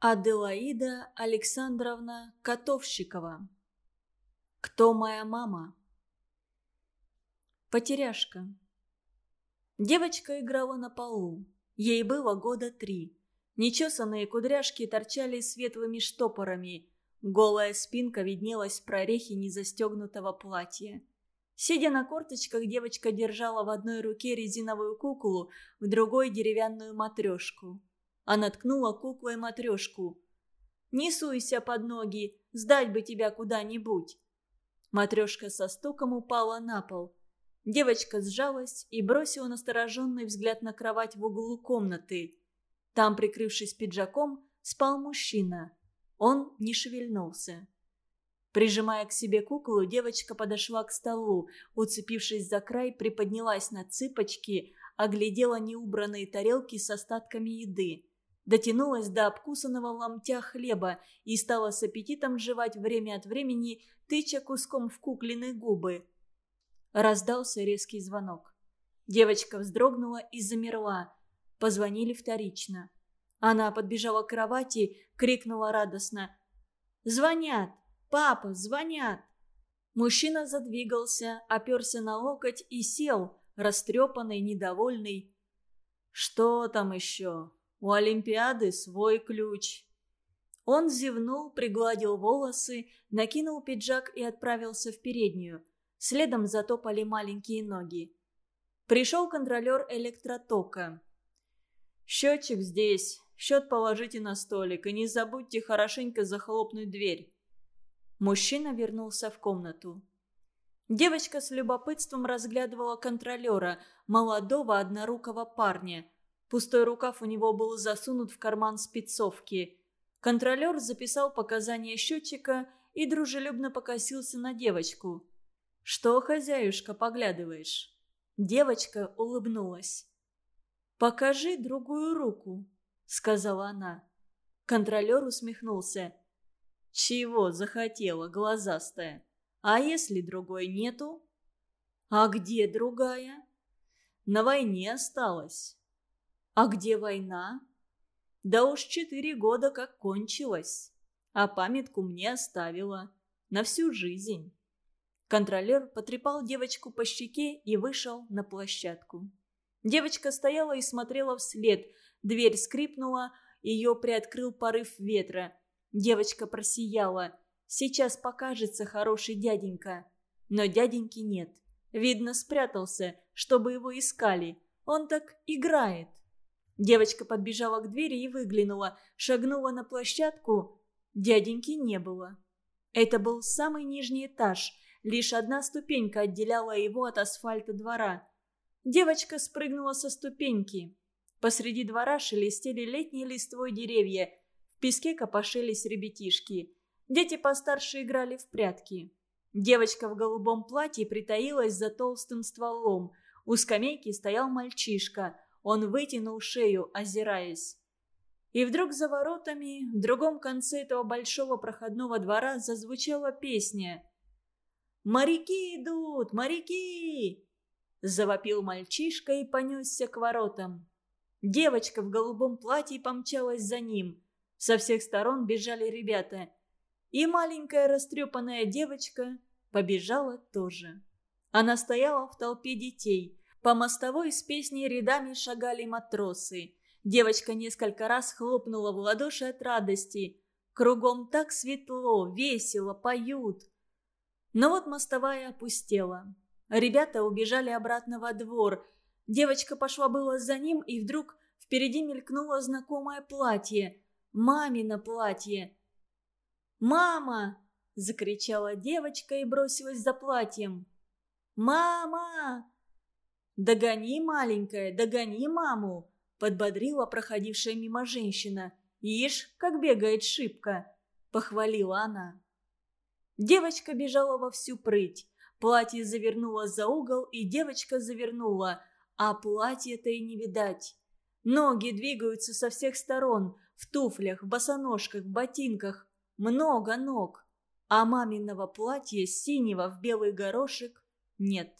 Аделаида Александровна Котовщикова. Кто моя мама? Потеряшка. Девочка играла на полу. Ей было года три. Нечесанные кудряшки торчали светлыми штопорами. Голая спинка виднелась в прорехе незастегнутого платья. Сидя на корточках, девочка держала в одной руке резиновую куклу, в другой – деревянную матрешку. Она ткнула куклой матрешку. «Не суйся под ноги, сдать бы тебя куда-нибудь». Матрешка со стуком упала на пол. Девочка сжалась и бросила настороженный взгляд на кровать в углу комнаты. Там, прикрывшись пиджаком, спал мужчина. Он не шевельнулся. Прижимая к себе куклу, девочка подошла к столу, уцепившись за край, приподнялась на цыпочки, оглядела неубранные тарелки с остатками еды. Дотянулась до обкусанного ломтя хлеба и стала с аппетитом жевать время от времени, тыча куском в куклины губы. Раздался резкий звонок. Девочка вздрогнула и замерла. Позвонили вторично. Она подбежала к кровати, крикнула радостно. «Звонят! Папа, звонят!» Мужчина задвигался, оперся на локоть и сел, растрепанный, недовольный. «Что там еще? У Олимпиады свой ключ». Он зевнул, пригладил волосы, накинул пиджак и отправился в переднюю. Следом затопали маленькие ноги. Пришел контролер электротока. «Счетчик здесь. Счет положите на столик и не забудьте хорошенько захлопнуть дверь». Мужчина вернулся в комнату. Девочка с любопытством разглядывала контролера, молодого однорукого парня. Пустой рукав у него был засунут в карман спецовки. Контролер записал показания счетчика и дружелюбно покосился на девочку. «Что, хозяюшка, поглядываешь?» Девочка улыбнулась. «Покажи другую руку», — сказала она. Контролер усмехнулся. Чего захотела глазастая? А если другой нету? А где другая? На войне осталась. А где война? Да уж четыре года как кончилась. А памятку мне оставила. На всю жизнь. Контролер потрепал девочку по щеке и вышел на площадку. Девочка стояла и смотрела вслед. Дверь скрипнула, ее приоткрыл порыв ветра. Девочка просияла. Сейчас покажется хороший дяденька. Но дяденьки нет. Видно, спрятался, чтобы его искали. Он так играет. Девочка подбежала к двери и выглянула, шагнула на площадку. Дяденьки не было. Это был самый нижний этаж. Лишь одна ступенька отделяла его от асфальта двора. Девочка спрыгнула со ступеньки. Посреди двора шелестели летние листвой деревья. В песке копошились ребятишки. Дети постарше играли в прятки. Девочка в голубом платье притаилась за толстым стволом. У скамейки стоял мальчишка. Он вытянул шею, озираясь. И вдруг за воротами, в другом конце этого большого проходного двора, зазвучала песня. «Моряки идут! Моряки!» Завопил мальчишка и понесся к воротам. Девочка в голубом платье помчалась за ним. Со всех сторон бежали ребята. И маленькая растрепанная девочка побежала тоже. Она стояла в толпе детей. По мостовой с песней рядами шагали матросы. Девочка несколько раз хлопнула в ладоши от радости. Кругом так светло, весело, поют. Но вот мостовая опустела. Ребята убежали обратно во двор. Девочка пошла было за ним, и вдруг впереди мелькнуло знакомое платье – мамино платье. «Мама!» – закричала девочка и бросилась за платьем. «Мама!» «Догони, маленькая, догони маму!» – подбодрила проходившая мимо женщина. «Ишь, как бегает шибко!» – похвалила она. Девочка бежала во всю прыть. Платье завернуло за угол, и девочка завернула, а платье-то и не видать. Ноги двигаются со всех сторон – в туфлях, в босоножках, в ботинках. Много ног. А маминого платья синего в белый горошек нет.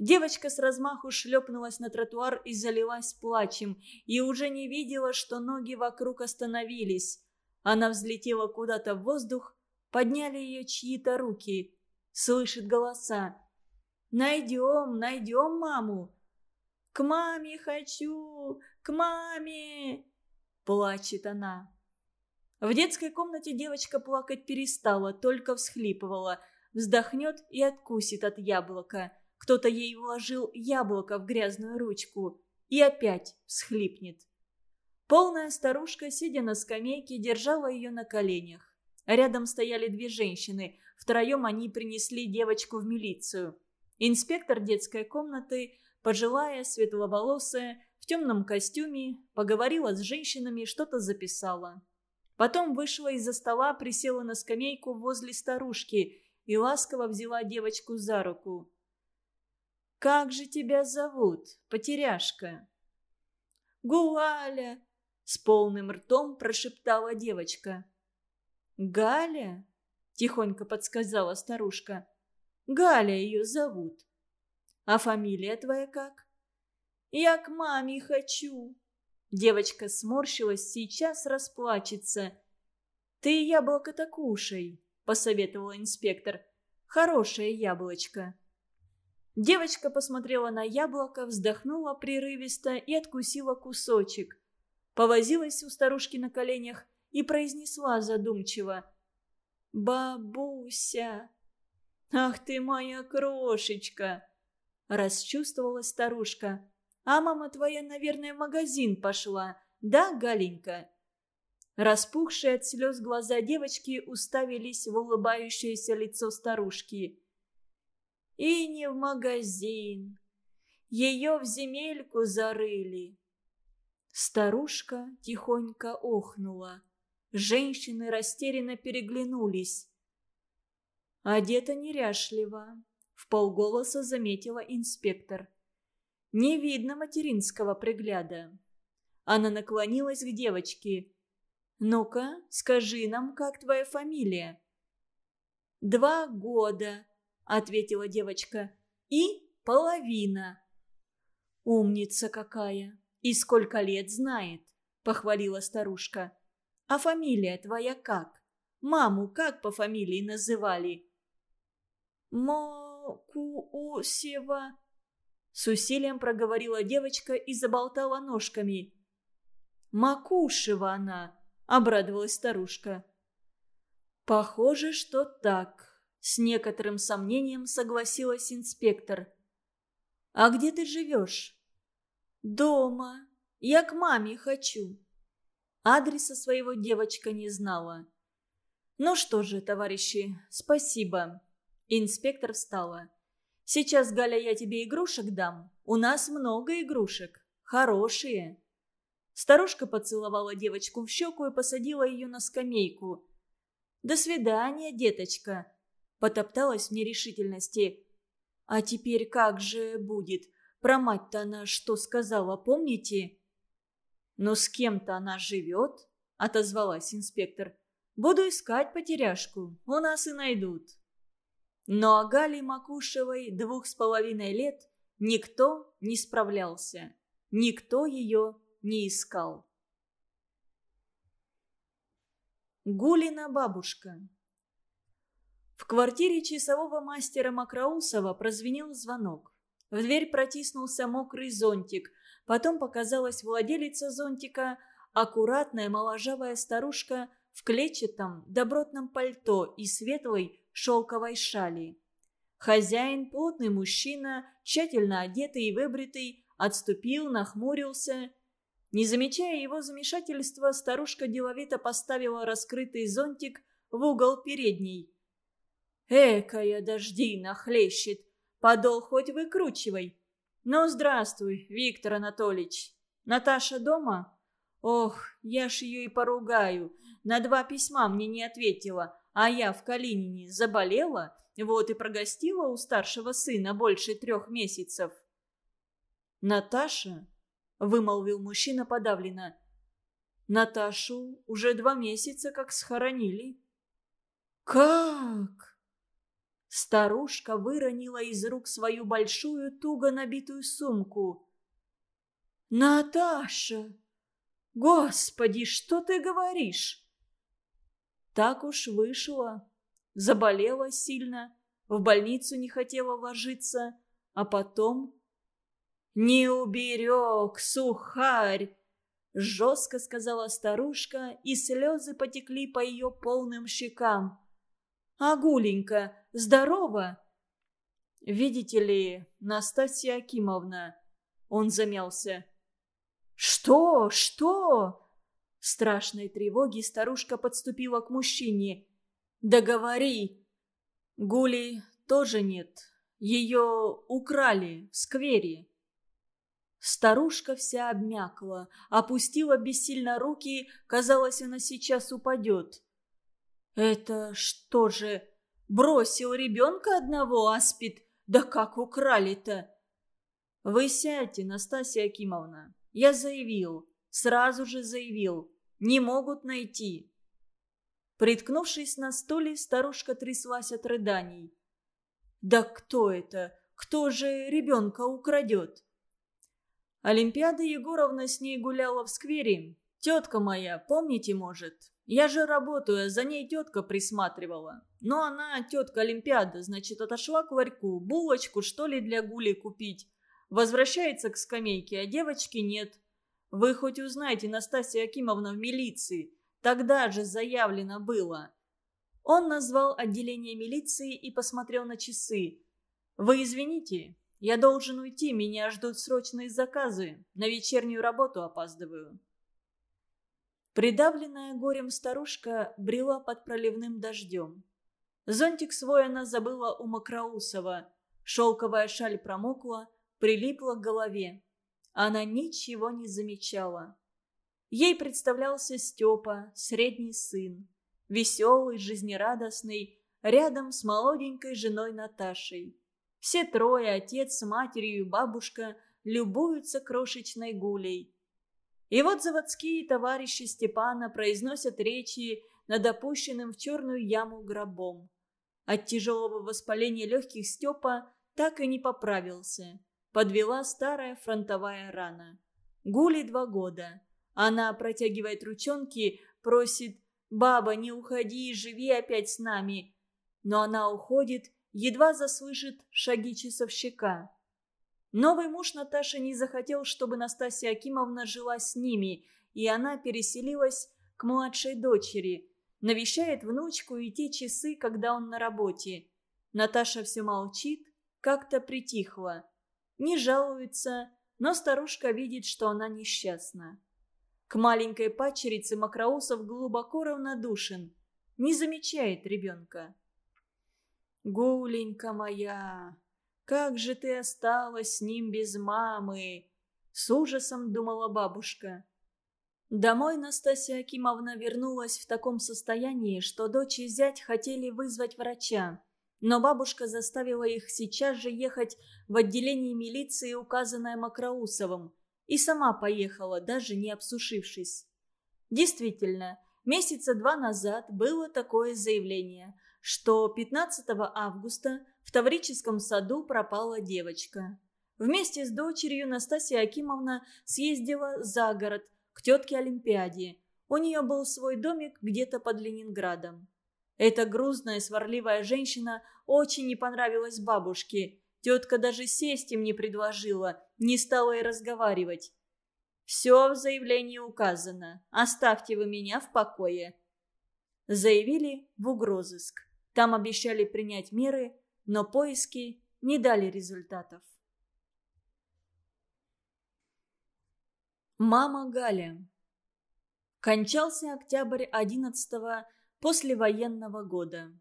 Девочка с размаху шлепнулась на тротуар и залилась плачем, и уже не видела, что ноги вокруг остановились. Она взлетела куда-то в воздух, подняли ее чьи-то руки. Слышит голоса. «Найдем, найдем маму!» «К маме хочу! К маме!» Плачет она. В детской комнате девочка плакать перестала, только всхлипывала. Вздохнет и откусит от яблока. Кто-то ей вложил яблоко в грязную ручку и опять всхлипнет. Полная старушка, сидя на скамейке, держала ее на коленях. Рядом стояли две женщины. Втроем они принесли девочку в милицию. Инспектор детской комнаты, пожилая, светловолосая, в темном костюме, поговорила с женщинами, что-то записала. Потом вышла из-за стола, присела на скамейку возле старушки и ласково взяла девочку за руку. «Как же тебя зовут, потеряшка?» «Гуаля!» — с полным ртом прошептала девочка. «Галя?» — тихонько подсказала старушка. «Галя ее зовут. А фамилия твоя как?» «Я к маме хочу!» Девочка сморщилась, сейчас расплачется. «Ты яблоко-то кушай», — посоветовал инспектор. «Хорошее яблочко». Девочка посмотрела на яблоко, вздохнула прерывисто и откусила кусочек. Повозилась у старушки на коленях и произнесла задумчиво. «Бабуся!» «Ах ты моя крошечка!» Расчувствовала старушка. «А мама твоя, наверное, в магазин пошла, да, Галенька?» Распухшие от слез глаза девочки уставились в улыбающееся лицо старушки. И не в магазин. Ее в земельку зарыли. Старушка тихонько охнула. Женщины растерянно переглянулись. Одета неряшливо, в полголоса заметила инспектор. Не видно материнского пригляда. Она наклонилась к девочке. «Ну-ка, скажи нам, как твоя фамилия?» «Два года», ответила девочка. «И половина». «Умница какая! И сколько лет знает!» – похвалила старушка. «А фамилия твоя как? Маму как по фамилии называли?» «Мокуусева», – с усилием проговорила девочка и заболтала ножками. «Макушева она», – обрадовалась старушка. «Похоже, что так», с некоторым сомнением согласилась инспектор. «А где ты живешь?» «Дома. Я к маме хочу». Адреса своего девочка не знала. «Ну что же, товарищи, спасибо». Инспектор встала. «Сейчас, Галя, я тебе игрушек дам. У нас много игрушек. Хорошие». Старушка поцеловала девочку в щеку и посадила ее на скамейку. «До свидания, деточка потопталась в нерешительности. «А теперь как же будет? Про мать-то она что сказала, помните?» «Но с кем-то она живет?» – отозвалась инспектор. «Буду искать потеряшку, у нас и найдут». Но о Гале Макушевой двух с половиной лет никто не справлялся, никто ее не искал. Гулина бабушка в квартире часового мастера Макроусова прозвенел звонок. В дверь протиснулся мокрый зонтик. Потом показалась владелица зонтика, аккуратная моложавая старушка в клетчатом добротном пальто и светлой шелковой шали. Хозяин, плотный мужчина, тщательно одетый и выбритый, отступил, нахмурился. Не замечая его замешательства, старушка деловито поставила раскрытый зонтик в угол передней. Экая дождина хлещет. Подол хоть выкручивай. Ну, здравствуй, Виктор Анатольевич. Наташа дома? Ох, я ж ее и поругаю. На два письма мне не ответила, а я в Калинине заболела, вот и прогостила у старшего сына больше трех месяцев. «Наташа?» – вымолвил мужчина подавленно. «Наташу уже два месяца как схоронили». «Как?» Старушка выронила из рук свою большую, туго набитую сумку. «Наташа! Господи, что ты говоришь?» Так уж вышло. Заболела сильно, в больницу не хотела ложиться, а потом... «Не уберег, сухарь!» Жестко сказала старушка, и слезы потекли по ее полным щекам. «А Здорова?» «Видите ли, Настасья Акимовна...» Он замялся. «Что? Что?» В страшной тревоге старушка подступила к мужчине. «Да говори!» «Гули тоже нет. Ее украли в сквере». Старушка вся обмякла, опустила бессильно руки, казалось, она сейчас упадет. «Это что же, бросил ребенка одного, аспид? Да как украли-то?» «Вы сядьте, Настасья Акимовна. Я заявил, сразу же заявил. Не могут найти». Приткнувшись на стуле, старушка тряслась от рыданий. «Да кто это? Кто же ребенка украдет?» Олимпиада Егоровна с ней гуляла в сквере. Тетка моя, помните, может? Я же работаю, за ней тетка присматривала. Но она, тетка Олимпиада, значит, отошла к ларьку, булочку, что ли, для гули купить. Возвращается к скамейке, а девочки нет. Вы хоть узнаете, Настасья Акимовна в милиции. Тогда же заявлено было. Он назвал отделение милиции и посмотрел на часы. «Вы извините, я должен уйти, меня ждут срочные заказы. На вечернюю работу опаздываю». Придавленная горем старушка брела под проливным дождем. Зонтик свой она забыла у Макроусова. Шелковая шаль промокла, прилипла к голове. Она ничего не замечала. Ей представлялся Степа, средний сын, веселый, жизнерадостный, рядом с молоденькой женой Наташей. Все трое, отец матерью и бабушка, любуются крошечной гулей. И вот заводские товарищи Степана произносят речи над опущенным в черную яму гробом. От тяжелого воспаления легких Степа так и не поправился. Подвела старая фронтовая рана. Гули два года. Она протягивает ручонки, просит «Баба, не уходи, живи опять с нами». Но она уходит едва заслышит шаги часовщика. Новый муж Наташи не захотел, чтобы Настасья Акимовна жила с ними, и она переселилась к младшей дочери, навещает внучку и те часы, когда он на работе. Наташа все молчит, как-то притихла. Не жалуется, но старушка видит, что она несчастна. К маленькой падчерице Макроусов глубоко равнодушен, не замечает ребенка. «Гуленька моя, как же ты осталась с ним без мамы!» С ужасом думала бабушка. Домой Настасья Акимовна вернулась в таком состоянии, что дочь и зять хотели вызвать врача. Но бабушка заставила их сейчас же ехать в отделение милиции, указанное Макроусовым, и сама поехала, даже не обсушившись. Действительно, месяца два назад было такое заявление – что 15 августа в Таврическом саду пропала девочка. Вместе с дочерью Настасья Акимовна съездила за город к тетке Олимпиаде. У нее был свой домик где-то под Ленинградом. Эта грузная, сварливая женщина очень не понравилась бабушке. Тетка даже сесть им не предложила, не стала и разговаривать. «Все в заявлении указано. Оставьте вы меня в покое», заявили в угрозыск. Там обещали принять меры, но поиски не дали результатов. Мама Галя. Кончался октябрь 11-го послевоенного года.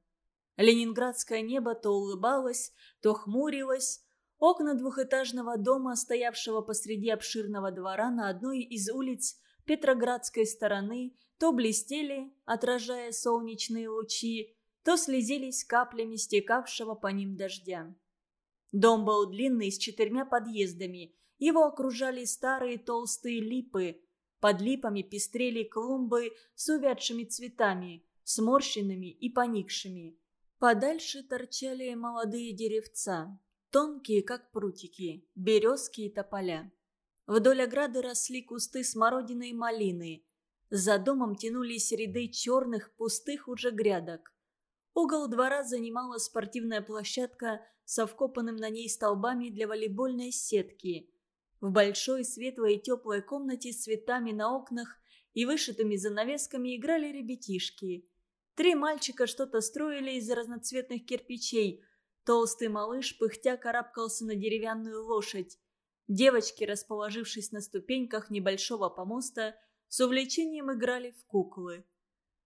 Ленинградское небо то улыбалось, то хмурилось. Окна двухэтажного дома, стоявшего посреди обширного двора на одной из улиц Петроградской стороны, то блестели, отражая солнечные лучи, то слезились каплями стекавшего по ним дождя. Дом был длинный, с четырьмя подъездами. Его окружали старые толстые липы. Под липами пестрели клумбы с увядшими цветами, сморщенными и поникшими. Подальше торчали молодые деревца, тонкие, как прутики, березки и тополя. Вдоль ограды росли кусты смородины и малины. За домом тянулись ряды черных, пустых уже грядок. Угол двора занимала спортивная площадка со вкопанным на ней столбами для волейбольной сетки. В большой, светлой и теплой комнате с цветами на окнах и вышитыми занавесками играли ребятишки. Три мальчика что-то строили из разноцветных кирпичей. Толстый малыш пыхтя карабкался на деревянную лошадь. Девочки, расположившись на ступеньках небольшого помоста, с увлечением играли в куклы.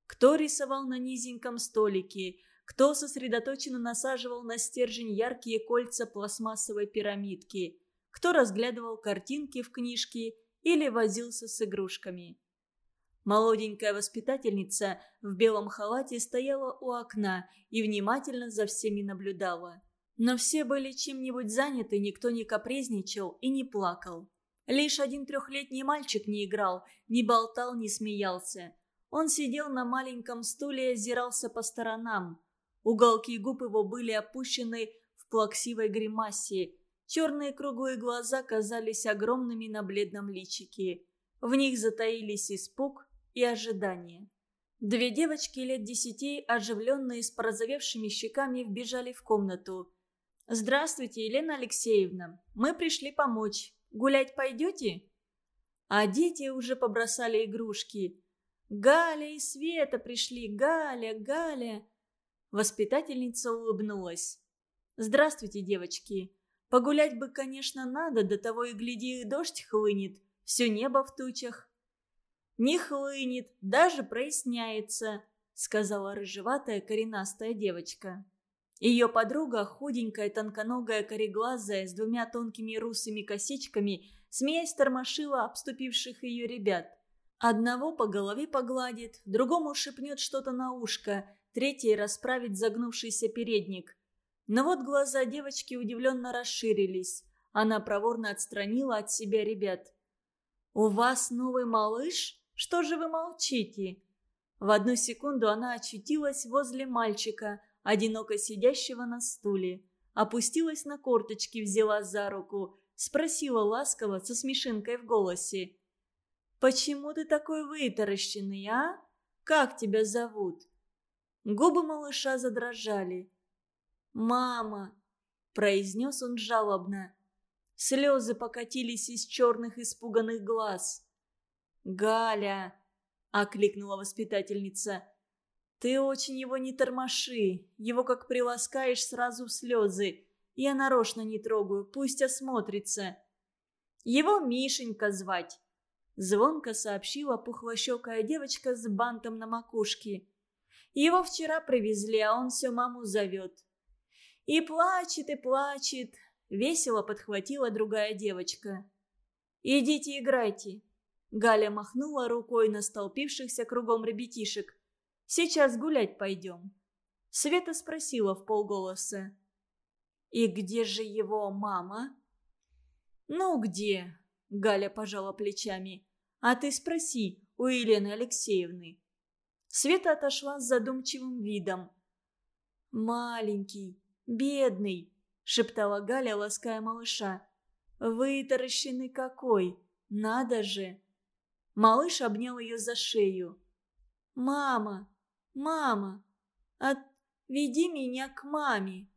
Кто рисовал на низеньком столике, кто сосредоточенно насаживал на стержень яркие кольца пластмассовой пирамидки, кто разглядывал картинки в книжке или возился с игрушками. Молоденькая воспитательница в белом халате стояла у окна и внимательно за всеми наблюдала. Но все были чем-нибудь заняты, никто не капризничал и не плакал. Лишь один трехлетний мальчик не играл, не болтал, не смеялся. Он сидел на маленьком стуле и озирался по сторонам. Уголки губ его были опущены в плаксивой гримасе. Черные круглые глаза казались огромными на бледном личике. В них затаились испуг и ожидание. Две девочки лет десяти, оживленные с порозовевшими щеками, вбежали в комнату. «Здравствуйте, Елена Алексеевна. Мы пришли помочь. Гулять пойдете?» А дети уже побросали игрушки. «Галя и Света пришли! Галя, Галя!» Воспитательница улыбнулась. «Здравствуйте, девочки. Погулять бы, конечно, надо, до того и гляди, дождь хлынет. Все небо в тучах». «Не хлынет, даже проясняется», — сказала рыжеватая коренастая девочка. Ее подруга, худенькая, тонконогая, кореглазая, с двумя тонкими русыми косичками, смеясь тормошила обступивших ее ребят. Одного по голове погладит, другому шепнет что-то на ушко, третий расправит загнувшийся передник. Но вот глаза девочки удивленно расширились. Она проворно отстранила от себя ребят. «У вас новый малыш? Что же вы молчите?» В одну секунду она очутилась возле мальчика – одиноко сидящего на стуле. Опустилась на корточки, взяла за руку, спросила ласково со смешинкой в голосе. «Почему ты такой вытаращенный, а? Как тебя зовут?» Губы малыша задрожали. «Мама!» – произнес он жалобно. Слезы покатились из черных испуганных глаз. «Галя!» – окликнула воспитательница. «Ты очень его не тормоши. Его как приласкаешь сразу в слезы. Я нарочно не трогаю, пусть осмотрится». «Его Мишенька звать», — звонко сообщила пухлощекая девочка с бантом на макушке. «Его вчера привезли, а он все маму зовет». «И плачет, и плачет», — весело подхватила другая девочка. «Идите играйте». Галя махнула рукой на столпившихся кругом ребятишек. Сейчас гулять пойдем». Света спросила в полголоса. «И где же его мама?» «Ну где?» – Галя пожала плечами. «А ты спроси у Елены Алексеевны». Света отошла с задумчивым видом. «Маленький, бедный», – шептала Галя, лаская малыша. «Вытаращенный какой! Надо же!» Малыш обнял ее за шею. «Мама, «Мама, отведи меня к маме».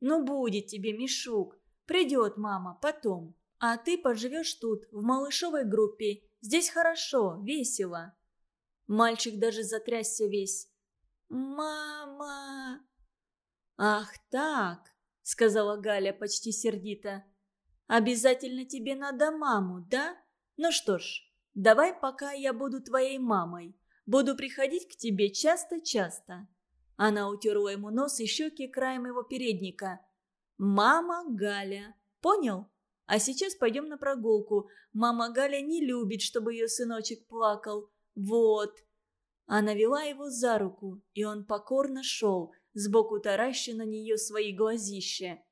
«Ну, будет тебе, Мишук. Придет мама, потом. А ты поживешь тут, в малышовой группе. Здесь хорошо, весело». Мальчик даже затрясся весь. «Мама!» «Ах так!» — сказала Галя почти сердито. «Обязательно тебе надо маму, да? Ну что ж, давай пока я буду твоей мамой. Буду приходить к тебе часто-часто». Она утерла ему нос и щеки краем его передника. «Мама Галя. Понял? А сейчас пойдем на прогулку. Мама Галя не любит, чтобы ее сыночек плакал. Вот». Она вела его за руку, и он покорно шел, сбоку тараща на нее свои глазища.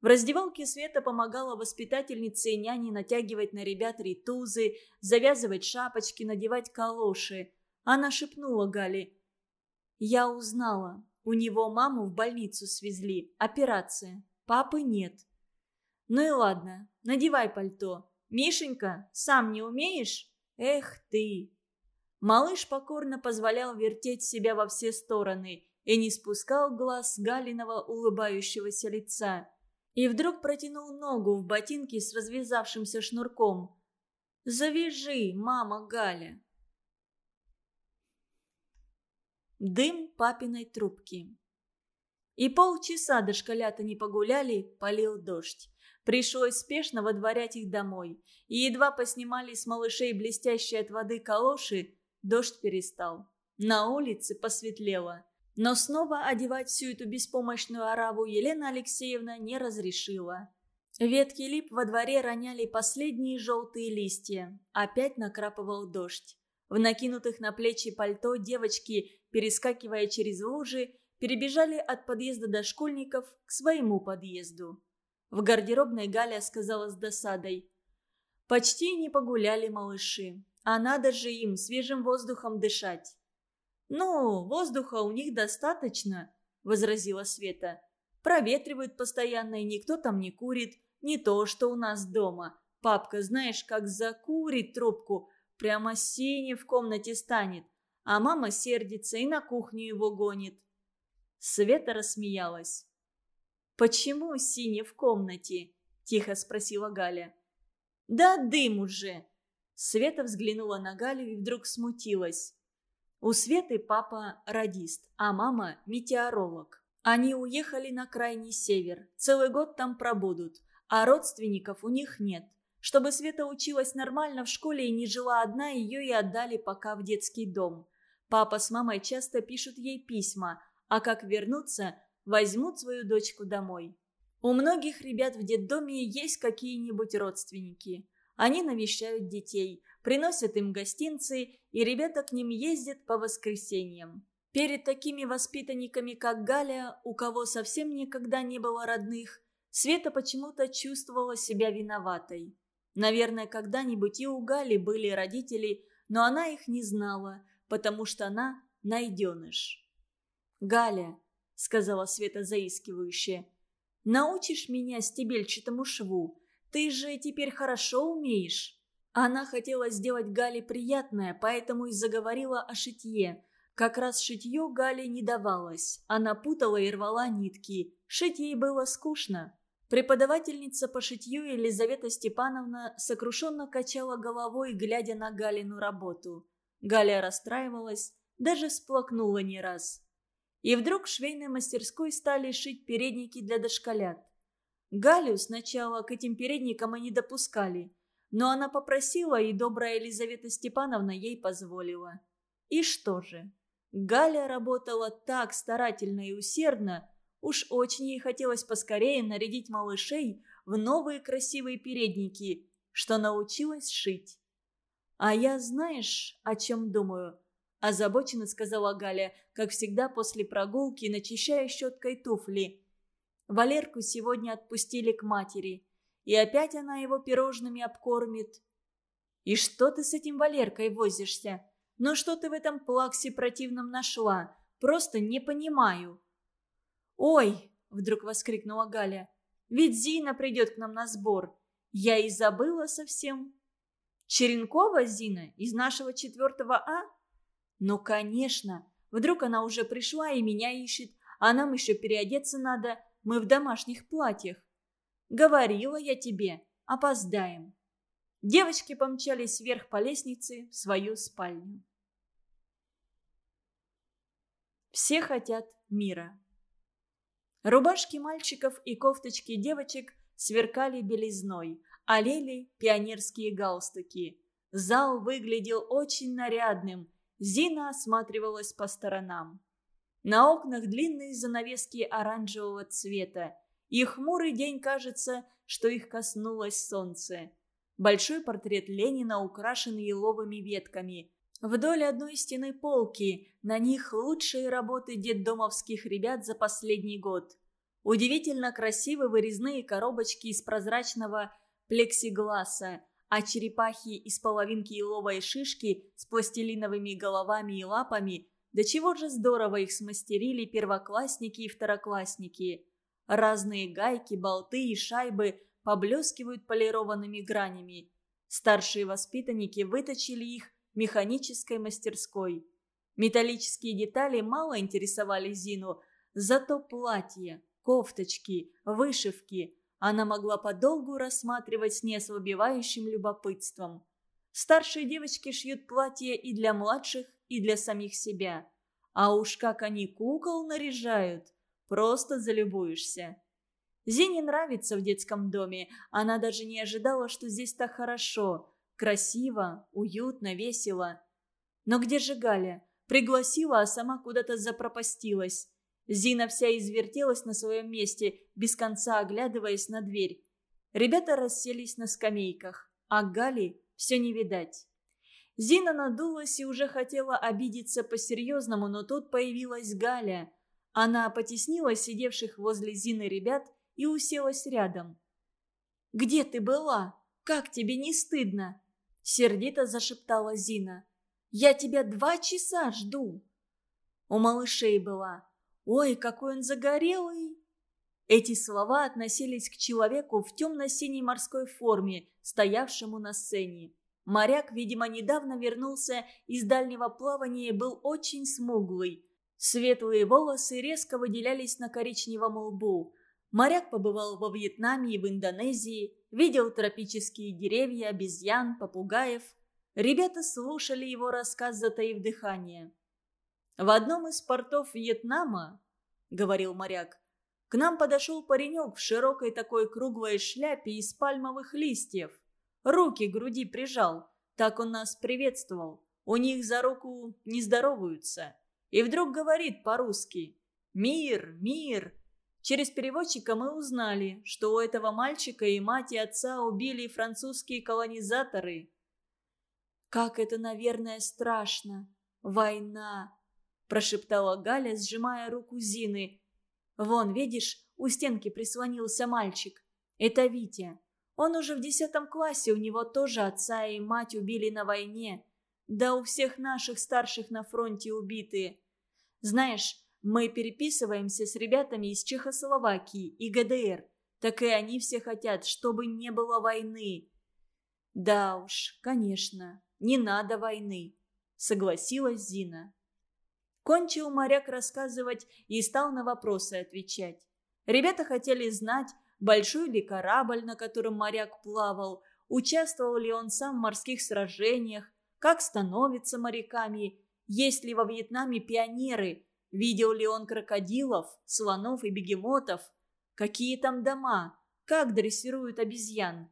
В раздевалке Света помогала воспитательнице и няне натягивать на ребят ритузы, завязывать шапочки, надевать калоши. Она шепнула Гале. «Я узнала. У него маму в больницу свезли. Операция. Папы нет. Ну и ладно, надевай пальто. Мишенька, сам не умеешь? Эх ты. Малыш покорно позволял вертеть себя во все стороны и не спускал глаз с Галиного улыбающегося лица. И вдруг протянул ногу в ботинке с развязавшимся шнурком. «Завяжи, мама Галя!» Дым папиной трубки. И полчаса дошколята не погуляли, полил дождь. Пришлось спешно водворять их домой. И едва поснимали с малышей блестящие от воды калоши, дождь перестал. На улице посветлело. Но снова одевать всю эту беспомощную ораву Елена Алексеевна не разрешила. Ветки лип во дворе роняли последние желтые листья. Опять накрапывал дождь. В накинутых на плечи пальто девочки, перескакивая через лужи, перебежали от подъезда дошкольников к своему подъезду. В гардеробной Галя сказала с досадой. «Почти не погуляли малыши, а надо же им свежим воздухом дышать». «Ну, воздуха у них достаточно», — возразила Света. «Проветривают постоянно, и никто там не курит. Не то, что у нас дома. Папка, знаешь, как закурит трубку, прямо синий в комнате станет, а мама сердится и на кухню его гонит». Света рассмеялась. «Почему синий в комнате?» – тихо спросила Галя. «Да дым уже!» Света взглянула на Галю и вдруг смутилась. У Светы папа радист, а мама метеоролог. Они уехали на крайний север, целый год там пробудут, а родственников у них нет. Чтобы Света училась нормально в школе и не жила одна, ее и отдали пока в детский дом. Папа с мамой часто пишут ей письма, а как вернуться, возьмут свою дочку домой. У многих ребят в детдоме есть какие-нибудь родственники. Они навещают детей, приносят им гостинцы, и ребята к ним ездят по воскресеньям. Перед такими воспитанниками, как Галя, у кого совсем никогда не было родных, Света почему-то чувствовала себя виноватой. Наверное, когда-нибудь и у Гали были родители, но она их не знала, потому что она найденыш. «Галя», — сказала Света заискивающе, — «научишь меня стебельчатому шву? Ты же теперь хорошо умеешь». Она хотела сделать Гале приятное, поэтому и заговорила о шитье. Как раз шитье Гале не давалось. Она путала и рвала нитки. Шить ей было скучно. Преподавательница по шитью Елизавета Степановна сокрушенно качала головой, глядя на Галину работу. Галя расстраивалась, даже сплакнула не раз. И вдруг в швейной мастерской стали шить передники для дошколят. Галю сначала к этим передникам и не допускали – но она попросила, и добрая Елизавета Степановна ей позволила. И что же? Галя работала так старательно и усердно, уж очень ей хотелось поскорее нарядить малышей в новые красивые передники, что научилась шить. «А я знаешь, о чем думаю?» – озабоченно сказала Галя, как всегда после прогулки, начищая щеткой туфли. Валерку сегодня отпустили к матери – и опять она его пирожными обкормит. И что ты с этим Валеркой возишься? Ну что ты в этом плаксе противном нашла? Просто не понимаю. Ой, вдруг воскликнула Галя. Ведь Зина придет к нам на сбор. Я и забыла совсем. Черенкова Зина из нашего четвертого А? Ну, конечно. Вдруг она уже пришла и меня ищет, а нам еще переодеться надо. Мы в домашних платьях. Говорила я тебе, опоздаем. Девочки помчались вверх по лестнице в свою спальню. Все хотят мира. Рубашки мальчиков и кофточки девочек сверкали белизной, олели пионерские галстуки. Зал выглядел очень нарядным. Зина осматривалась по сторонам. На окнах длинные занавески оранжевого цвета. И хмурый день кажется, что их коснулось солнце. Большой портрет Ленина украшен еловыми ветками. Вдоль одной стены полки, на них лучшие работы детдомовских ребят за последний год. Удивительно красивы вырезные коробочки из прозрачного плексигласа, а черепахи из половинки еловой шишки с пластилиновыми головами и лапами до чего же здорово их смастерили первоклассники и второклассники. Разные гайки, болты и шайбы поблескивают полированными гранями. Старшие воспитанники выточили их механической мастерской. Металлические детали мало интересовали Зину, зато платье, кофточки, вышивки она могла подолгу рассматривать с неослабевающим любопытством. Старшие девочки шьют платья и для младших, и для самих себя. А уж как они кукол наряжают, просто залюбуешься. Зине нравится в детском доме, она даже не ожидала, что здесь так хорошо, красиво, уютно, весело. Но где же Галя? Пригласила, а сама куда-то запропастилась. Зина вся извертелась на своем месте, без конца оглядываясь на дверь. Ребята расселись на скамейках, а Гали все не видать. Зина надулась и уже хотела обидеться по-серьезному, но тут появилась Галя. Она потеснила сидевших возле Зины ребят и уселась рядом. «Где ты была? Как тебе не стыдно?» Сердито зашептала Зина. «Я тебя два часа жду». У малышей была. «Ой, какой он загорелый!» Эти слова относились к человеку в темно-синей морской форме, стоявшему на сцене. Моряк, видимо, недавно вернулся из дальнего плавания и был очень смуглый. Светлые волосы резко выделялись на коричневом лбу. Моряк побывал во Вьетнаме и в Индонезии, видел тропические деревья, обезьян, попугаев. Ребята слушали его рассказ, затаив дыхание. В одном из портов Вьетнама, — говорил моряк, — к нам подошел паренек в широкой такой круглой шляпе из пальмовых листьев. Руки груди прижал, так он нас приветствовал. У них за руку не здороваются. И вдруг говорит по-русски «Мир, мир!» Через переводчика мы узнали, что у этого мальчика и мать, и отца убили французские колонизаторы. Как это, наверное, страшно. Война прошептала Галя, сжимая руку Зины. «Вон, видишь, у стенки прислонился мальчик. Это Витя. Он уже в десятом классе, у него тоже отца и мать убили на войне. Да у всех наших старших на фронте убиты. Знаешь, мы переписываемся с ребятами из Чехословакии и ГДР. Так и они все хотят, чтобы не было войны». «Да уж, конечно, не надо войны», — согласилась Зина. Кончил моряк рассказывать и стал на вопросы отвечать. Ребята хотели знать, большой ли корабль, на котором моряк плавал, участвовал ли он сам в морских сражениях, как становятся моряками, есть ли во Вьетнаме пионеры, видел ли он крокодилов, слонов и бегемотов, какие там дома, как дрессируют обезьян.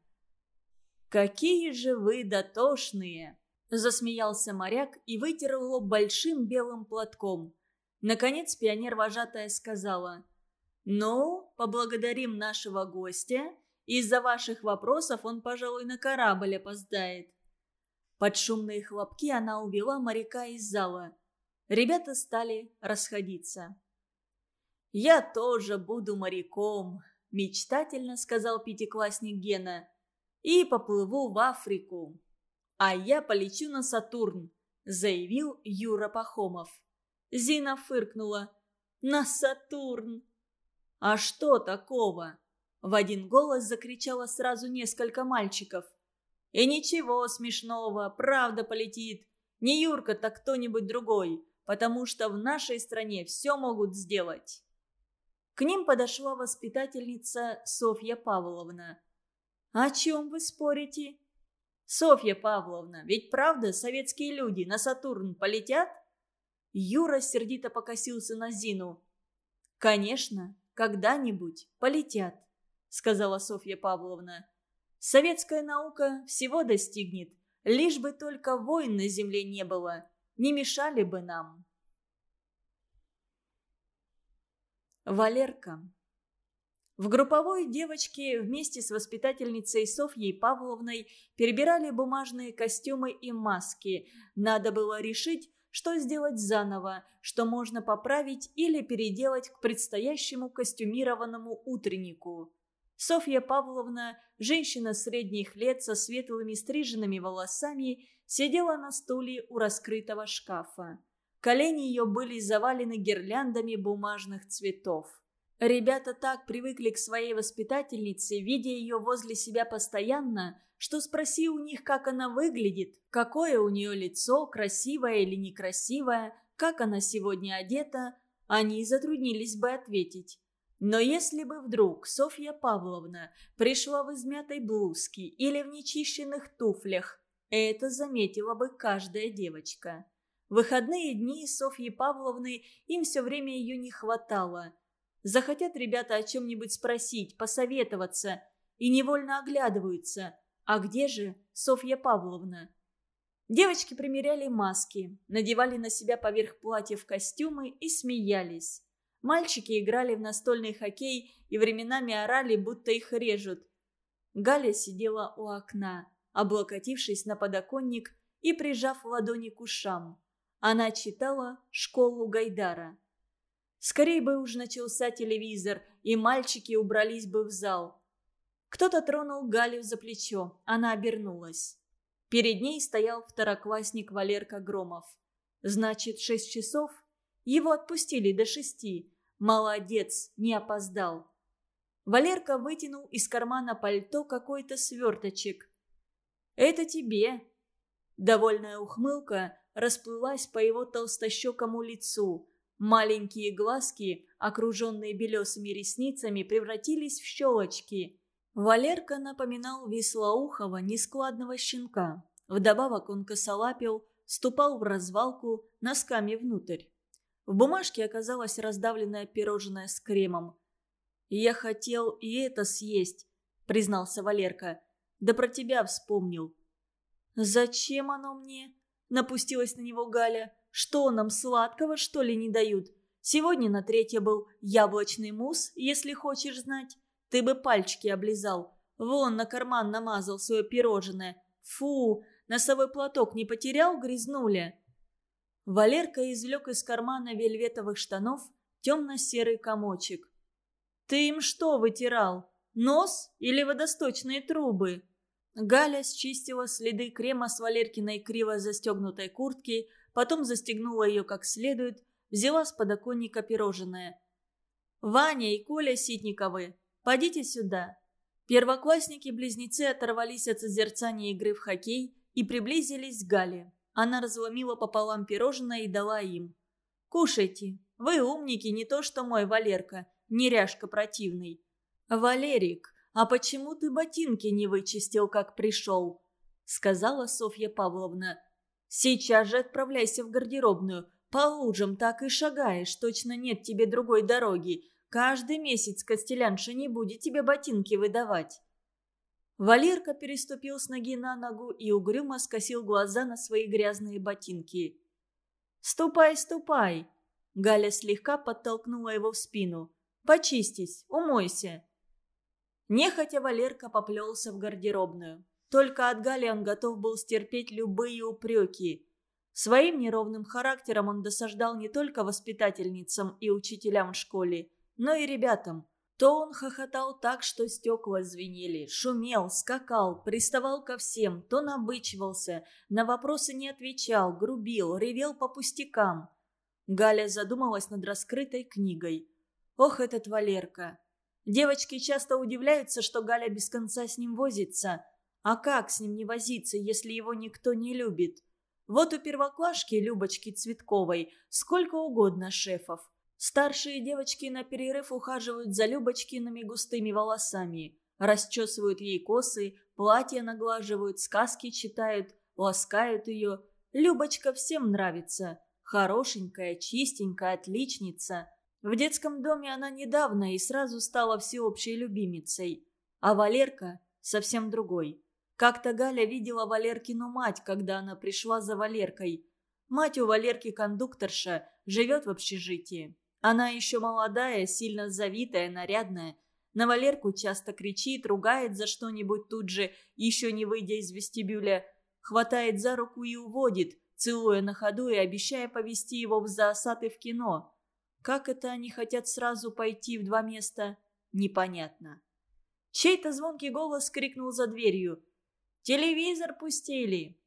«Какие же вы дотошные!» Засмеялся моряк и вытер лоб большим белым платком. Наконец пионер-вожатая сказала. «Ну, поблагодарим нашего гостя. Из-за ваших вопросов он, пожалуй, на корабль опоздает». Под шумные хлопки она увела моряка из зала. Ребята стали расходиться. «Я тоже буду моряком», – мечтательно сказал пятиклассник Гена. «И поплыву в Африку». «А я полечу на Сатурн», – заявил Юра Пахомов. Зина фыркнула. «На Сатурн!» «А что такого?» В один голос закричало сразу несколько мальчиков. «И ничего смешного, правда полетит. Не Юрка, так кто-нибудь другой, потому что в нашей стране все могут сделать». К ним подошла воспитательница Софья Павловна. «О чем вы спорите?» «Софья Павловна, ведь правда советские люди на Сатурн полетят?» Юра сердито покосился на Зину. «Конечно, когда-нибудь полетят», — сказала Софья Павловна. «Советская наука всего достигнет, лишь бы только войн на земле не было, не мешали бы нам». Валерка в групповой девочки вместе с воспитательницей Софьей Павловной перебирали бумажные костюмы и маски. Надо было решить, что сделать заново, что можно поправить или переделать к предстоящему костюмированному утреннику. Софья Павловна, женщина средних лет со светлыми стриженными волосами, сидела на стуле у раскрытого шкафа. Колени ее были завалены гирляндами бумажных цветов. Ребята так привыкли к своей воспитательнице, видя ее возле себя постоянно, что спроси у них, как она выглядит, какое у нее лицо, красивое или некрасивое, как она сегодня одета, они затруднились бы ответить. Но если бы вдруг Софья Павловна пришла в измятой блузке или в нечищенных туфлях, это заметила бы каждая девочка. В выходные дни Софьи Павловны им все время ее не хватало. Захотят ребята о чем-нибудь спросить, посоветоваться, и невольно оглядываются. А где же Софья Павловна? Девочки примеряли маски, надевали на себя поверх платьев костюмы и смеялись. Мальчики играли в настольный хоккей и временами орали, будто их режут. Галя сидела у окна, облокотившись на подоконник и прижав ладони к ушам. Она читала «Школу Гайдара». Скорей бы уж начался телевизор, и мальчики убрались бы в зал. Кто-то тронул Галю за плечо, она обернулась. Перед ней стоял второклассник Валерка Громов. Значит, шесть часов? Его отпустили до шести. Молодец, не опоздал. Валерка вытянул из кармана пальто какой-то сверточек. «Это тебе». Довольная ухмылка расплылась по его толстощекому лицу. Маленькие глазки, окруженные белесыми ресницами, превратились в щелочки. Валерка напоминал веслоухого, нескладного щенка. Вдобавок он косолапил, ступал в развалку носками внутрь. В бумажке оказалось раздавленное пирожное с кремом. «Я хотел и это съесть», — признался Валерка. «Да про тебя вспомнил». «Зачем оно мне?» — напустилась на него Галя. «Что, нам сладкого, что ли, не дают? Сегодня на третье был яблочный мусс, если хочешь знать. Ты бы пальчики облизал. Вон на карман намазал свое пирожное. Фу, носовой платок не потерял, грязнули?» Валерка извлек из кармана вельветовых штанов темно-серый комочек. «Ты им что вытирал? Нос или водосточные трубы?» Галя счистила следы крема с Валеркиной криво застегнутой куртки, потом застегнула ее как следует, взяла с подоконника пирожное. «Ваня и Коля Ситниковы, подите сюда». Первоклассники-близнецы оторвались от созерцания игры в хоккей и приблизились к Гале. Она разломила пополам пирожное и дала им. «Кушайте. Вы умники, не то что мой Валерка, неряшка противный». «Валерик, а почему ты ботинки не вычистил, как пришел?» Сказала Софья Павловна. «Сейчас же отправляйся в гардеробную. По лужам так и шагаешь, точно нет тебе другой дороги. Каждый месяц Костелянша не будет тебе ботинки выдавать». Валерка переступил с ноги на ногу и угрюмо скосил глаза на свои грязные ботинки. «Ступай, ступай!» Галя слегка подтолкнула его в спину. «Почистись, умойся!» Нехотя Валерка поплелся в гардеробную. Только от Гали он готов был стерпеть любые упреки. Своим неровным характером он досаждал не только воспитательницам и учителям в школе, но и ребятам – то он хохотал так, что стекла звенели, шумел, скакал, приставал ко всем, то набычивался, на вопросы не отвечал, грубил, ревел по пустякам. Галя задумалась над раскрытой книгой. Ох, этот Валерка! Девочки часто удивляются, что Галя без конца с ним возится. А как с ним не возиться, если его никто не любит? Вот у первоклашки Любочки Цветковой сколько угодно шефов. Старшие девочки на перерыв ухаживают за Любочкиными густыми волосами, расчесывают ей косы, платья наглаживают, сказки читают, ласкают ее. Любочка всем нравится. Хорошенькая, чистенькая, отличница. В детском доме она недавно и сразу стала всеобщей любимицей. А Валерка совсем другой. Как-то Галя видела Валеркину мать, когда она пришла за Валеркой. Мать у Валерки кондукторша, живет в общежитии. Она еще молодая, сильно завитая, нарядная. На Валерку часто кричит, ругает за что-нибудь тут же, еще не выйдя из вестибюля. Хватает за руку и уводит, целуя на ходу и обещая повести его в зоосад и в кино. Как это они хотят сразу пойти в два места, непонятно. Чей-то звонкий голос крикнул за дверью. «Телевизор пустили!»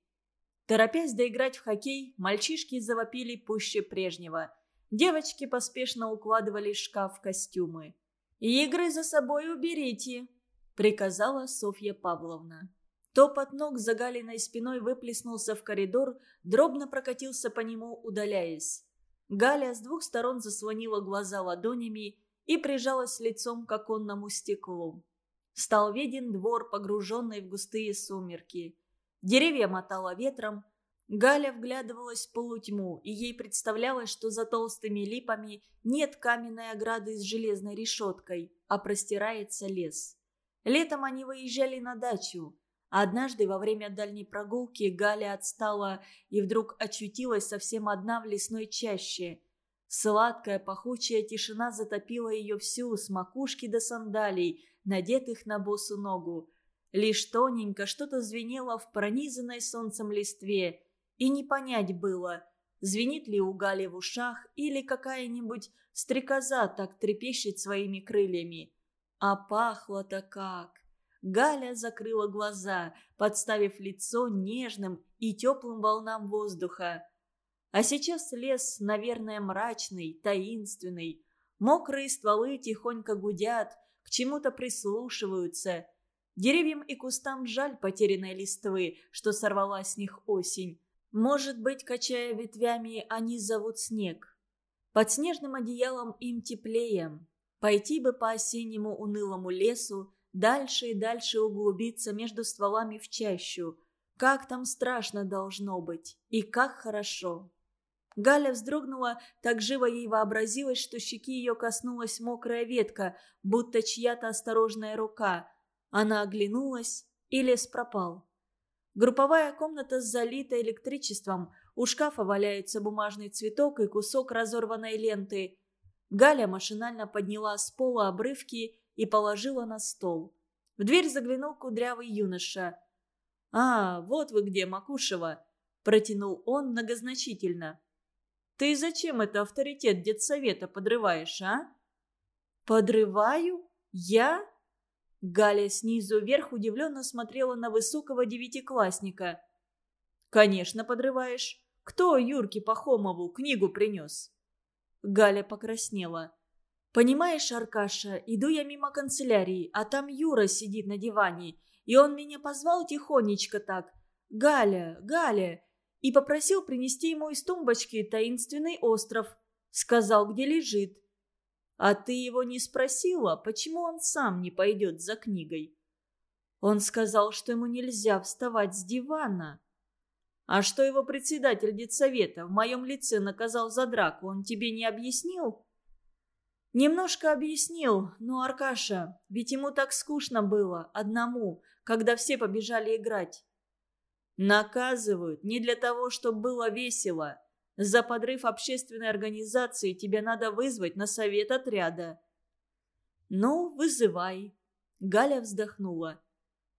Торопясь доиграть в хоккей, мальчишки завопили пуще прежнего. Девочки поспешно укладывали в шкаф костюмы. «Игры за собой уберите», — приказала Софья Павловна. Топот ног за Галиной спиной выплеснулся в коридор, дробно прокатился по нему, удаляясь. Галя с двух сторон заслонила глаза ладонями и прижалась лицом к оконному стеклу. Стал виден двор, погруженный в густые сумерки. Деревья мотало ветром. Галя вглядывалась в полутьму, и ей представлялось, что за толстыми липами нет каменной ограды с железной решеткой, а простирается лес. Летом они выезжали на дачу. однажды во время дальней прогулки Галя отстала и вдруг очутилась совсем одна в лесной чаще. Сладкая пахучая тишина затопила ее всю, с макушки до сандалий, надетых на босу ногу. Лишь тоненько что-то звенело в пронизанной солнцем листве, и не понять было, звенит ли у Гали в ушах или какая-нибудь стрекоза так трепещет своими крыльями. А пахло-то как! Галя закрыла глаза, подставив лицо нежным и теплым волнам воздуха. А сейчас лес, наверное, мрачный, таинственный. Мокрые стволы тихонько гудят, к чему-то прислушиваются – Деревьям и кустам жаль потерянной листвы, что сорвала с них осень. Может быть, качая ветвями, они зовут снег. Под снежным одеялом им теплее. Пойти бы по осеннему унылому лесу, дальше и дальше углубиться между стволами в чащу. Как там страшно должно быть, и как хорошо. Галя вздрогнула, так живо ей вообразилось, что щеки ее коснулась мокрая ветка, будто чья-то осторожная рука – она оглянулась, и лес пропал. Групповая комната залита электричеством. У шкафа валяется бумажный цветок и кусок разорванной ленты. Галя машинально подняла с пола обрывки и положила на стол. В дверь заглянул кудрявый юноша. «А, вот вы где, Макушева!» – протянул он многозначительно. «Ты зачем это авторитет детсовета подрываешь, а?» «Подрываю? Я?» Галя снизу вверх удивленно смотрела на высокого девятиклассника. «Конечно, подрываешь. Кто Юрке Пахомову книгу принес?» Галя покраснела. «Понимаешь, Аркаша, иду я мимо канцелярии, а там Юра сидит на диване, и он меня позвал тихонечко так. Галя, Галя!» И попросил принести ему из тумбочки таинственный остров. Сказал, где лежит. А ты его не спросила, почему он сам не пойдет за книгой? Он сказал, что ему нельзя вставать с дивана. А что его председатель детсовета в моем лице наказал за драку, он тебе не объяснил? Немножко объяснил, но, Аркаша, ведь ему так скучно было, одному, когда все побежали играть. Наказывают не для того, чтобы было весело. За подрыв общественной организации тебе надо вызвать на совет отряда». «Ну, вызывай». Галя вздохнула.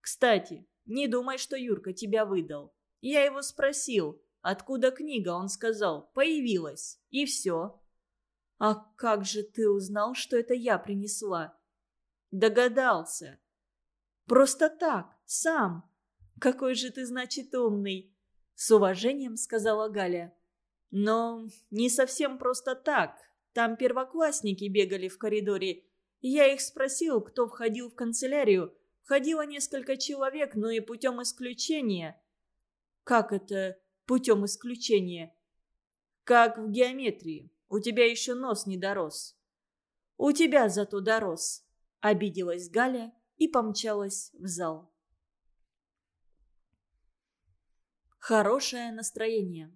«Кстати, не думай, что Юрка тебя выдал. Я его спросил, откуда книга, он сказал, появилась, и все». «А как же ты узнал, что это я принесла?» «Догадался». «Просто так, сам. Какой же ты, значит, умный!» С уважением сказала Галя. Но не совсем просто так. Там первоклассники бегали в коридоре. Я их спросил, кто входил в канцелярию. Входило несколько человек, но и путем исключения. Как это путем исключения? Как в геометрии. У тебя еще нос не дорос. У тебя зато дорос. Обиделась Галя и помчалась в зал. Хорошее настроение.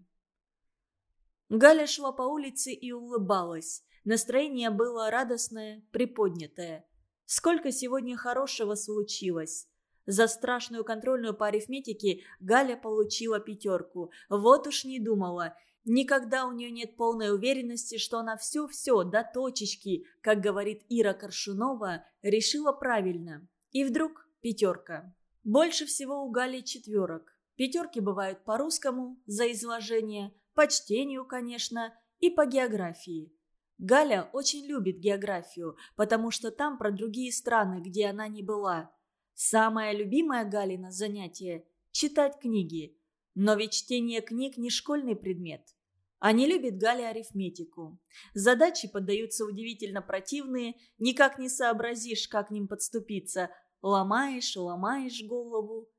Галя шла по улице и улыбалась. Настроение было радостное, приподнятое. Сколько сегодня хорошего случилось. За страшную контрольную по арифметике Галя получила пятерку. Вот уж не думала. Никогда у нее нет полной уверенности, что она все-все до точечки, как говорит Ира Коршунова, решила правильно. И вдруг пятерка. Больше всего у Гали четверок. Пятерки бывают по-русскому, за изложение – по чтению, конечно, и по географии. Галя очень любит географию, потому что там про другие страны, где она не была. Самое любимое Галина занятие – читать книги. Но ведь чтение книг не школьный предмет. А не любит Галя арифметику. Задачи поддаются удивительно противные, никак не сообразишь, как к ним подступиться. Ломаешь, ломаешь голову.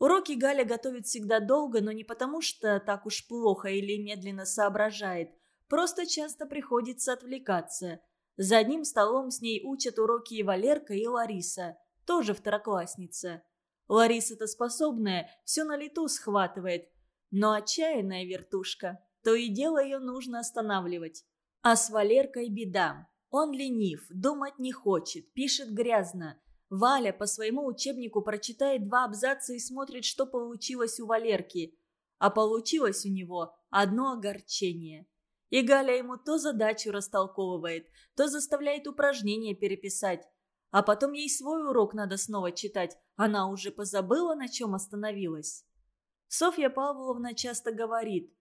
Уроки Галя готовит всегда долго, но не потому, что так уж плохо или медленно соображает. Просто часто приходится отвлекаться. За одним столом с ней учат уроки и Валерка, и Лариса, тоже второклассница. Лариса-то способная, все на лету схватывает. Но отчаянная вертушка, то и дело ее нужно останавливать. А с Валеркой беда. Он ленив, думать не хочет, пишет грязно. Валя по своему учебнику прочитает два абзаца и смотрит, что получилось у Валерки. А получилось у него одно огорчение. И Галя ему то задачу растолковывает, то заставляет упражнения переписать. А потом ей свой урок надо снова читать. Она уже позабыла, на чем остановилась. Софья Павловна часто говорит.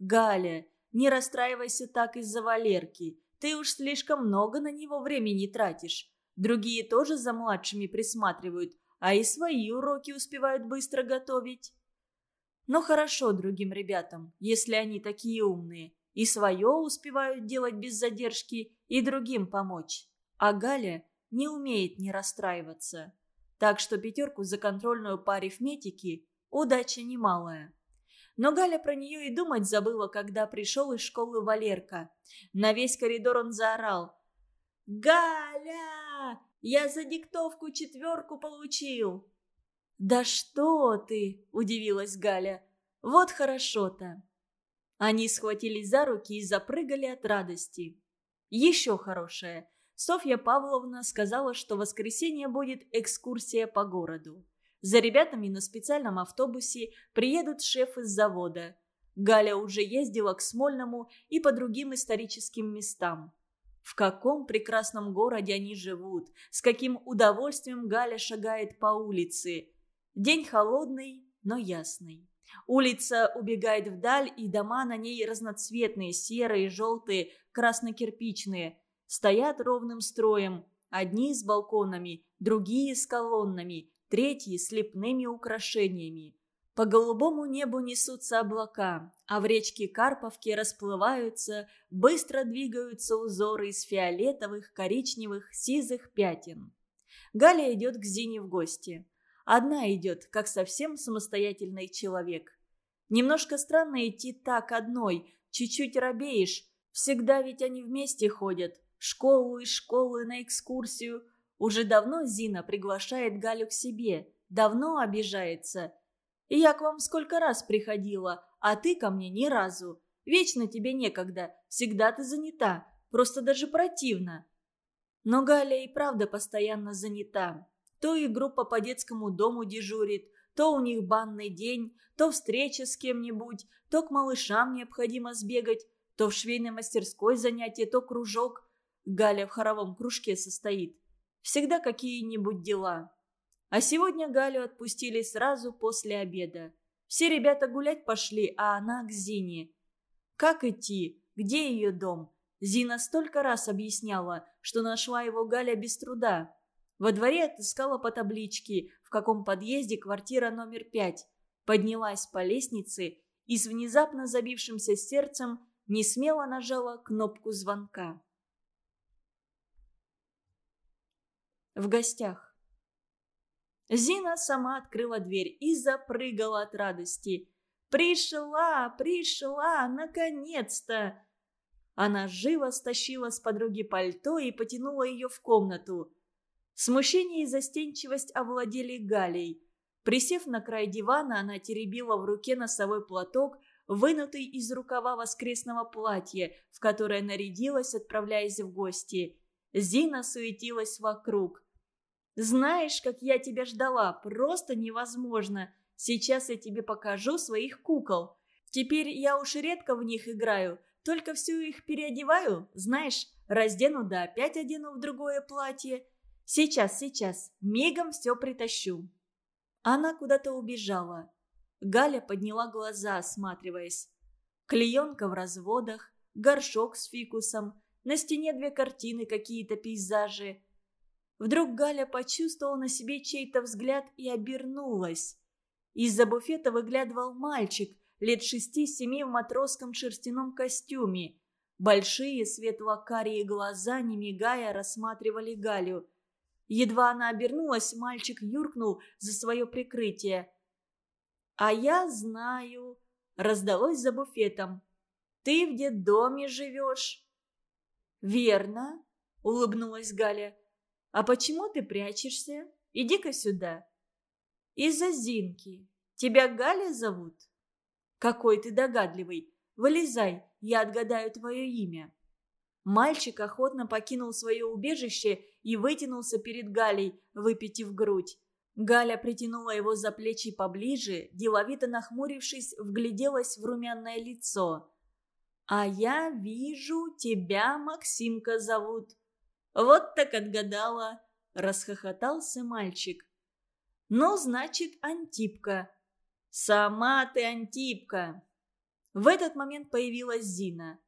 «Галя, не расстраивайся так из-за Валерки. Ты уж слишком много на него времени тратишь. Другие тоже за младшими присматривают, а и свои уроки успевают быстро готовить. Но хорошо другим ребятам, если они такие умные, и свое успевают делать без задержки, и другим помочь. А Галя не умеет не расстраиваться. Так что пятерку за контрольную по арифметике удача немалая. Но Галя про нее и думать забыла, когда пришел из школы Валерка. На весь коридор он заорал. «Галя! Я за диктовку четверку получил!» «Да что ты!» – удивилась Галя. «Вот хорошо-то!» Они схватились за руки и запрыгали от радости. Еще хорошее. Софья Павловна сказала, что в воскресенье будет экскурсия по городу. За ребятами на специальном автобусе приедут шеф из завода. Галя уже ездила к Смольному и по другим историческим местам. В каком прекрасном городе они живут, с каким удовольствием Галя шагает по улице. День холодный, но ясный. Улица убегает вдаль, и дома на ней разноцветные, серые, желтые, красно-кирпичные. Стоят ровным строем, одни с балконами, другие с колоннами, третьи с лепными украшениями. По голубому небу несутся облака, а в речке Карповке расплываются, быстро двигаются узоры из фиолетовых, коричневых, сизых пятен. Галя идет к Зине в гости. Одна идет, как совсем самостоятельный человек. Немножко странно идти так одной, чуть-чуть робеешь. Всегда ведь они вместе ходят. Школу и школы на экскурсию. Уже давно Зина приглашает Галю к себе. Давно обижается – я к вам сколько раз приходила, а ты ко мне ни разу. Вечно тебе некогда, всегда ты занята, просто даже противно». Но Галя и правда постоянно занята. То и группа по детскому дому дежурит, то у них банный день, то встреча с кем-нибудь, то к малышам необходимо сбегать, то в швейной мастерской занятие, то кружок. Галя в хоровом кружке состоит. Всегда какие-нибудь дела. А сегодня Галю отпустили сразу после обеда. Все ребята гулять пошли, а она к Зине. Как идти? Где ее дом? Зина столько раз объясняла, что нашла его Галя без труда. Во дворе отыскала по табличке, в каком подъезде квартира номер пять. Поднялась по лестнице и с внезапно забившимся сердцем не смело нажала кнопку звонка. В гостях. Зина сама открыла дверь и запрыгала от радости. «Пришла! Пришла! Наконец-то!» Она живо стащила с подруги пальто и потянула ее в комнату. Смущение и застенчивость овладели Галей. Присев на край дивана, она теребила в руке носовой платок, вынутый из рукава воскресного платья, в которое нарядилась, отправляясь в гости. Зина суетилась вокруг. Знаешь, как я тебя ждала, просто невозможно. Сейчас я тебе покажу своих кукол. Теперь я уж редко в них играю, только всю их переодеваю, знаешь, раздену да опять одену в другое платье. Сейчас, сейчас, мигом все притащу». Она куда-то убежала. Галя подняла глаза, осматриваясь. Клеенка в разводах, горшок с фикусом, на стене две картины, какие-то пейзажи – Вдруг Галя почувствовала на себе чей-то взгляд и обернулась. Из-за буфета выглядывал мальчик, лет шести-семи в матросском шерстяном костюме. Большие светло-карие глаза, не мигая, рассматривали Галю. Едва она обернулась, мальчик юркнул за свое прикрытие. «А я знаю», — раздалось за буфетом. «Ты в детдоме живешь?» «Верно», — улыбнулась Галя. «А почему ты прячешься? Иди-ка сюда». «Из-за Зинки. Тебя Галя зовут?» «Какой ты догадливый. Вылезай, я отгадаю твое имя». Мальчик охотно покинул свое убежище и вытянулся перед Галей, выпитив грудь. Галя притянула его за плечи поближе, деловито нахмурившись, вгляделась в румяное лицо. «А я вижу, тебя Максимка зовут». «Вот так отгадала», – расхохотался мальчик. «Ну, значит, Антипка». «Сама ты Антипка!» В этот момент появилась Зина.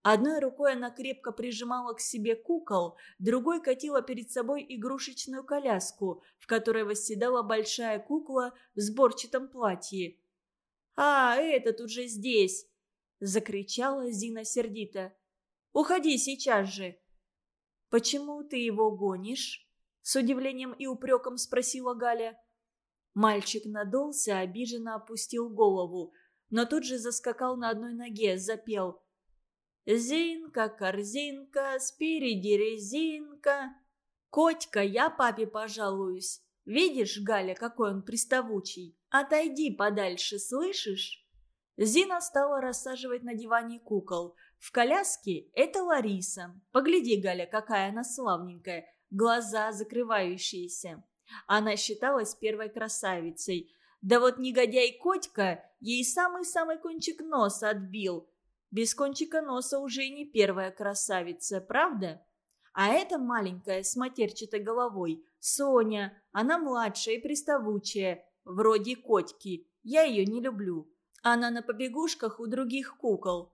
Одной рукой она крепко прижимала к себе кукол, другой катила перед собой игрушечную коляску, в которой восседала большая кукла в сборчатом платье. «А, этот уже здесь!» – закричала Зина сердито. «Уходи сейчас же!» «Почему ты его гонишь?» – с удивлением и упреком спросила Галя. Мальчик надулся, обиженно опустил голову, но тут же заскакал на одной ноге, запел «Зинка, корзинка, спереди резинка». «Котька, я папе пожалуюсь. Видишь, Галя, какой он приставучий? Отойди подальше, слышишь?» Зина стала рассаживать на диване кукол. В коляске это Лариса. Погляди, Галя, какая она славненькая. Глаза закрывающиеся. Она считалась первой красавицей. Да вот негодяй Котька ей самый-самый кончик носа отбил. Без кончика носа уже не первая красавица, правда? А эта маленькая с матерчатой головой, Соня, она младшая и приставучая, вроде Котьки. Я ее не люблю. Она на побегушках у других кукол.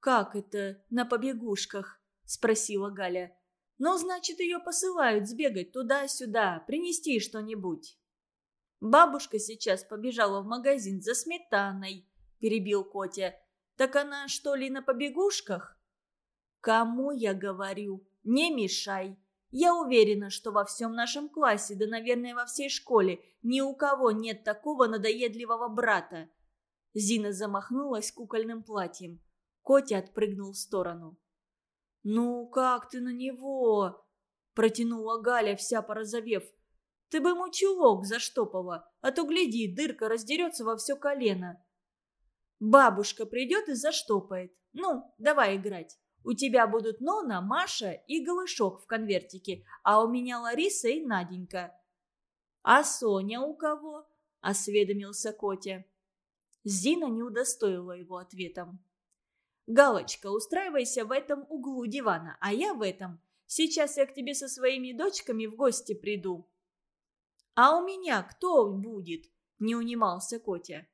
«Как это на побегушках?» – спросила Галя. «Ну, значит, ее посылают сбегать туда-сюда, принести что-нибудь». «Бабушка сейчас побежала в магазин за сметаной», – перебил Котя. «Так она что ли на побегушках?» «Кому я говорю? Не мешай. Я уверена, что во всем нашем классе, да, наверное, во всей школе, ни у кого нет такого надоедливого брата. Зина замахнулась кукольным платьем. Котя отпрыгнул в сторону. «Ну, как ты на него?» Протянула Галя, вся порозовев. «Ты бы ему чулок заштопала, а то, гляди, дырка раздерется во все колено». «Бабушка придет и заштопает. Ну, давай играть. У тебя будут Нона, Маша и Голышок в конвертике, а у меня Лариса и Наденька». «А Соня у кого?» – осведомился Котя. Зина не удостоила его ответом. «Галочка, устраивайся в этом углу дивана, а я в этом. Сейчас я к тебе со своими дочками в гости приду». «А у меня кто будет?» – не унимался Котя.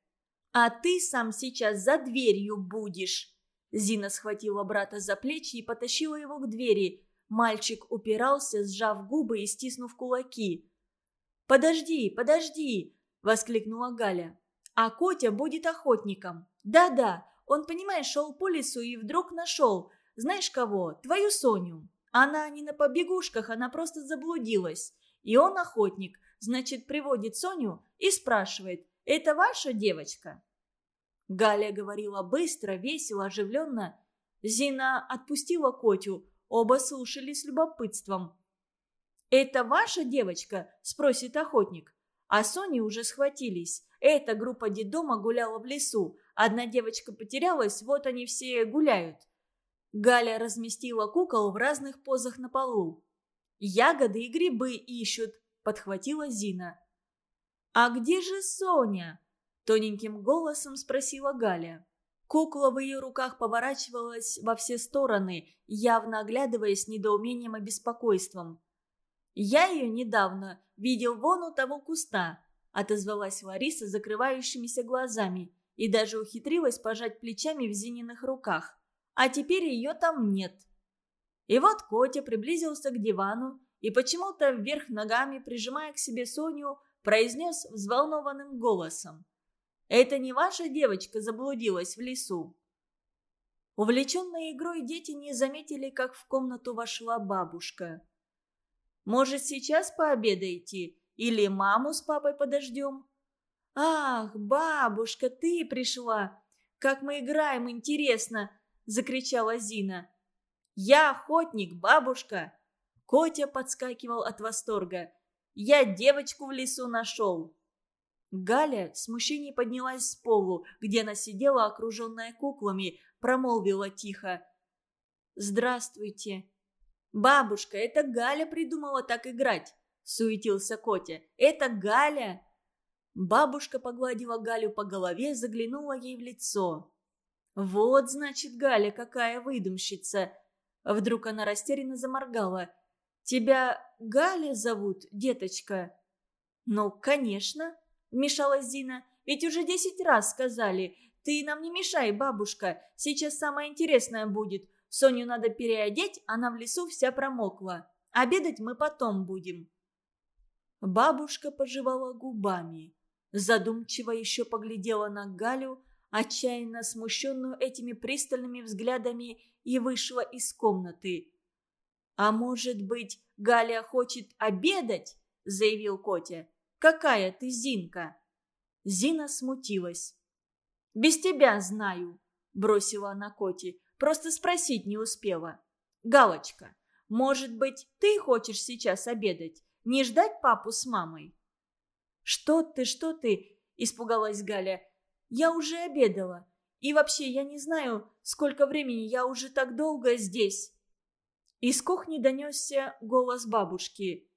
«А ты сам сейчас за дверью будешь!» Зина схватила брата за плечи и потащила его к двери. Мальчик упирался, сжав губы и стиснув кулаки. «Подожди, подожди!» – воскликнула Галя. А Котя будет охотником. Да-да, он, понимаешь, шел по лесу и вдруг нашел. Знаешь кого? Твою Соню. Она не на побегушках, она просто заблудилась. И он охотник, значит, приводит Соню и спрашивает, «Это ваша девочка?» Галя говорила быстро, весело, оживленно. Зина отпустила Котю, оба слушали с любопытством. «Это ваша девочка?» – спросит охотник. А Сони уже схватились. Эта группа детдома гуляла в лесу. Одна девочка потерялась, вот они все гуляют. Галя разместила кукол в разных позах на полу. «Ягоды и грибы ищут», — подхватила Зина. «А где же Соня?» — тоненьким голосом спросила Галя. Кукла в ее руках поворачивалась во все стороны, явно оглядываясь недоумением и беспокойством. «Я ее недавно видел вон у того куста», отозвалась Лариса закрывающимися глазами и даже ухитрилась пожать плечами в Зининых руках. А теперь ее там нет. И вот Котя приблизился к дивану и почему-то вверх ногами, прижимая к себе Соню, произнес взволнованным голосом. «Это не ваша девочка заблудилась в лесу?» Увлеченные игрой дети не заметили, как в комнату вошла бабушка. «Может, сейчас пообедаете? Или маму с папой подождем?» «Ах, бабушка, ты пришла! Как мы играем, интересно!» – закричала Зина. «Я охотник, бабушка!» Котя подскакивал от восторга. «Я девочку в лесу нашел!» Галя в смущении поднялась с полу, где она сидела, окруженная куклами, промолвила тихо. «Здравствуйте». «Бабушка, это Галя придумала так играть», — суетился Котя. «Это Галя!» Бабушка погладила Галю по голове, заглянула ей в лицо. «Вот, значит, Галя какая выдумщица!» Вдруг она растерянно заморгала. «Тебя Галя зовут, деточка?» «Ну, конечно», — вмешалась Зина. «Ведь уже десять раз сказали. Ты нам не мешай, бабушка. Сейчас самое интересное будет. Соню надо переодеть, она в лесу вся промокла. Обедать мы потом будем». Бабушка пожевала губами задумчиво еще поглядела на Галю, отчаянно смущенную этими пристальными взглядами, и вышла из комнаты. «А может быть, Галя хочет обедать?» – заявил Котя. «Какая ты, Зинка?» Зина смутилась. «Без тебя знаю», – бросила она Коте. «Просто спросить не успела». «Галочка, может быть, ты хочешь сейчас обедать? Не ждать папу с мамой?» «Что ты, что ты?» – испугалась Галя. «Я уже обедала. И вообще, я не знаю, сколько времени, я уже так долго здесь». Из кухни донесся голос бабушки.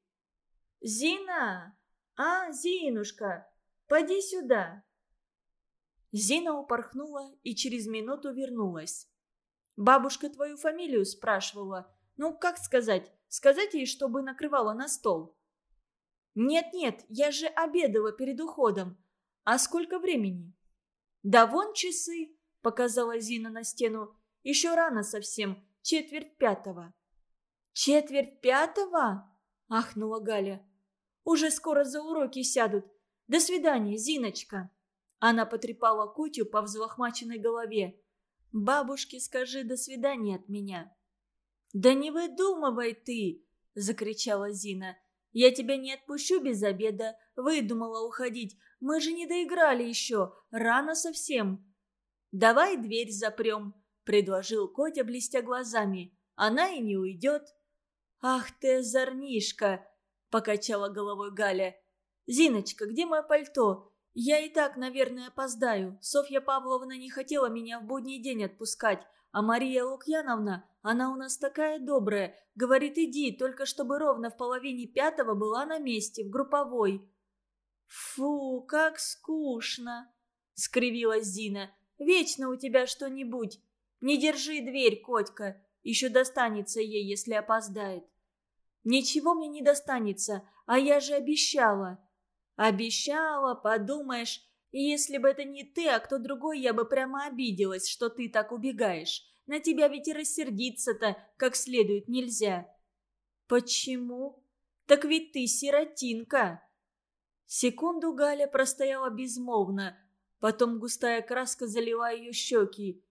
«Зина! А, Зинушка, поди сюда!» Зина упорхнула и через минуту вернулась. «Бабушка твою фамилию спрашивала. Ну, как сказать? Сказать ей, чтобы накрывала на стол?» «Нет-нет, я же обедала перед уходом. А сколько времени?» «Да вон часы», — показала Зина на стену. «Еще рано совсем, четверть пятого». «Четверть пятого?» — ахнула Галя. «Уже скоро за уроки сядут. До свидания, Зиночка». Она потрепала Кутю по взлохмаченной голове. «Бабушке скажи «до свидания» от меня». «Да не выдумывай ты!» — закричала Зина. Я тебя не отпущу без обеда. Выдумала уходить. Мы же не доиграли еще. Рано совсем. Давай дверь запрем, предложил Котя, блестя глазами. Она и не уйдет. Ах ты, озорнишка, покачала головой Галя. Зиночка, где мое пальто? Я и так, наверное, опоздаю. Софья Павловна не хотела меня в будний день отпускать. А Мария Лукьяновна, она у нас такая добрая. Говорит, иди, только чтобы ровно в половине пятого была на месте, в групповой. Фу, как скучно, скривилась Зина. Вечно у тебя что-нибудь. Не держи дверь, Котька. Еще достанется ей, если опоздает. Ничего мне не достанется, а я же обещала. Обещала, подумаешь, если бы это не ты, а кто другой, я бы прямо обиделась, что ты так убегаешь. На тебя ведь и рассердиться-то как следует нельзя». «Почему? Так ведь ты сиротинка». Секунду Галя простояла безмолвно, потом густая краска залила ее щеки.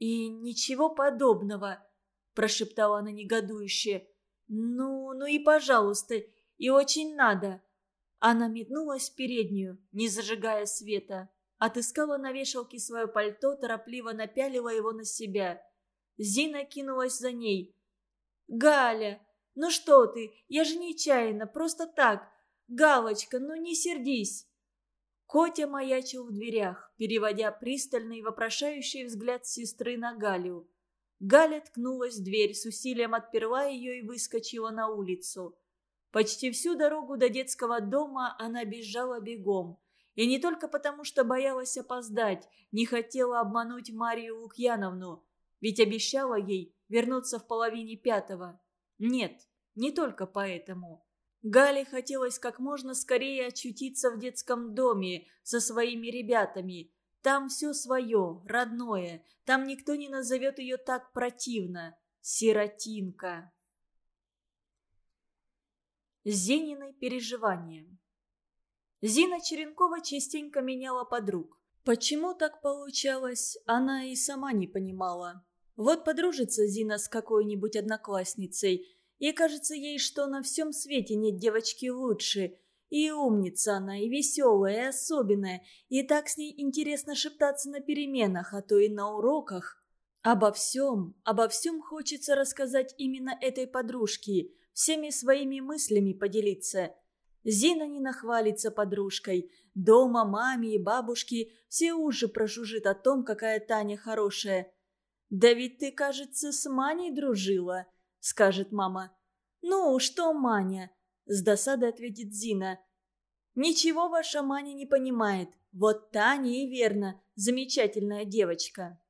«И ничего подобного», – прошептала она негодующе. «Ну, ну и пожалуйста, и очень надо». Она метнулась в переднюю, не зажигая света. Отыскала на вешалке свое пальто, торопливо напялила его на себя. Зина кинулась за ней. «Галя, ну что ты? Я же нечаянно, просто так. Галочка, ну не сердись!» Котя маячил в дверях, переводя пристальный вопрошающий взгляд сестры на Галю. Галя ткнулась в дверь, с усилием отперла ее и выскочила на улицу. Почти всю дорогу до детского дома она бежала бегом. И не только потому, что боялась опоздать, не хотела обмануть Марию Лукьяновну, ведь обещала ей вернуться в половине пятого. Нет, не только поэтому. Гале хотелось как можно скорее очутиться в детском доме со своими ребятами. Там все свое, родное. Там никто не назовет ее так противно. Сиротинка. Зенины переживания. Зина Черенкова частенько меняла подруг. Почему так получалось, она и сама не понимала. Вот подружится Зина с какой-нибудь одноклассницей, и кажется ей, что на всем свете нет девочки лучше. И умница она, и веселая, и особенная, и так с ней интересно шептаться на переменах, а то и на уроках. Обо всем, обо всем хочется рассказать именно этой подружке, всеми своими мыслями поделиться. Зина не нахвалится подружкой. Дома маме и бабушке все уши прожужжит о том, какая Таня хорошая. «Да ведь ты, кажется, с Маней дружила», — скажет мама. «Ну, что Маня?» — с досадой ответит Зина. «Ничего ваша Маня не понимает. Вот Таня и верно, замечательная девочка».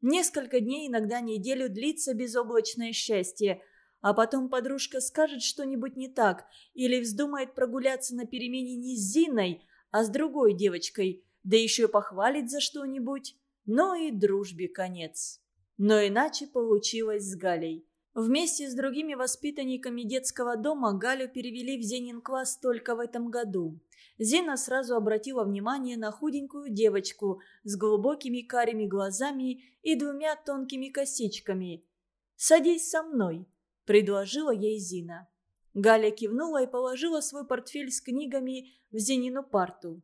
Несколько дней, иногда неделю длится безоблачное счастье, а потом подружка скажет что-нибудь не так или вздумает прогуляться на перемене не с Зиной, а с другой девочкой, да еще похвалит за что-нибудь. Но и дружбе конец. Но иначе получилось с Галей. Вместе с другими воспитанниками детского дома Галю перевели в Зенин класс только в этом году. Зина сразу обратила внимание на худенькую девочку с глубокими карими глазами и двумя тонкими косичками. «Садись со мной», – предложила ей Зина. Галя кивнула и положила свой портфель с книгами в Зинину парту.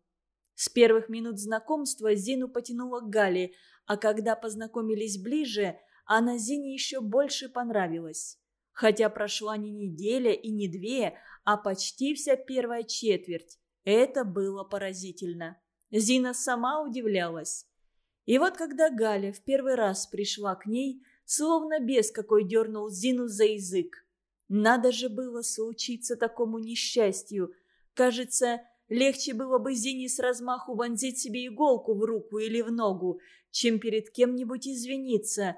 С первых минут знакомства Зину потянула к Гале, а когда познакомились ближе, она Зине еще больше понравилась. Хотя прошла не неделя и не две, а почти вся первая четверть. Это было поразительно. Зина сама удивлялась. И вот когда Галя в первый раз пришла к ней, словно бес какой дернул Зину за язык. Надо же было случиться такому несчастью. Кажется, легче было бы Зине с размаху вонзить себе иголку в руку или в ногу, чем перед кем-нибудь извиниться.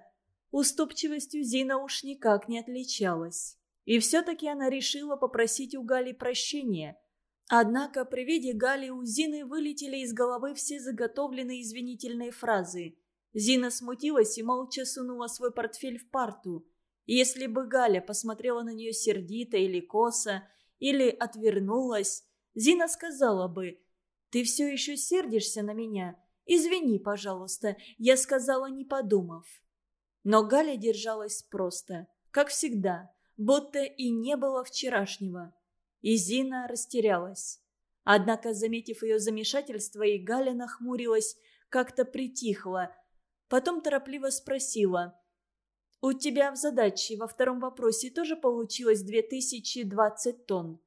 Уступчивостью Зина уж никак не отличалась. И все-таки она решила попросить у Гали прощения – Однако при виде Гали у Зины вылетели из головы все заготовленные извинительные фразы. Зина смутилась и молча сунула свой портфель в парту. Если бы Галя посмотрела на нее сердито или косо, или отвернулась, Зина сказала бы «Ты все еще сердишься на меня? Извини, пожалуйста, я сказала, не подумав». Но Галя держалась просто, как всегда, будто и не было вчерашнего. И Зина растерялась. Однако, заметив ее замешательство, и Галя нахмурилась, как-то притихла. Потом торопливо спросила. «У тебя в задаче во втором вопросе тоже получилось 2020 тонн?»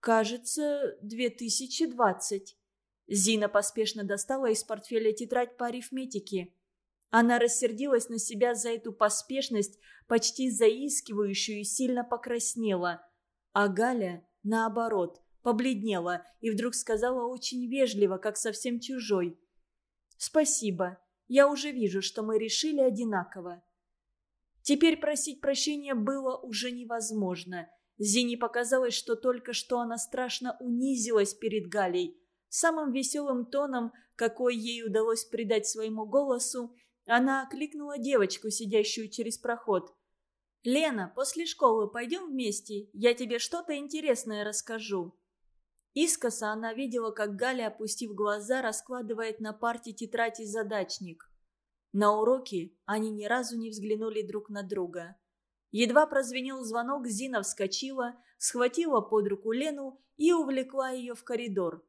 «Кажется, 2020». Зина поспешно достала из портфеля тетрадь по арифметике. Она рассердилась на себя за эту поспешность, почти заискивающую, и сильно покраснела – а Галя, наоборот, побледнела и вдруг сказала очень вежливо, как совсем чужой. «Спасибо. Я уже вижу, что мы решили одинаково». Теперь просить прощения было уже невозможно. Зине показалось, что только что она страшно унизилась перед Галей. Самым веселым тоном, какой ей удалось придать своему голосу, она окликнула девочку, сидящую через проход. «Лена, после школы пойдем вместе, я тебе что-то интересное расскажу». Искоса она видела, как Галя, опустив глаза, раскладывает на парте тетрадь и задачник. На уроке они ни разу не взглянули друг на друга. Едва прозвенел звонок, Зина вскочила, схватила под руку Лену и увлекла ее в коридор.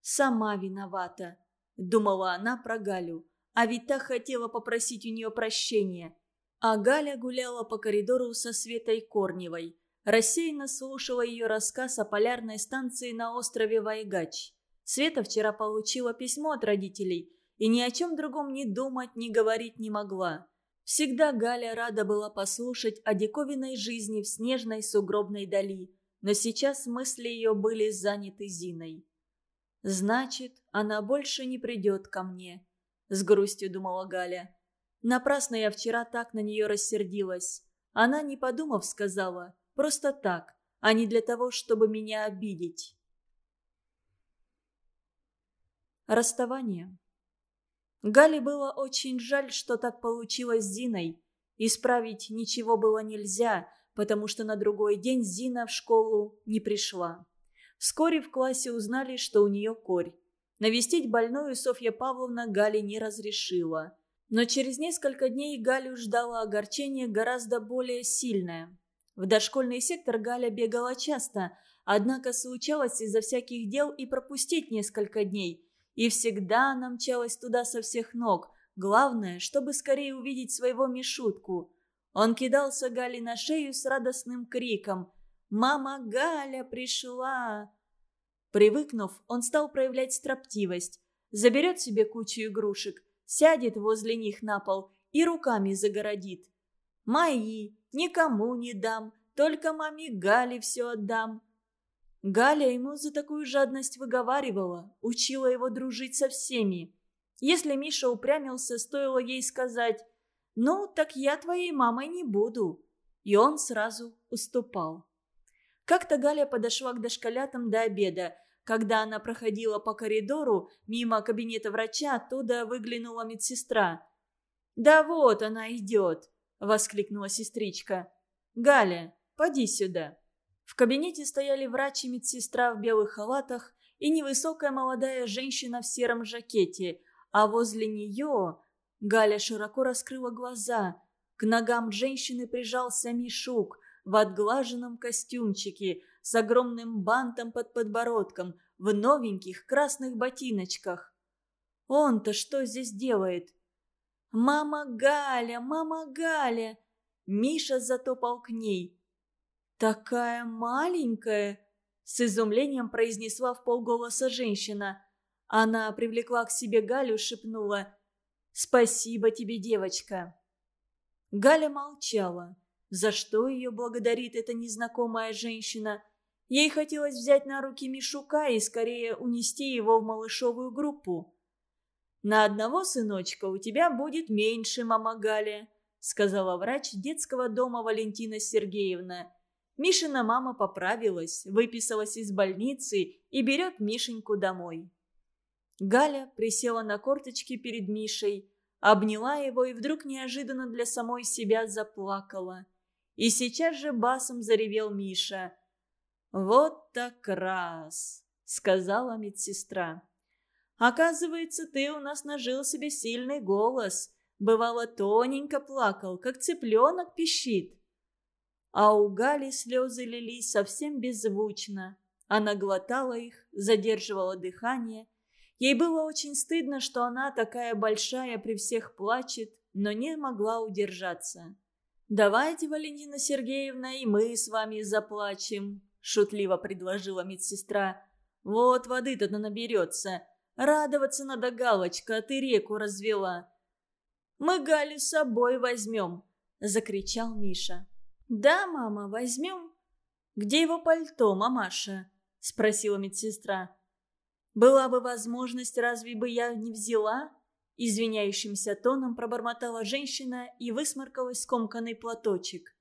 «Сама виновата», — думала она про Галю, а ведь так хотела попросить у нее прощения. А Галя гуляла по коридору со Светой Корневой. Рассеянно слушала ее рассказ о полярной станции на острове Вайгач. Света вчера получила письмо от родителей и ни о чем другом ни думать, ни говорить не могла. Всегда Галя рада была послушать о диковинной жизни в снежной сугробной дали, но сейчас мысли ее были заняты Зиной. «Значит, она больше не придет ко мне», — с грустью думала Галя. Напрасно я вчера так на нее рассердилась. Она, не подумав, сказала, просто так, а не для того, чтобы меня обидеть. Расставание. Гале было очень жаль, что так получилось с Зиной. Исправить ничего было нельзя, потому что на другой день Зина в школу не пришла. Вскоре в классе узнали, что у нее корь. Навестить больную Софья Павловна Гале не разрешила. Но через несколько дней Галю ждало огорчение гораздо более сильное. В дошкольный сектор Галя бегала часто, однако случалось из-за всяких дел и пропустить несколько дней. И всегда она мчалась туда со всех ног. Главное, чтобы скорее увидеть своего Мишутку. Он кидался Гале на шею с радостным криком «Мама Галя пришла!». Привыкнув, он стал проявлять строптивость. Заберет себе кучу игрушек, сядет возле них на пол и руками загородит. «Мои, никому не дам, только маме Гале все отдам». Галя ему за такую жадность выговаривала, учила его дружить со всеми. Если Миша упрямился, стоило ей сказать «Ну, так я твоей мамой не буду». И он сразу уступал. Как-то Галя подошла к дошколятам до обеда. Когда она проходила по коридору мимо кабинета врача, оттуда выглянула медсестра. «Да вот она идет!» – воскликнула сестричка. «Галя, поди сюда!» В кабинете стояли врач и медсестра в белых халатах и невысокая молодая женщина в сером жакете, а возле нее Галя широко раскрыла глаза. К ногам женщины прижался Мишук в отглаженном костюмчике с огромным бантом под подбородком в новеньких красных ботиночках. Он-то что здесь делает? «Мама Галя! Мама Галя!» Миша затопал к ней. «Такая маленькая!» С изумлением произнесла в полголоса женщина. Она привлекла к себе Галю, шепнула «Спасибо тебе, девочка!» Галя молчала. За что ее благодарит эта незнакомая женщина? Ей хотелось взять на руки Мишука и скорее унести его в малышовую группу. «На одного сыночка у тебя будет меньше, мама Галя», сказала врач детского дома Валентина Сергеевна. Мишина мама поправилась, выписалась из больницы и берет Мишеньку домой. Галя присела на корточки перед Мишей, обняла его и вдруг неожиданно для самой себя заплакала. И сейчас же басом заревел Миша. «Вот так раз!» — сказала медсестра. «Оказывается, ты у нас нажил себе сильный голос. Бывало, тоненько плакал, как цыпленок пищит». А у Гали слезы лились совсем беззвучно. Она глотала их, задерживала дыхание. Ей было очень стыдно, что она такая большая при всех плачет, но не могла удержаться. «Давайте, Валентина Сергеевна, и мы с вами заплачем», – шутливо предложила медсестра. «Вот воды-то наберется. Радоваться надо, Галочка, а ты реку развела». «Мы Галю с собой возьмем», – закричал Миша. «Да, мама, возьмем». «Где его пальто, мамаша?» – спросила медсестра. «Была бы возможность, разве бы я не взяла?» Извиняющимся тоном пробормотала женщина и высморкалась скомканный платочек.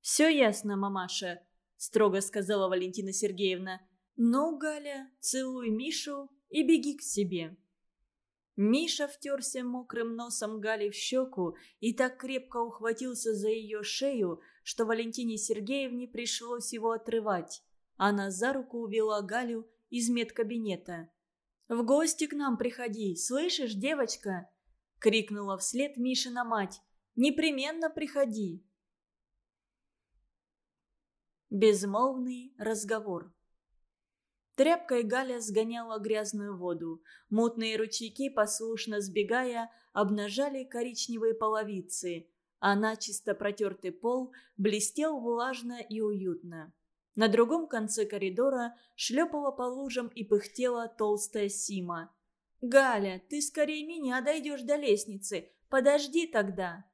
«Все ясно, мамаша», – строго сказала Валентина Сергеевна. «Ну, Галя, целуй Мишу и беги к себе». Миша втерся мокрым носом Гали в щеку и так крепко ухватился за ее шею, что Валентине Сергеевне пришлось его отрывать. Она за руку увела Галю из медкабинета. «В гости к нам приходи, слышишь, девочка?» — крикнула вслед Мишина мать. «Непременно приходи!» Безмолвный разговор Тряпкой Галя сгоняла грязную воду. Мутные ручейки, послушно сбегая, обнажали коричневые половицы, а начисто протертый пол блестел влажно и уютно. На другом конце коридора шлепала по лужам и пыхтела толстая Сима. «Галя, ты скорее меня дойдешь до лестницы. Подожди тогда».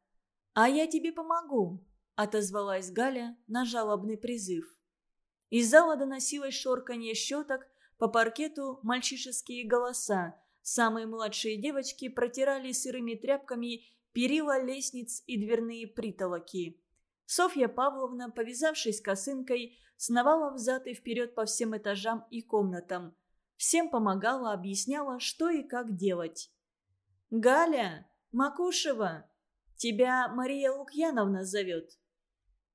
«А я тебе помогу», — отозвалась Галя на жалобный призыв. Из зала доносилось шорканье щеток, по паркету мальчишеские голоса. Самые младшие девочки протирали сырыми тряпками перила лестниц и дверные притолоки. Софья Павловна, повязавшись косынкой, сновала взад и вперед по всем этажам и комнатам. Всем помогала, объясняла, что и как делать. «Галя! Макушева! Тебя Мария Лукьяновна зовет!»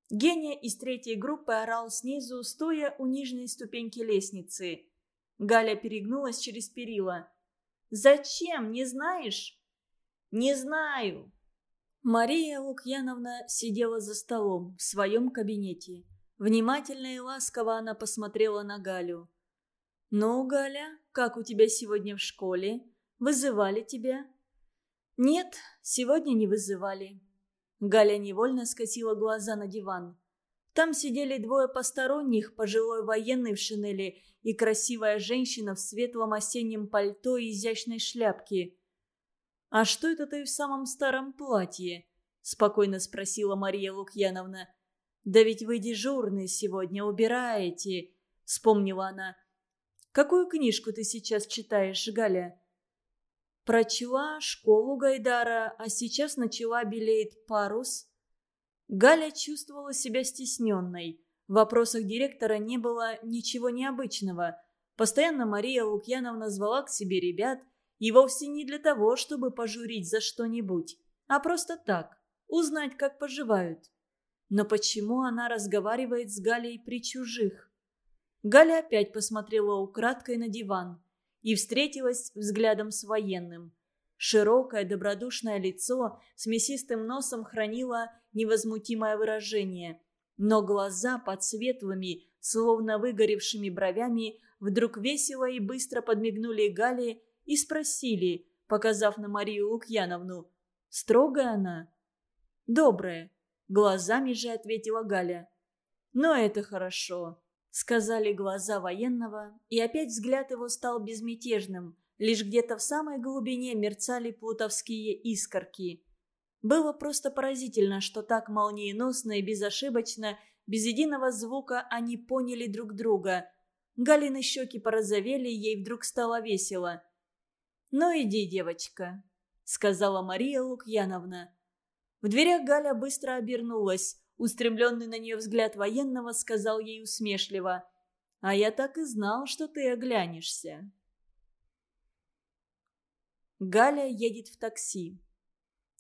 Гения из третьей группы орал снизу, стоя у нижней ступеньки лестницы. Галя перегнулась через перила. «Зачем? Не знаешь?» «Не знаю». Мария Лукьяновна сидела за столом в своем кабинете. Внимательно и ласково она посмотрела на Галю. «Ну, Галя, как у тебя сегодня в школе? Вызывали тебя?» «Нет, сегодня не вызывали». Галя невольно скосила глаза на диван. Там сидели двое посторонних, пожилой военный в шинели и красивая женщина в светлом осеннем пальто и изящной шляпке. «А что это ты в самом старом платье?» – спокойно спросила Мария Лукьяновна. «Да ведь вы дежурный сегодня, убираете», – вспомнила она. «Какую книжку ты сейчас читаешь, Галя?» Прочла школу Гайдара, а сейчас начала белеет парус. Галя чувствовала себя стесненной. В вопросах директора не было ничего необычного. Постоянно Мария Лукьяновна звала к себе ребят, и вовсе не для того, чтобы пожурить за что-нибудь, а просто так, узнать, как поживают. Но почему она разговаривает с Галей при чужих? Галя опять посмотрела украдкой на диван и встретилась взглядом с военным. Широкое добродушное лицо с мясистым носом хранило невозмутимое выражение, но глаза под светлыми, словно выгоревшими бровями, вдруг весело и быстро подмигнули Гале и спросили, показав на Марию Лукьяновну, «Строгая она?» «Добрая», — глазами же ответила Галя. «Но это хорошо сказали глаза военного, и опять взгляд его стал безмятежным. Лишь где-то в самой глубине мерцали плутовские искорки. Было просто поразительно, что так молниеносно и безошибочно, без единого звука они поняли друг друга. Галины щеки порозовели, ей вдруг стало весело. «Ну иди, девочка», — сказала Мария Лукьяновна. В дверях Галя быстро обернулась. Устремленный на нее взгляд военного сказал ей усмешливо. «А я так и знал, что ты оглянешься». Галя едет в такси.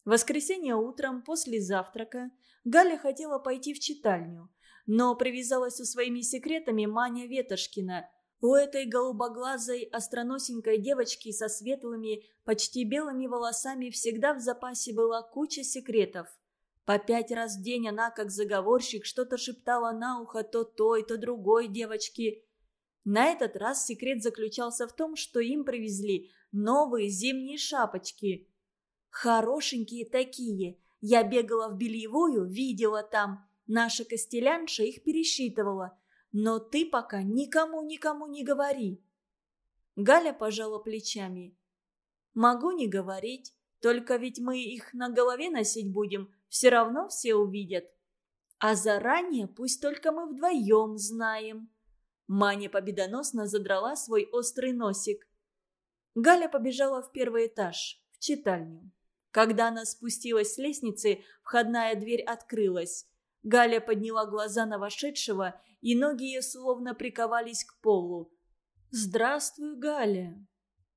Воскресенье утром после завтрака Галя хотела пойти в читальню, но привязалась со своими секретами Маня Ветошкина. У этой голубоглазой, остроносенькой девочки со светлыми, почти белыми волосами всегда в запасе была куча секретов – по пять раз в день она, как заговорщик, что-то шептала на ухо то той, то другой девочке. На этот раз секрет заключался в том, что им привезли новые зимние шапочки. Хорошенькие такие. Я бегала в бельевую, видела там. Наша костелянша их пересчитывала. Но ты пока никому-никому не говори. Галя пожала плечами. «Могу не говорить, только ведь мы их на голове носить будем, все равно все увидят. А заранее пусть только мы вдвоем знаем». Маня победоносно задрала свой острый носик. Галя побежала в первый этаж, в читальню. Когда она спустилась с лестницы, входная дверь открылась. Галя подняла глаза на вошедшего, и ноги ее словно приковались к полу. «Здравствуй, Галя!»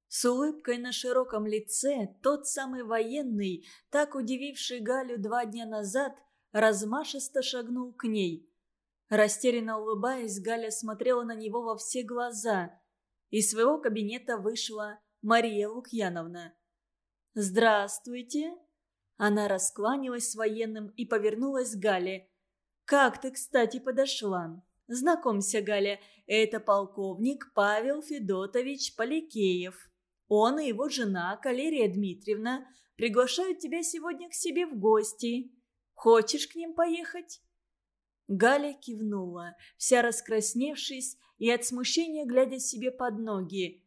С улыбкой на широком лице тот самый военный, так удививший Галю два дня назад, размашисто шагнул к ней. Растерянно улыбаясь, Галя смотрела на него во все глаза. Из своего кабинета вышла Мария Лукьяновна. «Здравствуйте!» Она раскланялась с военным и повернулась к Гале. «Как ты, кстати, подошла? Знакомься, Галя, это полковник Павел Федотович Поликеев». Он и его жена, Калерия Дмитриевна, приглашают тебя сегодня к себе в гости. Хочешь к ним поехать?» Галя кивнула, вся раскрасневшись и от смущения глядя себе под ноги.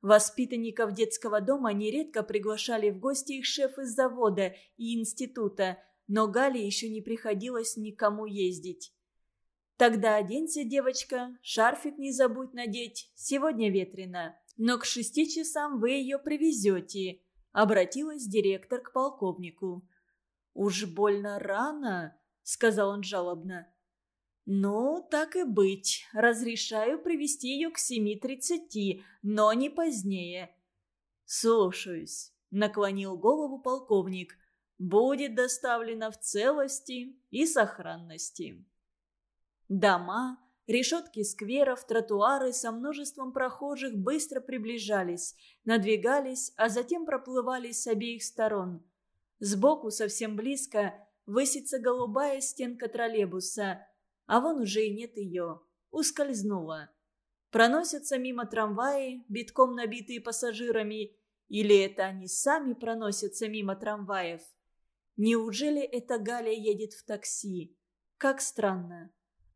Воспитанников детского дома нередко приглашали в гости их шеф из завода и института, но Гале еще не приходилось никому ездить. «Тогда оденься, девочка, шарфик не забудь надеть, сегодня ветрено», но к шести часам вы ее привезете», — обратилась директор к полковнику. «Уж больно рано», — сказал он жалобно. «Ну, так и быть. Разрешаю привести ее к семи тридцати, но не позднее». «Слушаюсь», — наклонил голову полковник. будет доставлена в целости и сохранности. Дома, решетки скверов, тротуары со множеством прохожих быстро приближались, надвигались, а затем проплывали с обеих сторон. Сбоку, совсем близко, высится голубая стенка троллейбуса, а вон уже и нет ее, ускользнула. Проносятся мимо трамваи, битком набитые пассажирами, или это они сами проносятся мимо трамваев? Неужели эта Галя едет в такси? Как странно.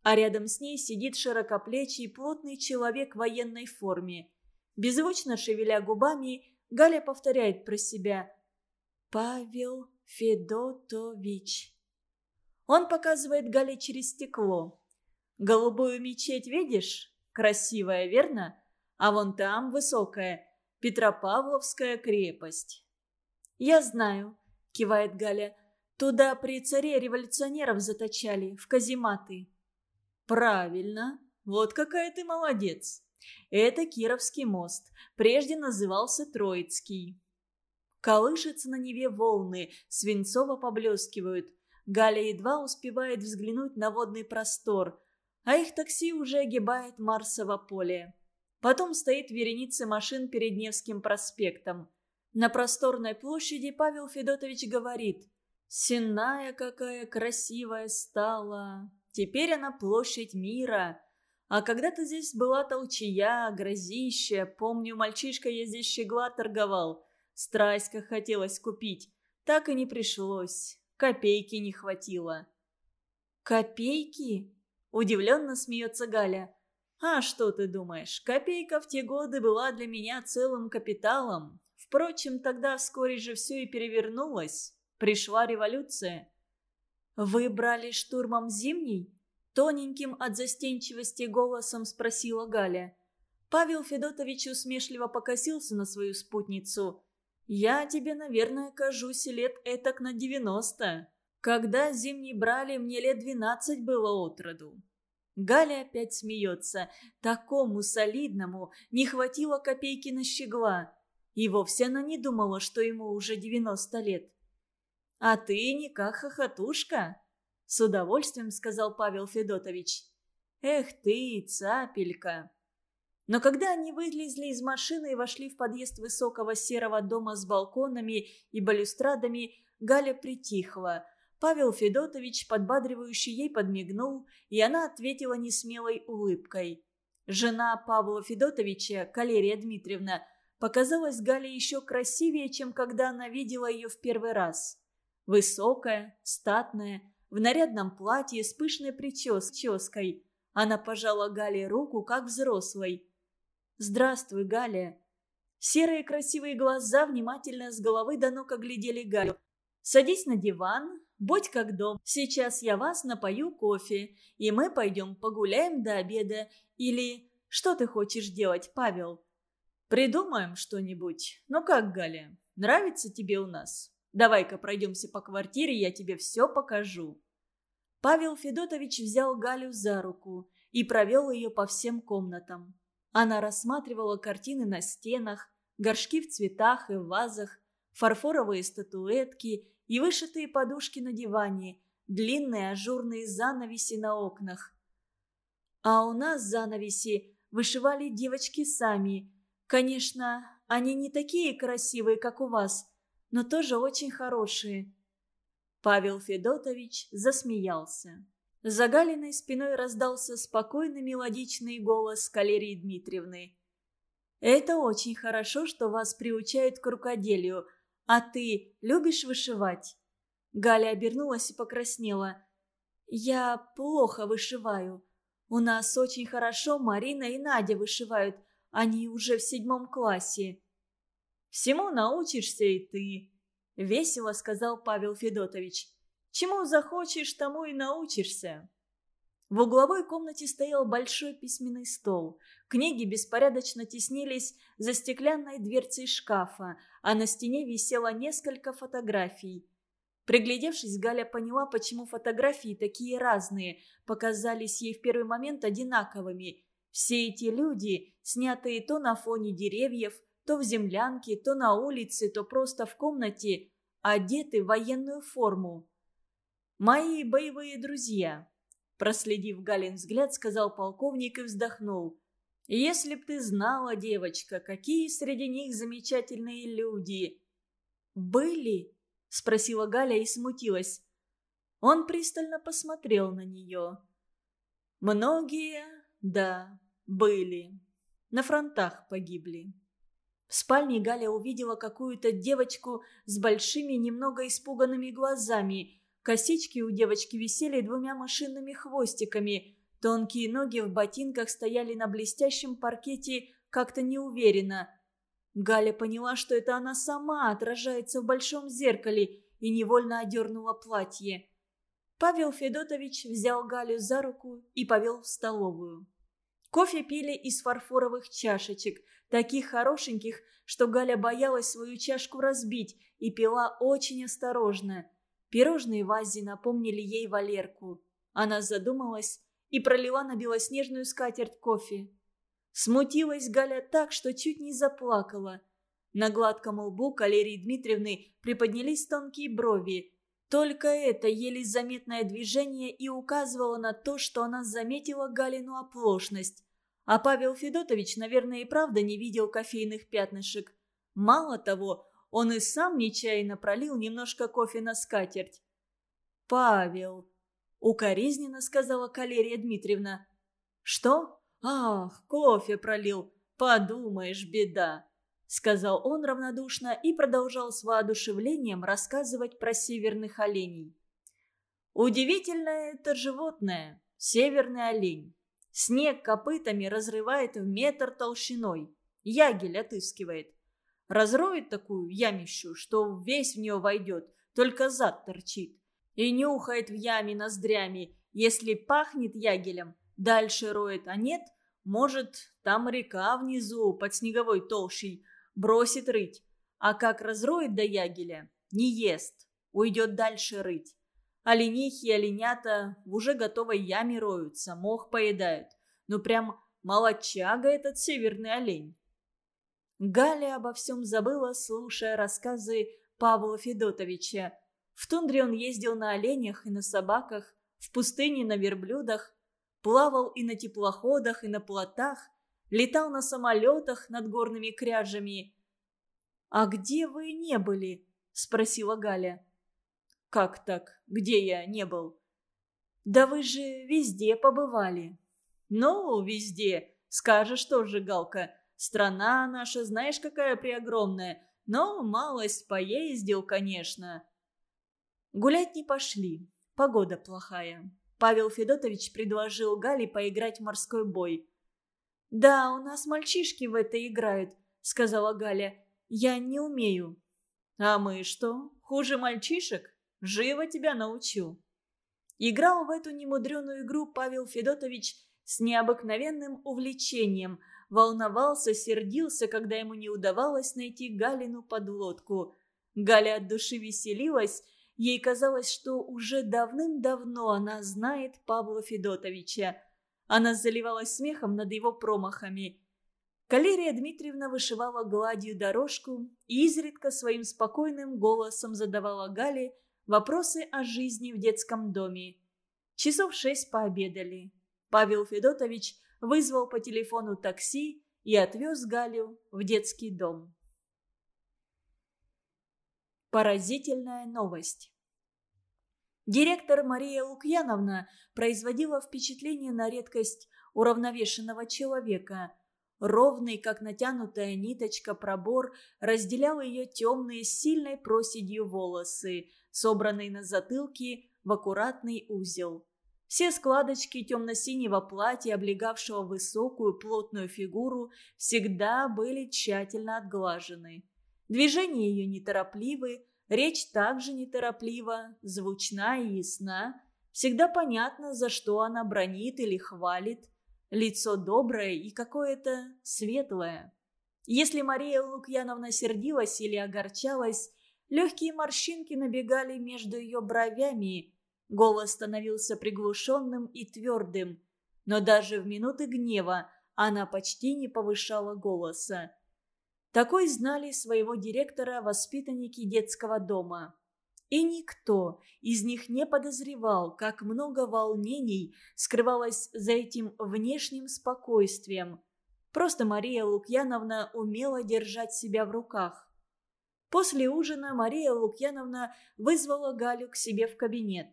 А рядом с ней сидит широкоплечий плотный человек в военной форме. Беззвучно шевеля губами, Галя повторяет про себя «Павел Федотович». Он показывает Гале через стекло. «Голубую мечеть видишь? Красивая, верно? А вон там высокая, Петропавловская крепость». «Я знаю», — кивает Галя. «Туда при царе революционеров заточали, в казематы». «Правильно. Вот какая ты молодец. Это Кировский мост. Прежде назывался Троицкий». Колышется на Неве волны, свинцово поблескивают. Галя едва успевает взглянуть на водный простор, а их такси уже огибает Марсово поле. Потом стоит вереница машин перед Невским проспектом. На просторной площади Павел Федотович говорит «Сенная какая красивая стала! Теперь она площадь мира!» А когда-то здесь была толчая, грозища. Помню, мальчишка я здесь щегла торговал. Страсть как хотелось купить. Так и не пришлось. Копейки не хватило. «Копейки?» – удивленно смеется Галя. А что ты думаешь, копейка в те годы была для меня целым капиталом. Впрочем, тогда вскоре же все и перевернулось. Пришла революция. «Вы брали штурмом зимний?» Тоненьким от застенчивости голосом спросила Галя. Павел Федотович усмешливо покосился на свою спутницу. «Я тебе, наверное, кажусь лет этак на девяносто. Когда зимний брали, мне лет двенадцать было от роду. Галя опять смеется. Такому солидному не хватило копейки на щегла. И вовсе она не думала, что ему уже 90 лет. «А ты не как хохотушка», — с удовольствием сказал Павел Федотович. «Эх ты, цапелька!» Но когда они вылезли из машины и вошли в подъезд высокого серого дома с балконами и балюстрадами, Галя притихла — Павел Федотович, подбадривающий ей, подмигнул, и она ответила несмелой улыбкой. Жена Павла Федотовича, Калерия Дмитриевна, показалась Гале еще красивее, чем когда она видела ее в первый раз. Высокая, статная, в нарядном платье с пышной прической. Она пожала Гале руку, как взрослой. «Здравствуй, Галя». Серые красивые глаза внимательно с головы до ног оглядели Галю. «Садись на диван, Будь как дом. Сейчас я вас напою кофе, и мы пойдем погуляем до обеда. Или что ты хочешь делать, Павел? Придумаем что-нибудь. Ну как, Галя, нравится тебе у нас? Давай-ка пройдемся по квартире, я тебе все покажу. Павел Федотович взял Галю за руку и провел ее по всем комнатам. Она рассматривала картины на стенах, горшки в цветах и в вазах, фарфоровые статуэтки и вышитые подушки на диване, длинные ажурные занавеси на окнах. А у нас занавеси вышивали девочки сами. Конечно, они не такие красивые, как у вас, но тоже очень хорошие. Павел Федотович засмеялся. За Галиной спиной раздался спокойный мелодичный голос Калерии Дмитриевны. «Это очень хорошо, что вас приучают к рукоделию. «А ты любишь вышивать?» Галя обернулась и покраснела. «Я плохо вышиваю. У нас очень хорошо Марина и Надя вышивают. Они уже в седьмом классе». «Всему научишься и ты», — весело сказал Павел Федотович. «Чему захочешь, тому и научишься». В угловой комнате стоял большой письменный стол. Книги беспорядочно теснились за стеклянной дверцей шкафа, а на стене висело несколько фотографий. Приглядевшись, Галя поняла, почему фотографии такие разные, показались ей в первый момент одинаковыми. Все эти люди, снятые то на фоне деревьев, то в землянке, то на улице, то просто в комнате, одеты в военную форму. «Мои боевые друзья», – проследив Галин взгляд, сказал полковник и вздохнул. «Если б ты знала, девочка, какие среди них замечательные люди!» «Были?» – спросила Галя и смутилась. Он пристально посмотрел на нее. «Многие, да, были. На фронтах погибли». В спальне Галя увидела какую-то девочку с большими, немного испуганными глазами. Косички у девочки висели двумя машинными хвостиками. Тонкие ноги в ботинках стояли на блестящем паркете как-то неуверенно. Галя поняла, что это она сама отражается в большом зеркале и невольно одернула платье. Павел Федотович взял Галю за руку и повел в столовую. Кофе пили из фарфоровых чашечек, таких хорошеньких, что Галя боялась свою чашку разбить и пила очень осторожно. Пирожные в вазе напомнили ей Валерку. Она задумалась и пролила на белоснежную скатерть кофе. Смутилась Галя так, что чуть не заплакала. На гладком лбу Калерии Дмитриевны приподнялись тонкие брови. Только это еле заметное движение и указывало на то, что она заметила Галину оплошность. А Павел Федотович, наверное, и правда не видел кофейных пятнышек. Мало того, он и сам нечаянно пролил немножко кофе на скатерть. «Павел», — укоризненно сказала Калерия Дмитриевна. «Что? Ах, кофе пролил. Подумаешь, беда», — сказал он равнодушно и продолжал с воодушевлением рассказывать про северных оленей. «Удивительное это животное, северный олень. Снег копытами разрывает в метр толщиной. Ягель отыскивает. Разроет такую ямищу, что весь в нее войдет, только зад торчит. И нюхает в яме ноздрями. Если пахнет ягелем, дальше роет, а нет, может, там река внизу, под снеговой толщей, бросит рыть. А как разроет до ягеля, не ест, уйдет дальше рыть. Оленихи и оленята в уже готовой яме роются, мох поедают. Ну прям молодчага этот северный олень. Галя обо всем забыла, слушая рассказы Павла Федотовича. В тундре он ездил на оленях и на собаках, в пустыне на верблюдах, плавал и на теплоходах, и на плотах, летал на самолетах над горными кряжами. «А где вы не были?» – спросила Галя. «Как так? Где я не был?» «Да вы же везде побывали». «Ну, везде. Скажешь тоже, Галка. Страна наша, знаешь, какая преогромная. Но малость поездил, конечно». Гулять не пошли. Погода плохая. Павел Федотович предложил Гале поиграть в морской бой. «Да, у нас мальчишки в это играют», — сказала Галя. «Я не умею». «А мы что, хуже мальчишек?» Живо тебя научу». Играл в эту немудреную игру Павел Федотович с необыкновенным увлечением, волновался, сердился, когда ему не удавалось найти Галину подлодку. Галя от души веселилась, ей казалось, что уже давным-давно она знает Павла Федотовича. Она заливалась смехом над его промахами. Калерия Дмитриевна вышивала гладью дорожку и изредка своим спокойным голосом задавала Гале Вопросы о жизни в детском доме. Часов шесть пообедали. Павел Федотович вызвал по телефону такси и отвез Галю в детский дом. Поразительная новость. Директор Мария Лукьяновна производила впечатление на редкость уравновешенного человека. Ровный, как натянутая ниточка, пробор разделял ее темные с сильной проседью волосы, собранный на затылке в аккуратный узел. Все складочки темно-синего платья, облегавшего высокую плотную фигуру, всегда были тщательно отглажены. Движения ее неторопливы, речь также нетороплива, звучна и ясна. Всегда понятно, за что она бронит или хвалит. Лицо доброе и какое-то светлое. Если Мария Лукьяновна сердилась или огорчалась, Легкие морщинки набегали между ее бровями. Голос становился приглушенным и твердым. Но даже в минуты гнева она почти не повышала голоса. Такой знали своего директора воспитанники детского дома. И никто из них не подозревал, как много волнений скрывалось за этим внешним спокойствием. Просто Мария Лукьяновна умела держать себя в руках. После ужина Мария Лукьяновна вызвала Галю к себе в кабинет.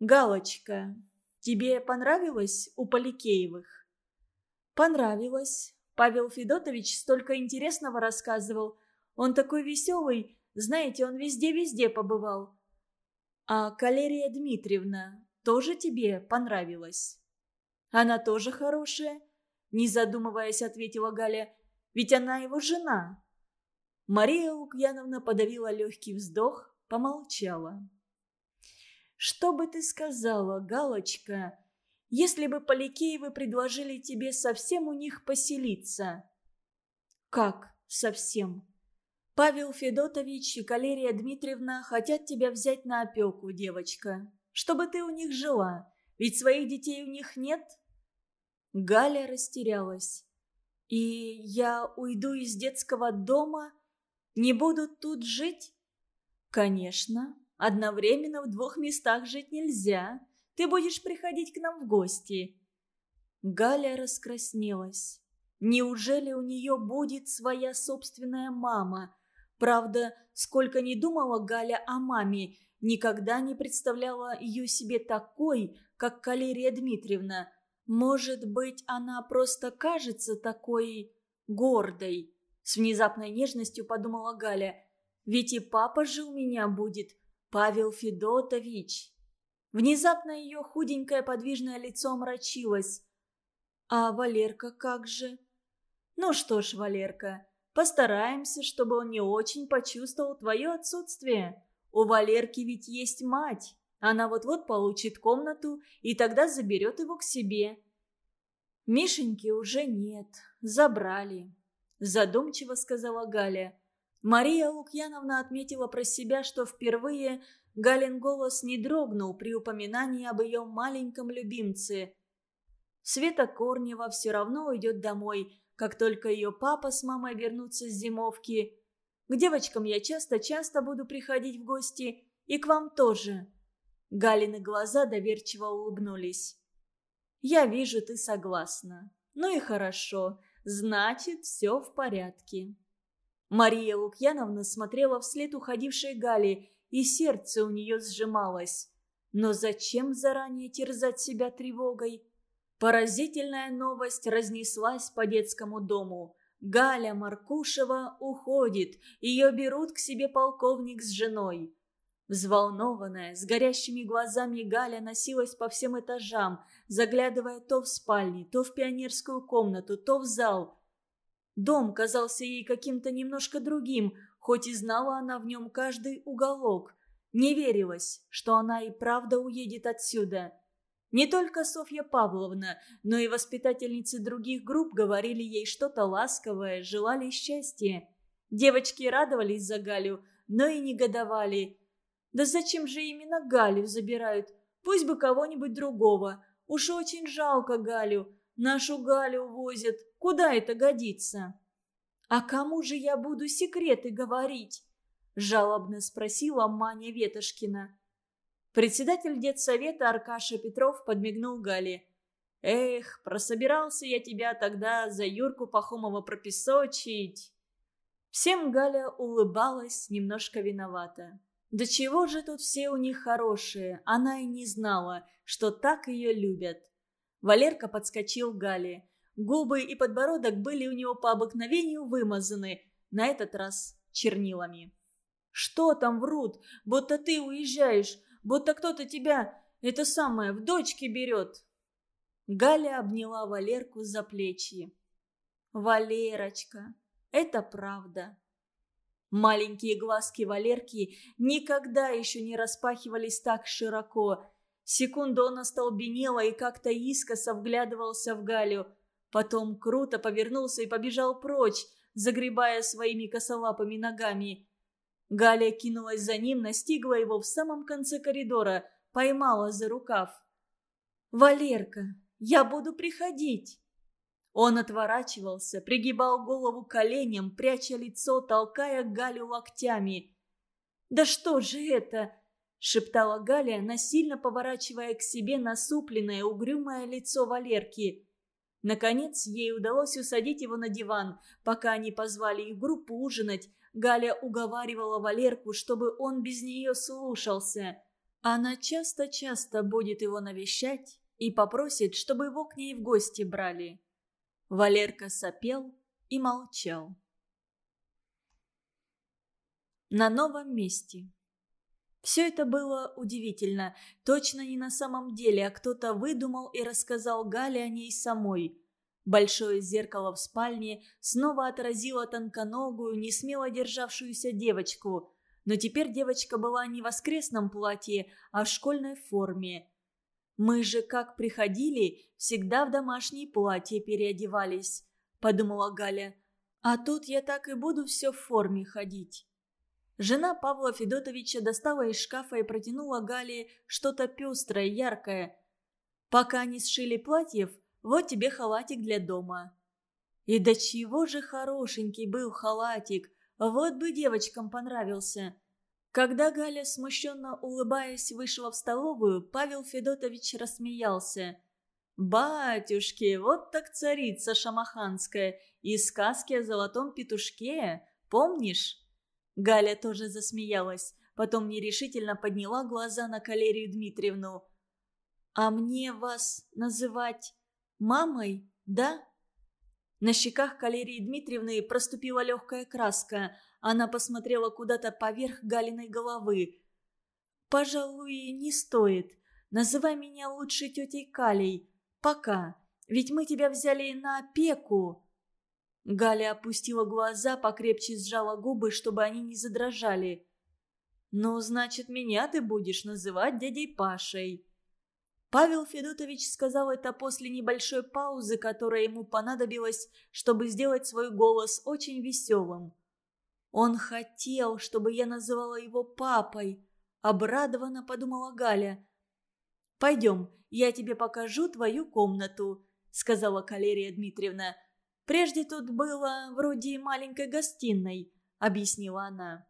«Галочка, тебе понравилось у Поликеевых?» «Понравилось», Павел Федотович столько интересного рассказывал. Он такой веселый, знаете, он везде-везде побывал. А Калерия Дмитриевна тоже тебе понравилась? Она тоже хорошая, не задумываясь, ответила Галя. Ведь она его жена. Мария Лукьяновна подавила легкий вздох, помолчала. «Что бы ты сказала, Галочка, если бы Поликеевы предложили тебе совсем у них поселиться?» «Как совсем?» «Павел Федотович и Калерия Дмитриевна хотят тебя взять на опеку, девочка, чтобы ты у них жила, ведь своих детей у них нет». Галя растерялась. «И я уйду из детского дома? Не буду тут жить?» «Конечно, одновременно в двух местах жить нельзя. Ты будешь приходить к нам в гости». Галя раскраснелась. Неужели у нее будет своя собственная мама? Правда, сколько не думала Галя о маме, никогда не представляла ее себе такой, как Калерия Дмитриевна. Может быть, она просто кажется такой гордой. С внезапной нежностью подумала Галя. Ведь и папа же у меня будет, Павел Федотович. Внезапно ее худенькое подвижное лицо омрачилось. «А Валерка как же?» «Ну что ж, Валерка, постараемся, чтобы он не очень почувствовал твое отсутствие. У Валерки ведь есть мать. Она вот-вот получит комнату и тогда заберет его к себе». «Мишеньки уже нет. Забрали», – задумчиво сказала Галя. Мария Лукьяновна отметила про себя, что впервые Галин голос не дрогнул при упоминании об ее маленьком любимце. Света Корнева все равно уйдет домой, как только ее папа с мамой вернутся с зимовки. К девочкам я часто-часто буду приходить в гости, и к вам тоже. Галины глаза доверчиво улыбнулись. «Я вижу, ты согласна. Ну и хорошо, значит, все в порядке». Мария Лукьяновна смотрела вслед уходившей Гали и сердце у нее сжималось. Но зачем заранее терзать себя тревогой? Поразительная новость разнеслась по детскому дому. Галя Маркушева уходит, ее берут к себе полковник с женой. Взволнованная, с горящими глазами Галя носилась по всем этажам, заглядывая то в спальни, то в пионерскую комнату, то в зал. Дом казался ей каким-то немножко другим, хоть и знала она в нем каждый уголок. Не верилось, что она и правда уедет отсюда. Не только Софья Павловна, но и воспитательницы других групп говорили ей что-то ласковое, желали счастья. Девочки радовались за Галю, но и негодовали. Да зачем же именно Галю забирают? Пусть бы кого-нибудь другого. Уж очень жалко Галю. Нашу Галю возят. Куда это годится? «А кому же я буду секреты говорить?» – жалобно спросила Маня Ветошкина. Председатель детсовета Аркаша Петров подмигнул Гале. «Эх, прособирался я тебя тогда за Юрку Пахомова пропесочить!» Всем Галя улыбалась немножко виновата. Да чего же тут все у них хорошие, она и не знала, что так ее любят. Валерка подскочил к Гале. Губы и подбородок были у него по обыкновению вымазаны, на этот раз чернилами. «Что там врут? Будто ты уезжаешь, будто кто-то тебя, это самое, в дочки берет!» Галя обняла Валерку за плечи. «Валерочка, это правда». Маленькие глазки Валерки никогда еще не распахивались так широко. Секунду он остолбенело и как-то искоса вглядывался в Галю – Потом круто повернулся и побежал прочь, загребая своими косолапыми ногами. Галя кинулась за ним, настигла его в самом конце коридора, поймала за рукав. «Валерка, я буду приходить!» Он отворачивался, пригибал голову коленям, пряча лицо, толкая Галю локтями. «Да что же это?» – шептала Галя, насильно поворачивая к себе насупленное, угрюмое лицо Валерки. Наконец, ей удалось усадить его на диван. Пока они позвали их группу ужинать, Галя уговаривала Валерку, чтобы он без нее слушался. Она часто-часто будет его навещать и попросит, чтобы его к ней в гости брали. Валерка сопел и молчал. На новом месте. Все это было удивительно. Точно не на самом деле, а кто-то выдумал и рассказал Гале о ней самой. Большое зеркало в спальне снова отразило тонконогую, не смело державшуюся девочку. Но теперь девочка была не в воскресном платье, а в школьной форме. «Мы же, как приходили, всегда в домашнее платье переодевались», – подумала Галя. «А тут я так и буду все в форме ходить». Жена Павла Федотовича достала из шкафа и протянула Гале что-то пестрое, яркое. «Пока не сшили платьев, вот тебе халатик для дома». И до чего же хорошенький был халатик, вот бы девочкам понравился. Когда Галя, смущенно улыбаясь, вышла в столовую, Павел Федотович рассмеялся. «Батюшки, вот так царица шамаханская, из сказки о золотом петушке, помнишь?» Галя тоже засмеялась, потом нерешительно подняла глаза на Калерию Дмитриевну. «А мне вас называть мамой, да?» На щеках Калерии Дмитриевны проступила легкая краска. Она посмотрела куда-то поверх Галиной головы. «Пожалуй, не стоит. Называй меня лучше тетей Калей. Пока. Ведь мы тебя взяли на опеку». Галя опустила глаза, покрепче сжала губы, чтобы они не задрожали. «Ну, значит, меня ты будешь называть дядей Пашей». Павел Федотович сказал это после небольшой паузы, которая ему понадобилась, чтобы сделать свой голос очень веселым. «Он хотел, чтобы я называла его папой», — обрадованно подумала Галя. «Пойдем, я тебе покажу твою комнату», — сказала Калерия Дмитриевна. «Прежде тут было вроде маленькой гостиной», — объяснила она.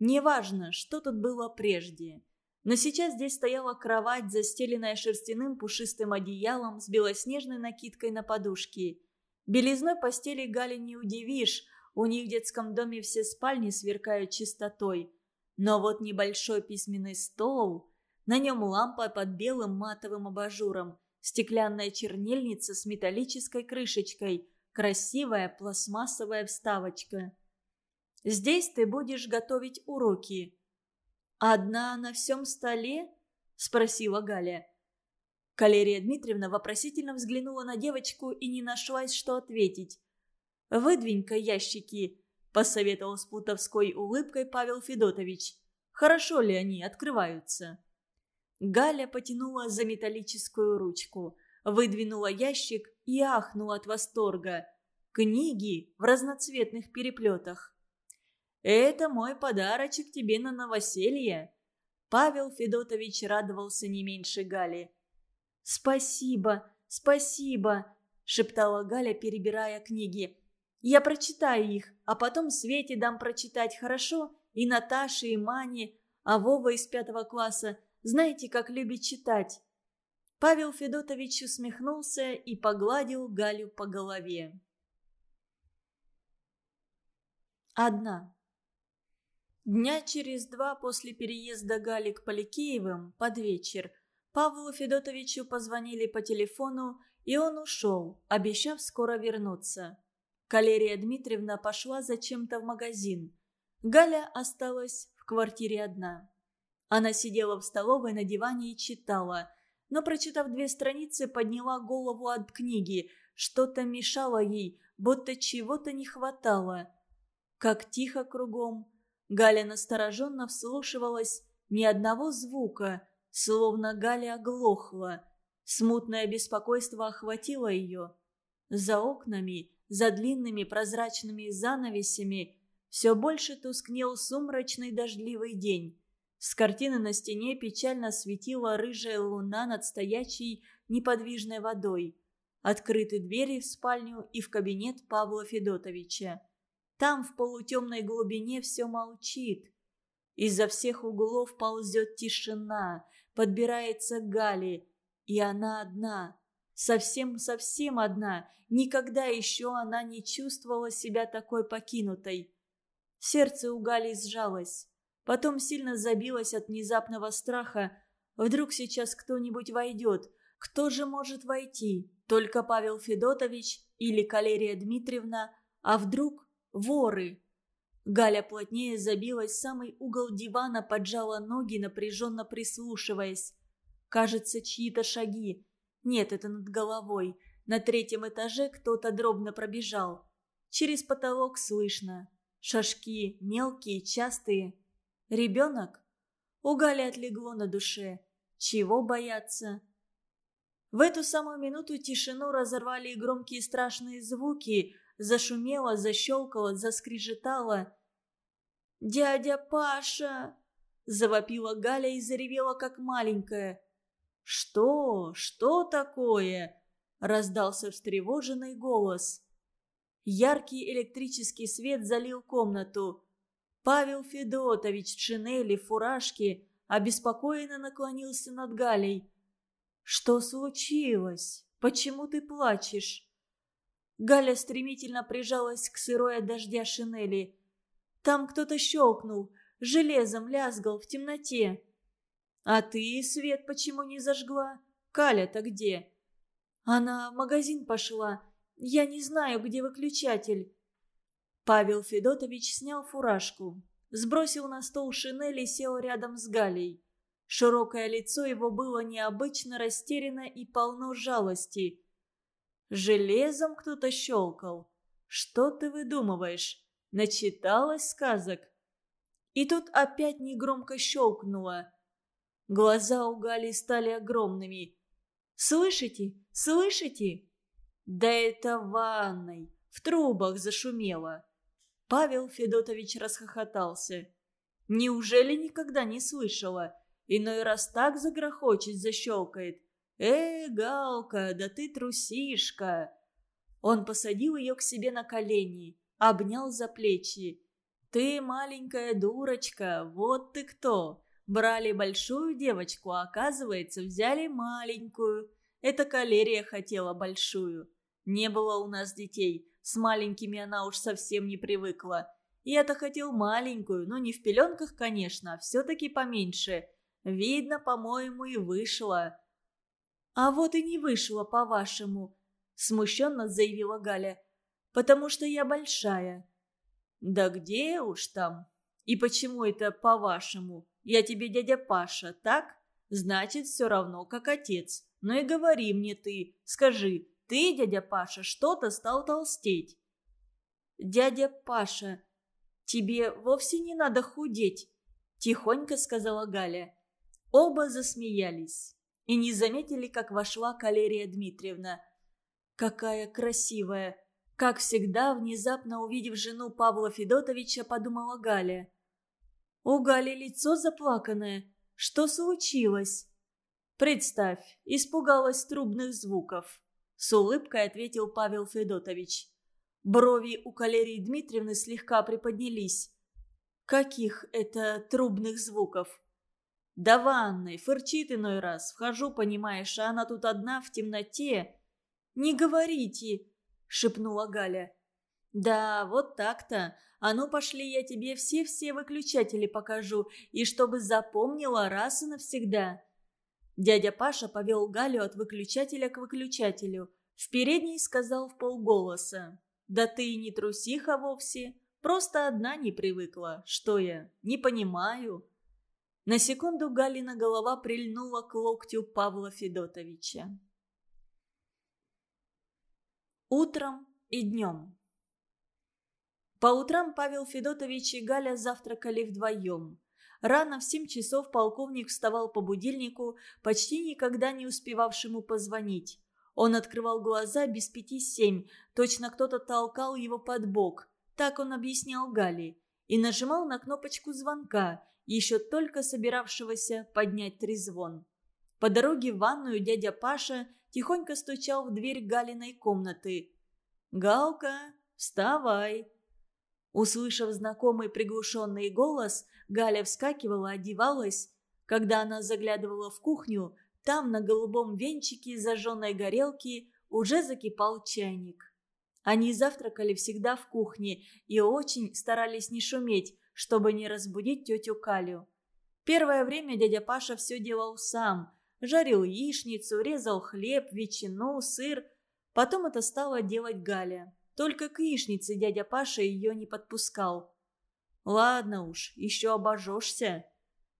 «Неважно, что тут было прежде». Но сейчас здесь стояла кровать, застеленная шерстяным пушистым одеялом с белоснежной накидкой на подушке. Белизной постели Гали не удивишь, у них в детском доме все спальни сверкают чистотой. Но вот небольшой письменный стол, на нем лампа под белым матовым абажуром, стеклянная чернильница с металлической крышечкой, красивая пластмассовая вставочка. «Здесь ты будешь готовить уроки», «Одна на всем столе?» – спросила Галя. Калерия Дмитриевна вопросительно взглянула на девочку и не нашлась, что ответить. «Выдвинь-ка ящики», – посоветовал с плутовской улыбкой Павел Федотович. «Хорошо ли они открываются?» Галя потянула за металлическую ручку, выдвинула ящик и ахнула от восторга. Книги в разноцветных переплетах. Это мой подарочек тебе на новоселье». Павел Федотович радовался не меньше Гали. «Спасибо, спасибо», — шептала Галя, перебирая книги. «Я прочитаю их, а потом Свете дам прочитать, хорошо? И Наташе, и Мане, а Вова из пятого класса. Знаете, как любит читать». Павел Федотович усмехнулся и погладил Галю по голове. Одна. Дня через два после переезда Гали к Поликеевым, под вечер, Павлу Федотовичу позвонили по телефону, и он ушел, обещав скоро вернуться. Калерия Дмитриевна пошла зачем-то в магазин. Галя осталась в квартире одна. Она сидела в столовой на диване и читала, но, прочитав две страницы, подняла голову от книги. Что-то мешало ей, будто чего-то не хватало. Как тихо кругом, Галя настороженно вслушивалась ни одного звука, словно Галя оглохла. Смутное беспокойство охватило ее. За окнами, за длинными прозрачными занавесями, все больше тускнел сумрачный дождливый день. С картины на стене печально светила рыжая луна над стоячей неподвижной водой. Открыты двери в спальню и в кабинет Павла Федотовича. Там в полутемной глубине все молчит. Изо всех углов ползет тишина, подбирается Гали, и она одна, совсем-совсем одна, никогда еще она не чувствовала себя такой покинутой. Сердце у Гали сжалось, потом сильно забилось от внезапного страха. Вдруг сейчас кто-нибудь войдет. Кто же может войти? Только Павел Федотович или Калерия Дмитриевна? А вдруг воры? Галя плотнее забилась в самый угол дивана, поджала ноги, напряженно прислушиваясь. Кажется, чьи-то шаги. Нет, это над головой. На третьем этаже кто-то дробно пробежал. Через потолок слышно. Шажки мелкие, частые. Ребенок? У Гали отлегло на душе. Чего бояться? В эту самую минуту тишину разорвали громкие страшные звуки, Зашумело, защелкало, заскрежетало. «Дядя Паша!» – завопила Галя и заревела, как маленькая. «Что? Что такое?» – раздался встревоженный голос. Яркий электрический свет залил комнату. Павел Федотович в шинели, фуражке, обеспокоенно наклонился над Галей. «Что случилось? Почему ты плачешь?» Галя стремительно прижалась к сырой от дождя шинели. Там кто-то щелкнул, железом лязгал в темноте. «А ты свет почему не зажгла? Каля-то где?» «Она в магазин пошла. Я не знаю, где выключатель». Павел Федотович снял фуражку, сбросил на стол шинель и сел рядом с Галей. Широкое лицо его было необычно растеряно и полно жалости. Железом кто-то щелкал. Что ты выдумываешь? Начиталась сказок? И тут опять негромко щелкнуло. Глаза у Гали стали огромными. «Слышите? Слышите?» «Да это ванной! В трубах зашумело!» Павел Федотович расхохотался. «Неужели никогда не слышала? Иной раз так загрохочет, защелкает. «Э, Галка, да ты трусишка!» Он посадил ее к себе на колени, обнял за плечи. «Ты маленькая дурочка, вот ты кто! Брали большую девочку, а оказывается, взяли маленькую. Это калерия хотела большую. Не было у нас детей, с маленькими она уж совсем не привыкла. Я-то хотел маленькую, но не в пеленках, конечно, а все-таки поменьше. Видно, по-моему, и вышло. «А вот и не вышло, по-вашему», – смущенно заявила Галя. «Потому что я большая». «Да где уж там? И почему это по-вашему? Я тебе дядя Паша, так? Значит, все равно, как отец. Ну и говори мне ты, скажи, ты, дядя Паша, что-то стал толстеть?» «Дядя Паша, тебе вовсе не надо худеть», – тихонько сказала Галя. Оба засмеялись и не заметили, как вошла Калерия Дмитриевна. Какая красивая! Как всегда, внезапно увидев жену Павла Федотовича, подумала Галя. У Гали лицо заплаканное. Что случилось? Представь, испугалась трубных звуков. С улыбкой ответил Павел Федотович. Брови у Калерии Дмитриевны слегка приподнялись. Каких это трубных звуков? До ванной, фырчит иной раз. Вхожу, понимаешь, а она тут одна в темноте. «Не говорите!» — шепнула Галя. «Да, вот так-то. А ну пошли, я тебе все-все выключатели покажу, и чтобы запомнила раз и навсегда». Дядя Паша повел Галю от выключателя к выключателю. В передней сказал в полголоса. «Да ты и не трусиха вовсе. Просто одна не привыкла. Что я, не понимаю?» На секунду Галина голова прильнула к локтю Павла Федотовича. Утром и днем. По утрам Павел Федотович и Галя завтракали вдвоем. Рано в семь часов полковник вставал по будильнику, почти никогда не успевавшему позвонить. Он открывал глаза без пяти семь, точно кто-то толкал его под бок. Так он объяснял Гале. И нажимал на кнопочку звонка – еще только собиравшегося поднять трезвон. По дороге в ванную дядя Паша тихонько стучал в дверь Галиной комнаты. «Галка, вставай!» Услышав знакомый приглушенный голос, Галя вскакивала, одевалась. Когда она заглядывала в кухню, там на голубом венчике зажженной горелки уже закипал чайник. Они завтракали всегда в кухне и очень старались не шуметь, чтобы не разбудить тетю Калю. Первое время дядя Паша все делал сам. Жарил яичницу, резал хлеб, ветчину, сыр. Потом это стала делать Галя. Только к яичнице дядя Паша ее не подпускал. «Ладно уж, еще обожжешься».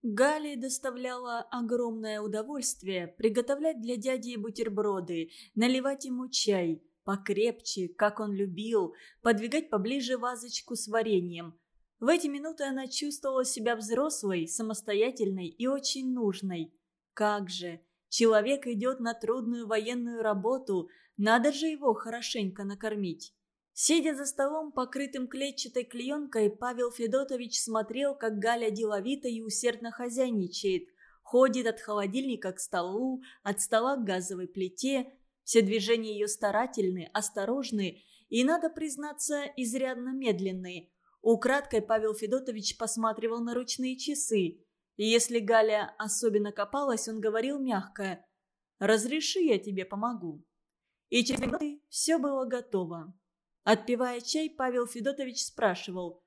Гале доставляло огромное удовольствие приготовлять для дяди бутерброды, наливать ему чай, покрепче, как он любил, подвигать поближе вазочку с вареньем. В эти минуты она чувствовала себя взрослой, самостоятельной и очень нужной. Как же! Человек идет на трудную военную работу, надо же его хорошенько накормить. Сидя за столом, покрытым клетчатой клеенкой, Павел Федотович смотрел, как Галя деловито и усердно хозяйничает. Ходит от холодильника к столу, от стола к газовой плите. Все движения ее старательны, осторожны и, надо признаться, изрядно медленные. Украдкой Павел Федотович посматривал на ручные часы. И если Галя особенно копалась, он говорил мягко «Разреши, я тебе помогу». И через минуты все было готово. Отпивая чай, Павел Федотович спрашивал.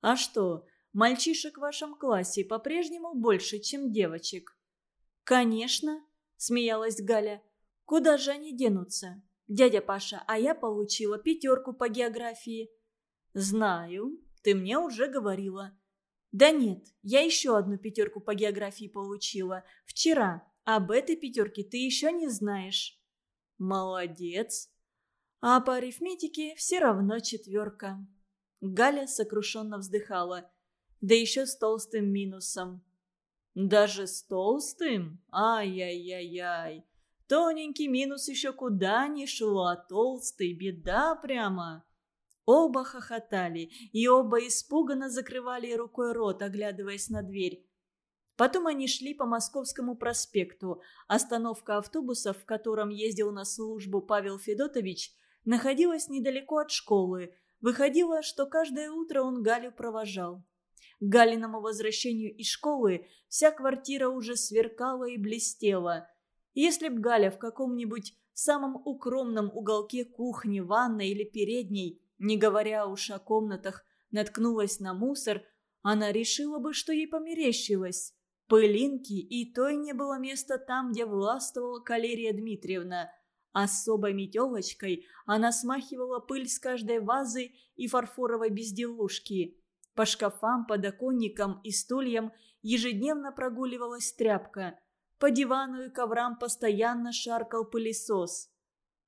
«А что, мальчишек в вашем классе по-прежнему больше, чем девочек?» «Конечно», – смеялась Галя. «Куда же они денутся? Дядя Паша, а я получила пятерку по географии». «Знаю, ты мне уже говорила». «Да нет, я еще одну пятерку по географии получила. Вчера. Об этой пятерке ты еще не знаешь». «Молодец», а по арифметике все равно четверка. Галя сокрушенно вздыхала. Да еще с толстым минусом. Даже с толстым? Ай-яй-яй-яй. Тоненький минус еще куда ни шло, а толстый – беда прямо. Оба хохотали, и оба испуганно закрывали рукой рот, оглядываясь на дверь. Потом они шли по Московскому проспекту. Остановка автобуса, в котором ездил на службу Павел Федотович, находилась недалеко от школы. Выходило, что каждое утро он Галю провожал. К Галиному возвращению из школы вся квартира уже сверкала и блестела. Если б Галя в каком-нибудь самом укромном уголке кухни, ванной или передней, не говоря уж о комнатах, наткнулась на мусор, она решила бы, что ей померещилось. Пылинки и той не было места там, где властвовала Калерия Дмитриевна. Особой метелочкой она смахивала пыль с каждой вазы и фарфоровой безделушки. По шкафам, подоконникам и стульям ежедневно прогуливалась тряпка. По дивану и коврам постоянно шаркал пылесос.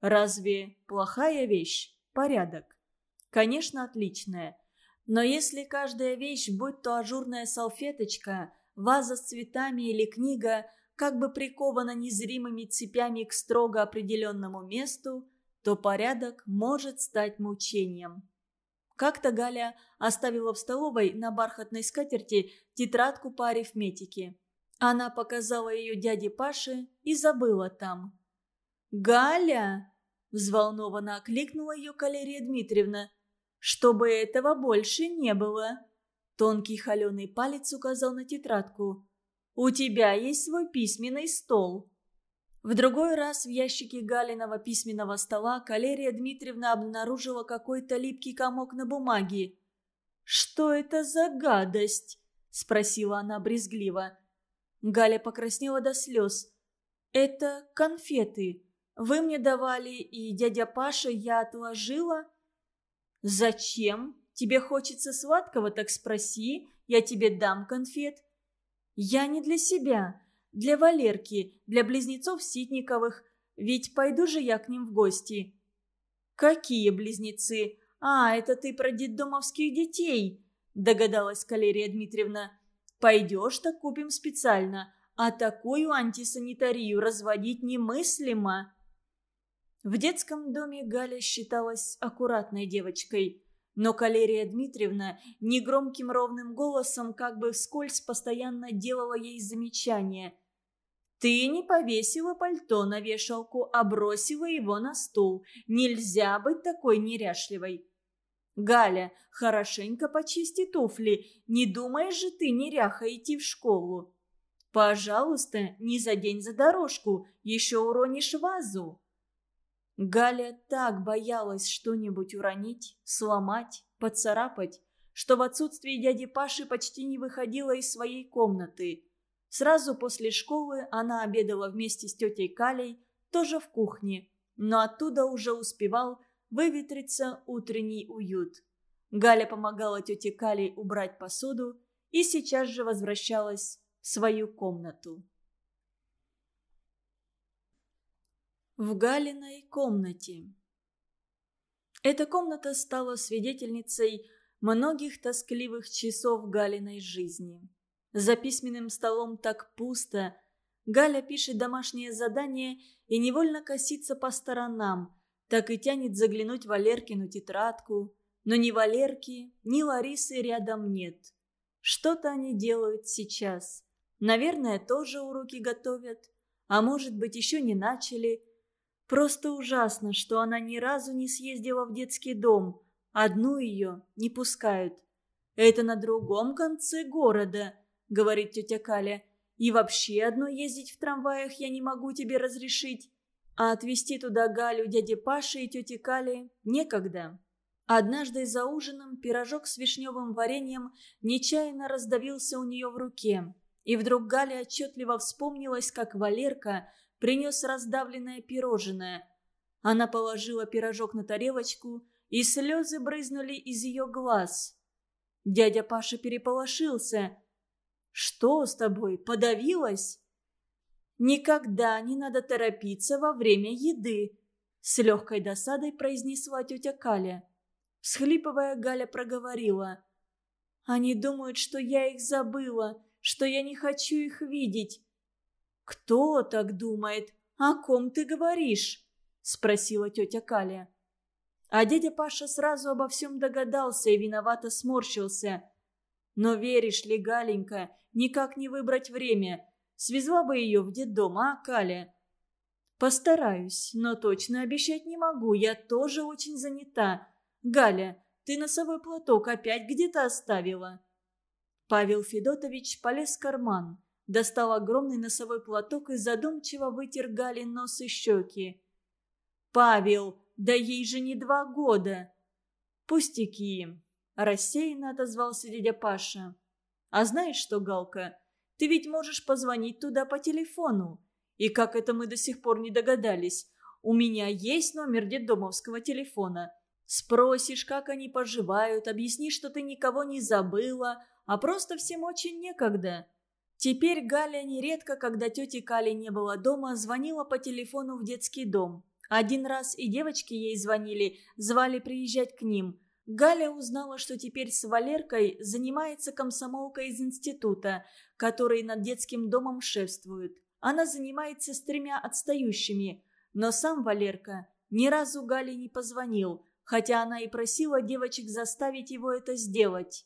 Разве плохая вещь? Порядок. Конечно, отличная. Но если каждая вещь, будь то ажурная салфеточка, ваза с цветами или книга – как бы прикована незримыми цепями к строго определенному месту, то порядок может стать мучением. Как-то Галя оставила в столовой на бархатной скатерти тетрадку по арифметике. Она показала ее дяде Паше и забыла там. «Галя!» – взволнованно окликнула ее Калерия Дмитриевна. «Чтобы этого больше не было!» Тонкий холеный палец указал на тетрадку. У тебя есть свой письменный стол». В другой раз в ящике Галиного письменного стола Калерия Дмитриевна обнаружила какой-то липкий комок на бумаге. «Что это за гадость?» – спросила она брезгливо. Галя покраснела до слез. «Это конфеты. Вы мне давали, и дядя Паша я отложила». «Зачем? Тебе хочется сладкого, так спроси, я тебе дам конфет. «Я не для себя. Для Валерки, для близнецов Ситниковых. Ведь пойду же я к ним в гости». «Какие близнецы? А, это ты про детдомовских детей», – догадалась Калерия Дмитриевна. «Пойдешь, так купим специально. А такую антисанитарию разводить немыслимо». В детском доме Галя считалась аккуратной девочкой. Но Калерия Дмитриевна негромким ровным голосом как бы вскользь постоянно делала ей замечания. Ты не повесила пальто на вешалку, а бросила его на стул. Нельзя быть такой неряшливой. Галя, хорошенько почисти туфли. Не думаешь же ты, неряха, идти в школу? Пожалуйста, не задень за дорожку, еще уронишь вазу. Галя так боялась что-нибудь уронить, сломать, поцарапать, что в отсутствие дяди Паши почти не выходила из своей комнаты. Сразу после школы она обедала вместе с тетей Калей, тоже в кухне, но оттуда уже успевал выветриться утренний уют. Галя помогала тете Калей убрать посуду и сейчас же возвращалась в свою комнату. В Галиной комнате Эта комната стала свидетельницей многих тоскливых часов Галиной жизни. За письменным столом так пусто. Галя пишет домашнее задание и невольно косится по сторонам, так и тянет заглянуть Валеркину тетрадку. Но ни Валерки, ни Ларисы рядом нет. Что-то они делают сейчас. Наверное, тоже уроки готовят. А может быть, еще не начали. Просто ужасно, что она ни разу не съездила в детский дом. Одну ее не пускают. Это на другом конце города – говорит тетя Каля. «И вообще одно ездить в трамваях я не могу тебе разрешить. А отвезти туда Галю, дяде Паше и тете Кали некогда». Однажды за ужином пирожок с вишневым вареньем нечаянно раздавился у нее в руке. И вдруг Галя отчетливо вспомнилась, как Валерка принес раздавленное пирожное. Она положила пирожок на тарелочку, и слезы брызнули из ее глаз. Дядя Паша переполошился. «Что с тобой, подавилась?» «Никогда не надо торопиться во время еды», — с легкой досадой произнесла тетя Каля. Всхлипывая, Галя проговорила. «Они думают, что я их забыла, что я не хочу их видеть». «Кто так думает? О ком ты говоришь?» — спросила тетя Каля. А дядя Паша сразу обо всем догадался и виновато сморщился. «Но веришь ли, Галенька, никак не выбрать время. Свезла бы ее в детдом, а, Каля?» «Постараюсь, но точно обещать не могу. Я тоже очень занята. Галя, ты носовой платок опять где-то оставила?» Павел Федотович полез в карман, достал огромный носовой платок и задумчиво вытер Гале нос и щеки. «Павел, да ей же не два года!» «Пустяки!» – рассеянно отозвался дядя Паша. А знаешь что, Галка, ты ведь можешь позвонить туда по телефону. И как это мы до сих пор не догадались, у меня есть номер детдомовского телефона. Спросишь, как они поживают, объяснишь, что ты никого не забыла, а просто всем очень некогда. Теперь Галя нередко, когда тети Кали не было дома, звонила по телефону в детский дом. Один раз и девочки ей звонили, звали приезжать к ним. Галя узнала, что теперь с Валеркой занимается комсомолка из института, который над детским домом шефствует. Она занимается с тремя отстающими, но сам Валерка ни разу Гале не позвонил, хотя она и просила девочек заставить его это сделать.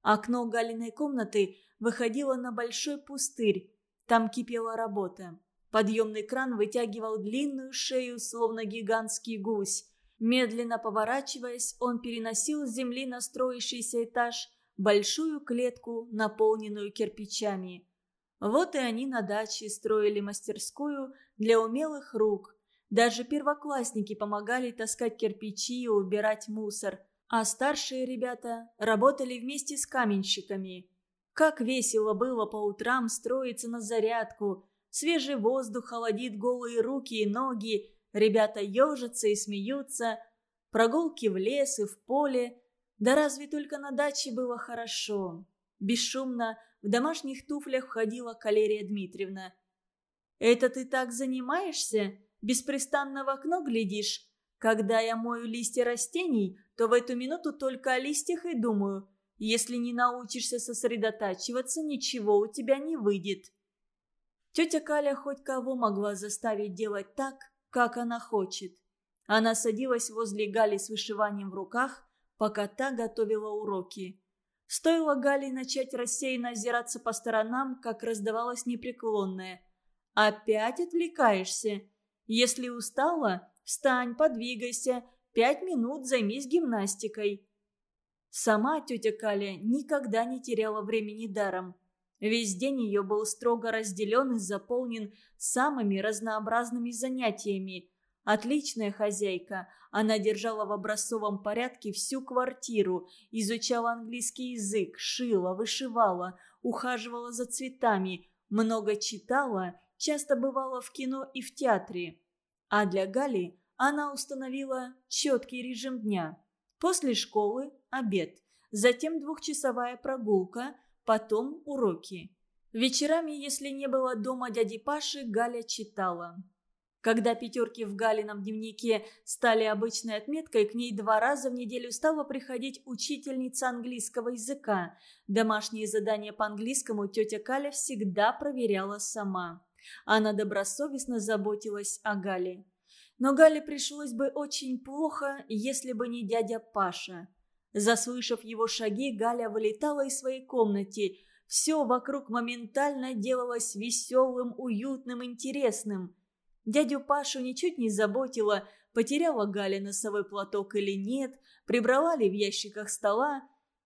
Окно Галиной комнаты выходило на большой пустырь. Там кипела работа. Подъемный кран вытягивал длинную шею, словно гигантский гусь. Медленно поворачиваясь, он переносил с земли на строящийся этаж большую клетку, наполненную кирпичами. Вот и они на даче строили мастерскую для умелых рук. Даже первоклассники помогали таскать кирпичи и убирать мусор, а старшие ребята работали вместе с каменщиками. Как весело было по утрам строиться на зарядку. Свежий воздух холодит голые руки и ноги, Ребята ежатся и смеются. Прогулки в лес и в поле. Да разве только на даче было хорошо. Бесшумно в домашних туфлях входила Калерия Дмитриевна. «Это ты так занимаешься? Беспрестанно в окно глядишь? Когда я мою листья растений, то в эту минуту только о листьях и думаю. Если не научишься сосредотачиваться, ничего у тебя не выйдет». Тетя Каля хоть кого могла заставить делать так, как она хочет. Она садилась возле Гали с вышиванием в руках, пока та готовила уроки. Стоило Гали начать рассеянно озираться по сторонам, как раздавалось непреклонное. Опять отвлекаешься? Если устала, встань, подвигайся, пять минут займись гимнастикой». Сама тетя Каля никогда не теряла времени даром. Весь день ее был строго разделен и заполнен самыми разнообразными занятиями. Отличная хозяйка, она держала в образцовом порядке всю квартиру, изучала английский язык, шила, вышивала, ухаживала за цветами, много читала, часто бывала в кино и в театре. А для Гали она установила четкий режим дня. После школы – обед, затем двухчасовая прогулка, потом уроки. Вечерами, если не было дома дяди Паши, Галя читала. Когда пятерки в Галином дневнике стали обычной отметкой, к ней два раза в неделю стала приходить учительница английского языка. Домашние задания по английскому тетя Каля всегда проверяла сама. Она добросовестно заботилась о Гале. Но Гале пришлось бы очень плохо, если бы не дядя Паша. Заслышав его шаги, Галя вылетала из своей комнаты. Все вокруг моментально делалось веселым, уютным, интересным. Дядю Пашу ничуть не заботило, потеряла Галя носовой платок или нет, прибрала ли в ящиках стола.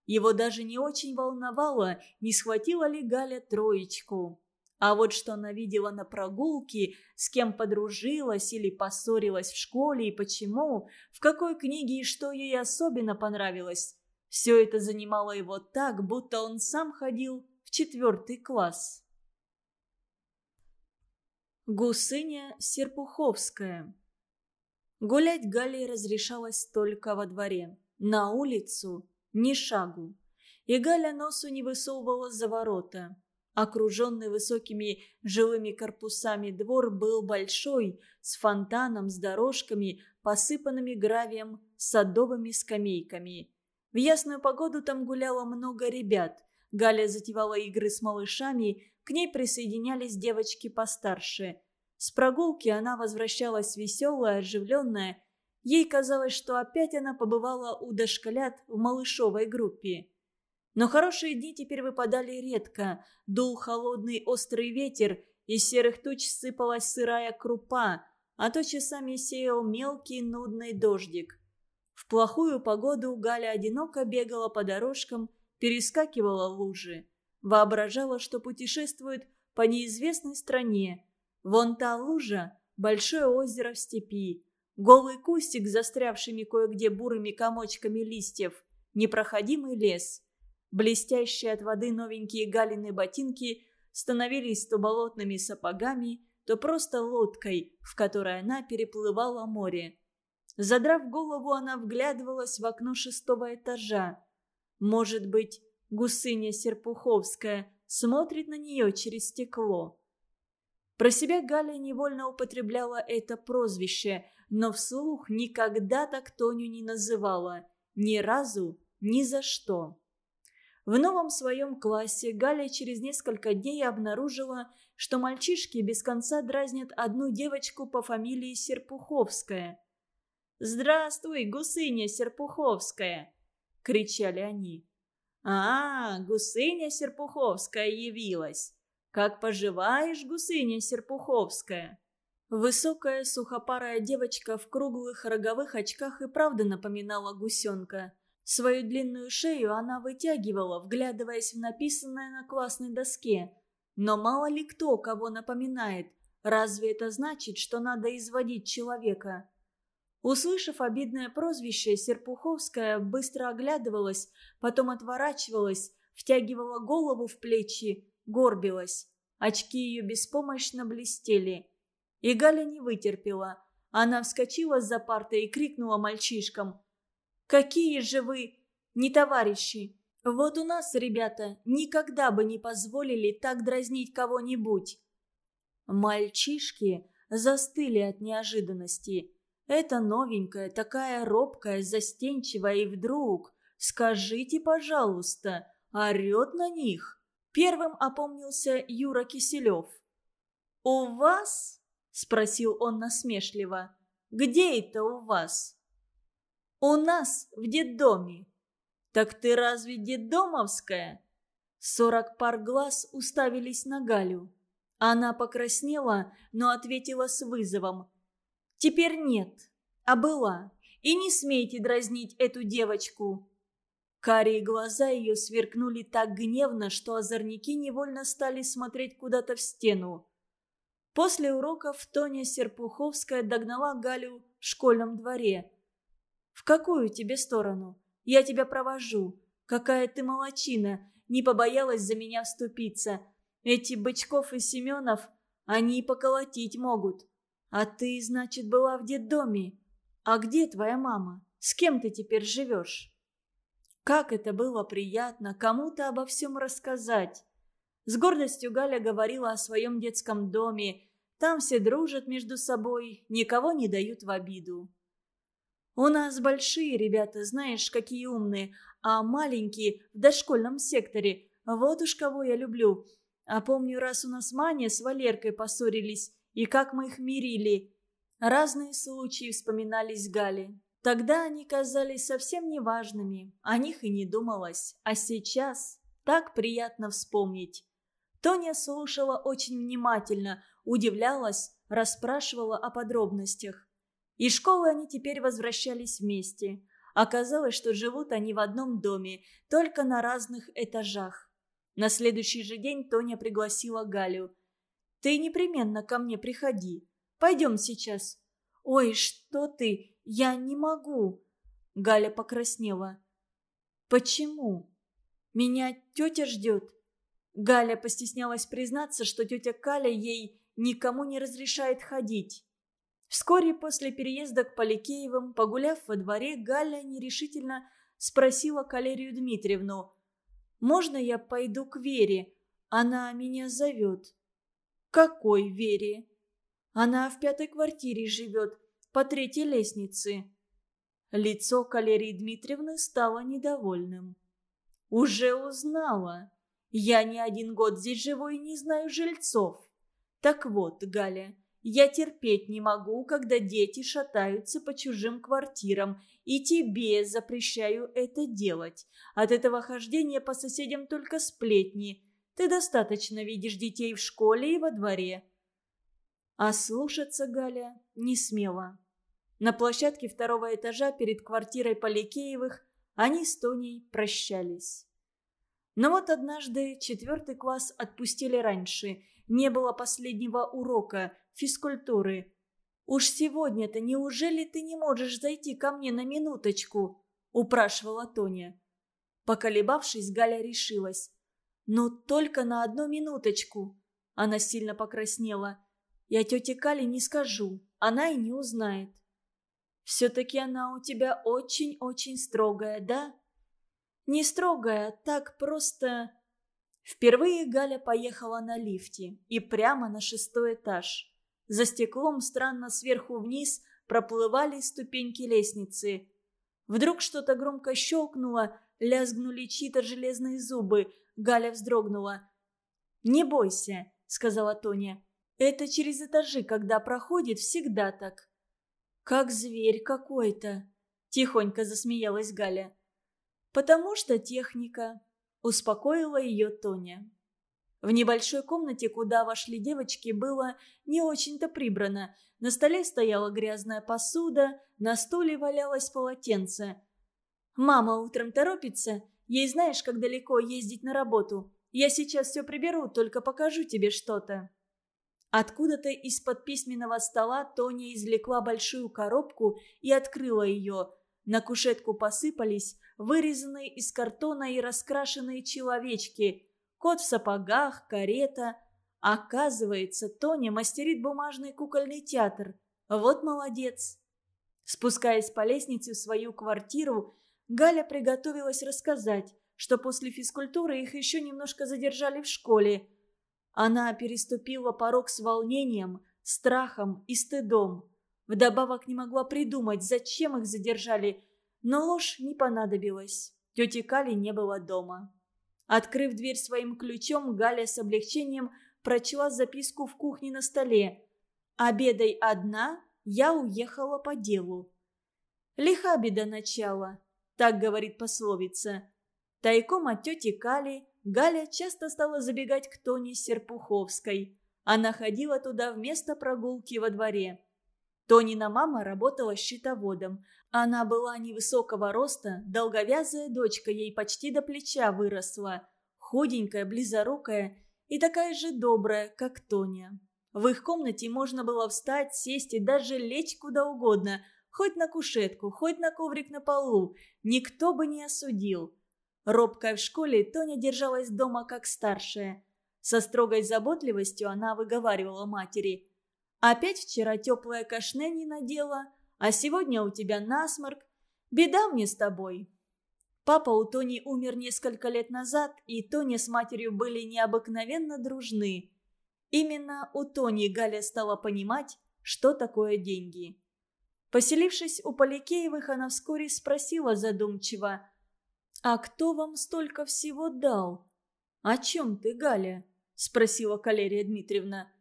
Его даже не очень волновало, не схватила ли Галя троечку. А вот что она видела на прогулке, с кем подружилась или поссорилась в школе и почему, в какой книге и что ей особенно понравилось. Все это занимало его так, будто он сам ходил в четвертый класс. Гусыня Серпуховская Гулять Гале разрешалось только во дворе. На улицу ни шагу. И Галя носу не высовывала за ворота. Окруженный высокими жилыми корпусами двор был большой, с фонтаном, с дорожками, посыпанными гравием, садовыми скамейками. В ясную погоду там гуляло много ребят. Галя затевала игры с малышами, к ней присоединялись девочки постарше. С прогулки она возвращалась веселая, оживленная. Ей казалось, что опять она побывала у дошколят в малышовой группе. Но хорошие дни теперь выпадали редко. Дул холодный острый ветер, из серых туч сыпалась сырая крупа, а то часами сеял мелкий нудный дождик. В плохую погоду Галя одиноко бегала по дорожкам, перескакивала лужи. Воображала, что путешествует по неизвестной стране. Вон та лужа – большое озеро в степи. Голый кустик застрявшими кое-где бурыми комочками листьев. Непроходимый лес – Блестящие от воды новенькие галины ботинки становились то болотными сапогами, то просто лодкой, в которой она переплывала море. Задрав голову, она вглядывалась в окно шестого этажа. Может быть, гусыня Серпуховская смотрит на нее через стекло. Про себя Галя невольно употребляла это прозвище, но вслух никогда так Тоню не называла. Ни разу, ни за что. В новом своем классе Галя через несколько дней обнаружила, что мальчишки без конца дразнят одну девочку по фамилии Серпуховская. «Здравствуй, гусыня Серпуховская!» — кричали они. «А, гусыня Серпуховская явилась! Как поживаешь, гусыня Серпуховская?» Высокая сухопарая девочка в круглых роговых очках и правда напоминала гусенка. Свою длинную шею она вытягивала, вглядываясь в написанное на классной доске. Но мало ли кто кого напоминает. Разве это значит, что надо изводить человека? Услышав обидное прозвище, Серпуховская быстро оглядывалась, потом отворачивалась, втягивала голову в плечи, горбилась. Очки ее беспомощно блестели. И Галя не вытерпела. Она вскочила за партой и крикнула мальчишкам – Какие же вы не товарищи! Вот у нас, ребята, никогда бы не позволили так дразнить кого-нибудь. Мальчишки застыли от неожиданности. Это новенькая, такая робкая, застенчивая, и вдруг, скажите, пожалуйста, орет на них. Первым опомнился Юра Киселев. «У вас?» – спросил он насмешливо. «Где это у вас?» «У нас в детдоме». «Так ты разве детдомовская?» Сорок пар глаз уставились на Галю. Она покраснела, но ответила с вызовом. «Теперь нет, а была. И не смейте дразнить эту девочку». Карие глаза ее сверкнули так гневно, что озорники невольно стали смотреть куда-то в стену. После уроков Тоня Серпуховская догнала Галю в школьном дворе. «В какую тебе сторону? Я тебя провожу. Какая ты молочина, не побоялась за меня вступиться. Эти Бычков и Семенов, они и поколотить могут. А ты, значит, была в детдоме. А где твоя мама? С кем ты теперь живешь?» Как это было приятно кому-то обо всем рассказать. С гордостью Галя говорила о своем детском доме. Там все дружат между собой, никого не дают в обиду. «У нас большие ребята, знаешь, какие умные, а маленькие в дошкольном секторе. Вот уж кого я люблю. А помню, раз у нас Маня с Валеркой поссорились, и как мы их мирили. Разные случаи вспоминались Гале. Тогда они казались совсем неважными, о них и не думалось. А сейчас так приятно вспомнить. Тоня слушала очень внимательно, удивлялась, расспрашивала о подробностях. Из школы они теперь возвращались вместе. Оказалось, что живут они в одном доме, только на разных этажах. На следующий же день Тоня пригласила Галю. «Ты непременно ко мне приходи. Пойдем сейчас». «Ой, что ты? Я не могу!» Галя покраснела. «Почему? Меня тетя ждет?» Галя постеснялась признаться, что тетя Каля ей никому не разрешает ходить. Вскоре после переезда к Поликеевым, погуляв во дворе, Галя нерешительно спросила Калерию Дмитриевну. «Можно я пойду к Вере? Она меня зовет». «Какой Вере?» «Она в пятой квартире живет по третьей лестнице. Лицо Калерии Дмитриевны стало недовольным. «Уже узнала. Я не один год здесь живу и не знаю жильцов. Так вот, Галя, я терпеть не могу, когда дети шатаются по чужим квартирам, и тебе запрещаю это делать. От этого хождения по соседям только сплетни. Ты достаточно видишь детей в школе и во дворе». А слушаться Галя не смела. На площадке второго этажа перед квартирой Поликеевых они с Тоней прощались. Но вот однажды четвертый класс отпустили раньше. Не было последнего урока физкультуры. «Уж сегодня-то неужели ты не можешь зайти ко мне на минуточку?» – упрашивала Тоня. Поколебавшись, Галя решилась. «Но только на одну минуточку». Она сильно покраснела. «Я тете Кале не скажу, она и не узнает». Все-таки она у тебя очень-очень строгая, да? Не строгая, так просто... Впервые Галя поехала на лифте и прямо на шестой этаж. За стеклом странно сверху вниз проплывали ступеньки лестницы. Вдруг что-то громко щелкнуло, лязгнули чьи-то железные зубы. Галя вздрогнула. «Не бойся», — сказала Тоня. «Это через этажи, когда проходит, всегда так. «Как зверь какой-то», – тихонько засмеялась Галя. «Потому что техника», – успокоила ее Тоня. В небольшой комнате, куда вошли девочки, было не очень-то прибрано. На столе стояла грязная посуда, на стуле валялось полотенце. «Мама утром торопится. Ей знаешь, как далеко ездить на работу. Я сейчас все приберу, только покажу тебе что-то». Откуда-то из-под письменного стола Тоня извлекла большую коробку и открыла ее. На кушетку посыпались вырезанные из картона и раскрашенные человечки. Кот в сапогах, карета. Оказывается, Тоня мастерит бумажный кукольный театр. Вот молодец. Спускаясь по лестнице в свою квартиру, Галя приготовилась рассказать, что после физкультуры их еще немножко задержали в школе – она переступила порог с волнением, страхом и стыдом. Вдобавок не могла придумать, зачем их задержали, но ложь не понадобилась. Тети Кали не было дома. Открыв дверь своим ключом, Галя с облегчением прочла записку в кухне на столе. «Обедай одна, я уехала по делу». «Лиха беда начала», так говорит пословица. Тайком от тети Кали Галя часто стала забегать к Тоне Серпуховской. Она ходила туда вместо прогулки во дворе. Тонина мама работала счетоводом. Она была невысокого роста, долговязая дочка ей почти до плеча выросла, худенькая, близорукая и такая же добрая, как Тоня. В их комнате можно было встать, сесть и даже лечь куда угодно, хоть на кушетку, хоть на коврик на полу. Никто бы не осудил. Робкая в школе, Тоня держалась дома как старшая. Со строгой заботливостью она выговаривала матери. «Опять вчера теплое кашне не надела, а сегодня у тебя насморк. Беда мне с тобой». Папа у Тони умер несколько лет назад, и Тоня с матерью были необыкновенно дружны. Именно у Тони Галя стала понимать, что такое деньги. Поселившись у Поликеевых, она вскоре спросила задумчиво, «А кто вам столько всего дал?» «О чем ты, Галя?» – спросила Калерия Дмитриевна.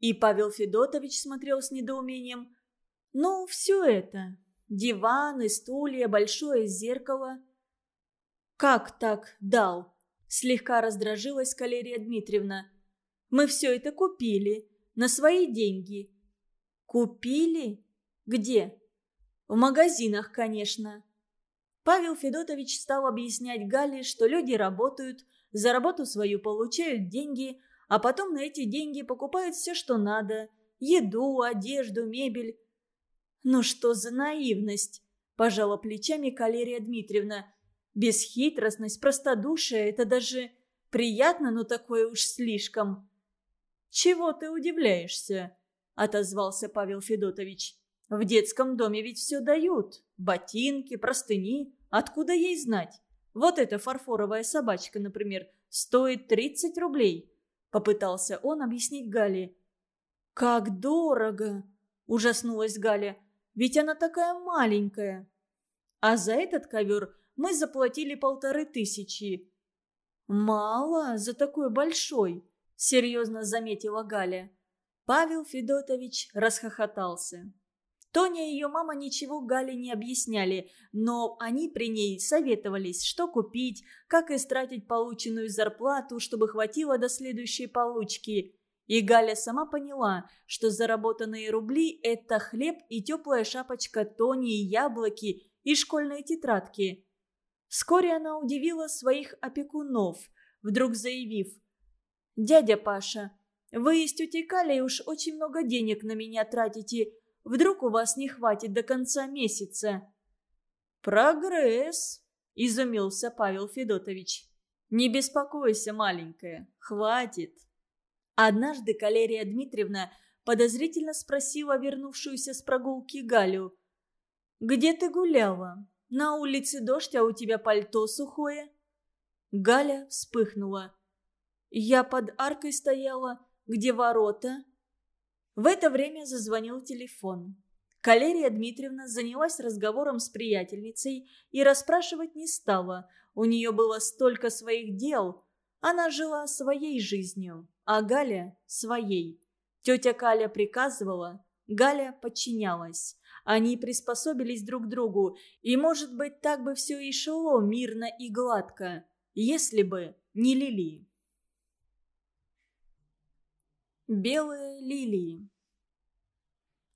И Павел Федотович смотрел с недоумением. «Ну, все это. Диваны, стулья, большое зеркало». «Как так дал?» – слегка раздражилась Калерия Дмитриевна. «Мы все это купили. На свои деньги». «Купили? Где?» «В магазинах, конечно». Павел Федотович стал объяснять Гале, что люди работают, за работу свою получают деньги, а потом на эти деньги покупают все, что надо – еду, одежду, мебель. «Ну что за наивность?» – пожала плечами Калерия Дмитриевна. «Бесхитростность, простодушие – это даже приятно, но такое уж слишком». «Чего ты удивляешься?» – отозвался Павел Федотович. «В детском доме ведь все дают. Ботинки, простыни. Откуда ей знать? Вот эта фарфоровая собачка, например, стоит 30 рублей. Попытался он объяснить Гале. «Как дорого!» – ужаснулась Галя. «Ведь она такая маленькая!» «А за этот ковер мы заплатили полторы тысячи». «Мало за такой большой», – серьезно заметила Галя. Павел Федотович расхохотался. Тоня и ее мама ничего Гале не объясняли, но они при ней советовались, что купить, как истратить полученную зарплату, чтобы хватило до следующей получки. И Галя сама поняла, что заработанные рубли – это хлеб и теплая шапочка Тони и яблоки и школьные тетрадки. Вскоре она удивила своих опекунов, вдруг заявив «Дядя Паша, вы с тетей Калей уж очень много денег на меня тратите, Вдруг у вас не хватит до конца месяца?» «Прогресс!» – изумился Павел Федотович. «Не беспокойся, маленькая, хватит!» Однажды Калерия Дмитриевна подозрительно спросила вернувшуюся с прогулки Галю. «Где ты гуляла? На улице дождь, а у тебя пальто сухое?» Галя вспыхнула. «Я под аркой стояла, где ворота?» В это время зазвонил телефон. Калерия Дмитриевна занялась разговором с приятельницей и расспрашивать не стала. У нее было столько своих дел. Она жила своей жизнью, а Галя – своей. Тетя Каля приказывала, Галя подчинялась. Они приспособились друг к другу, и, может быть, так бы все и шло мирно и гладко, если бы не Лили. Белые лилии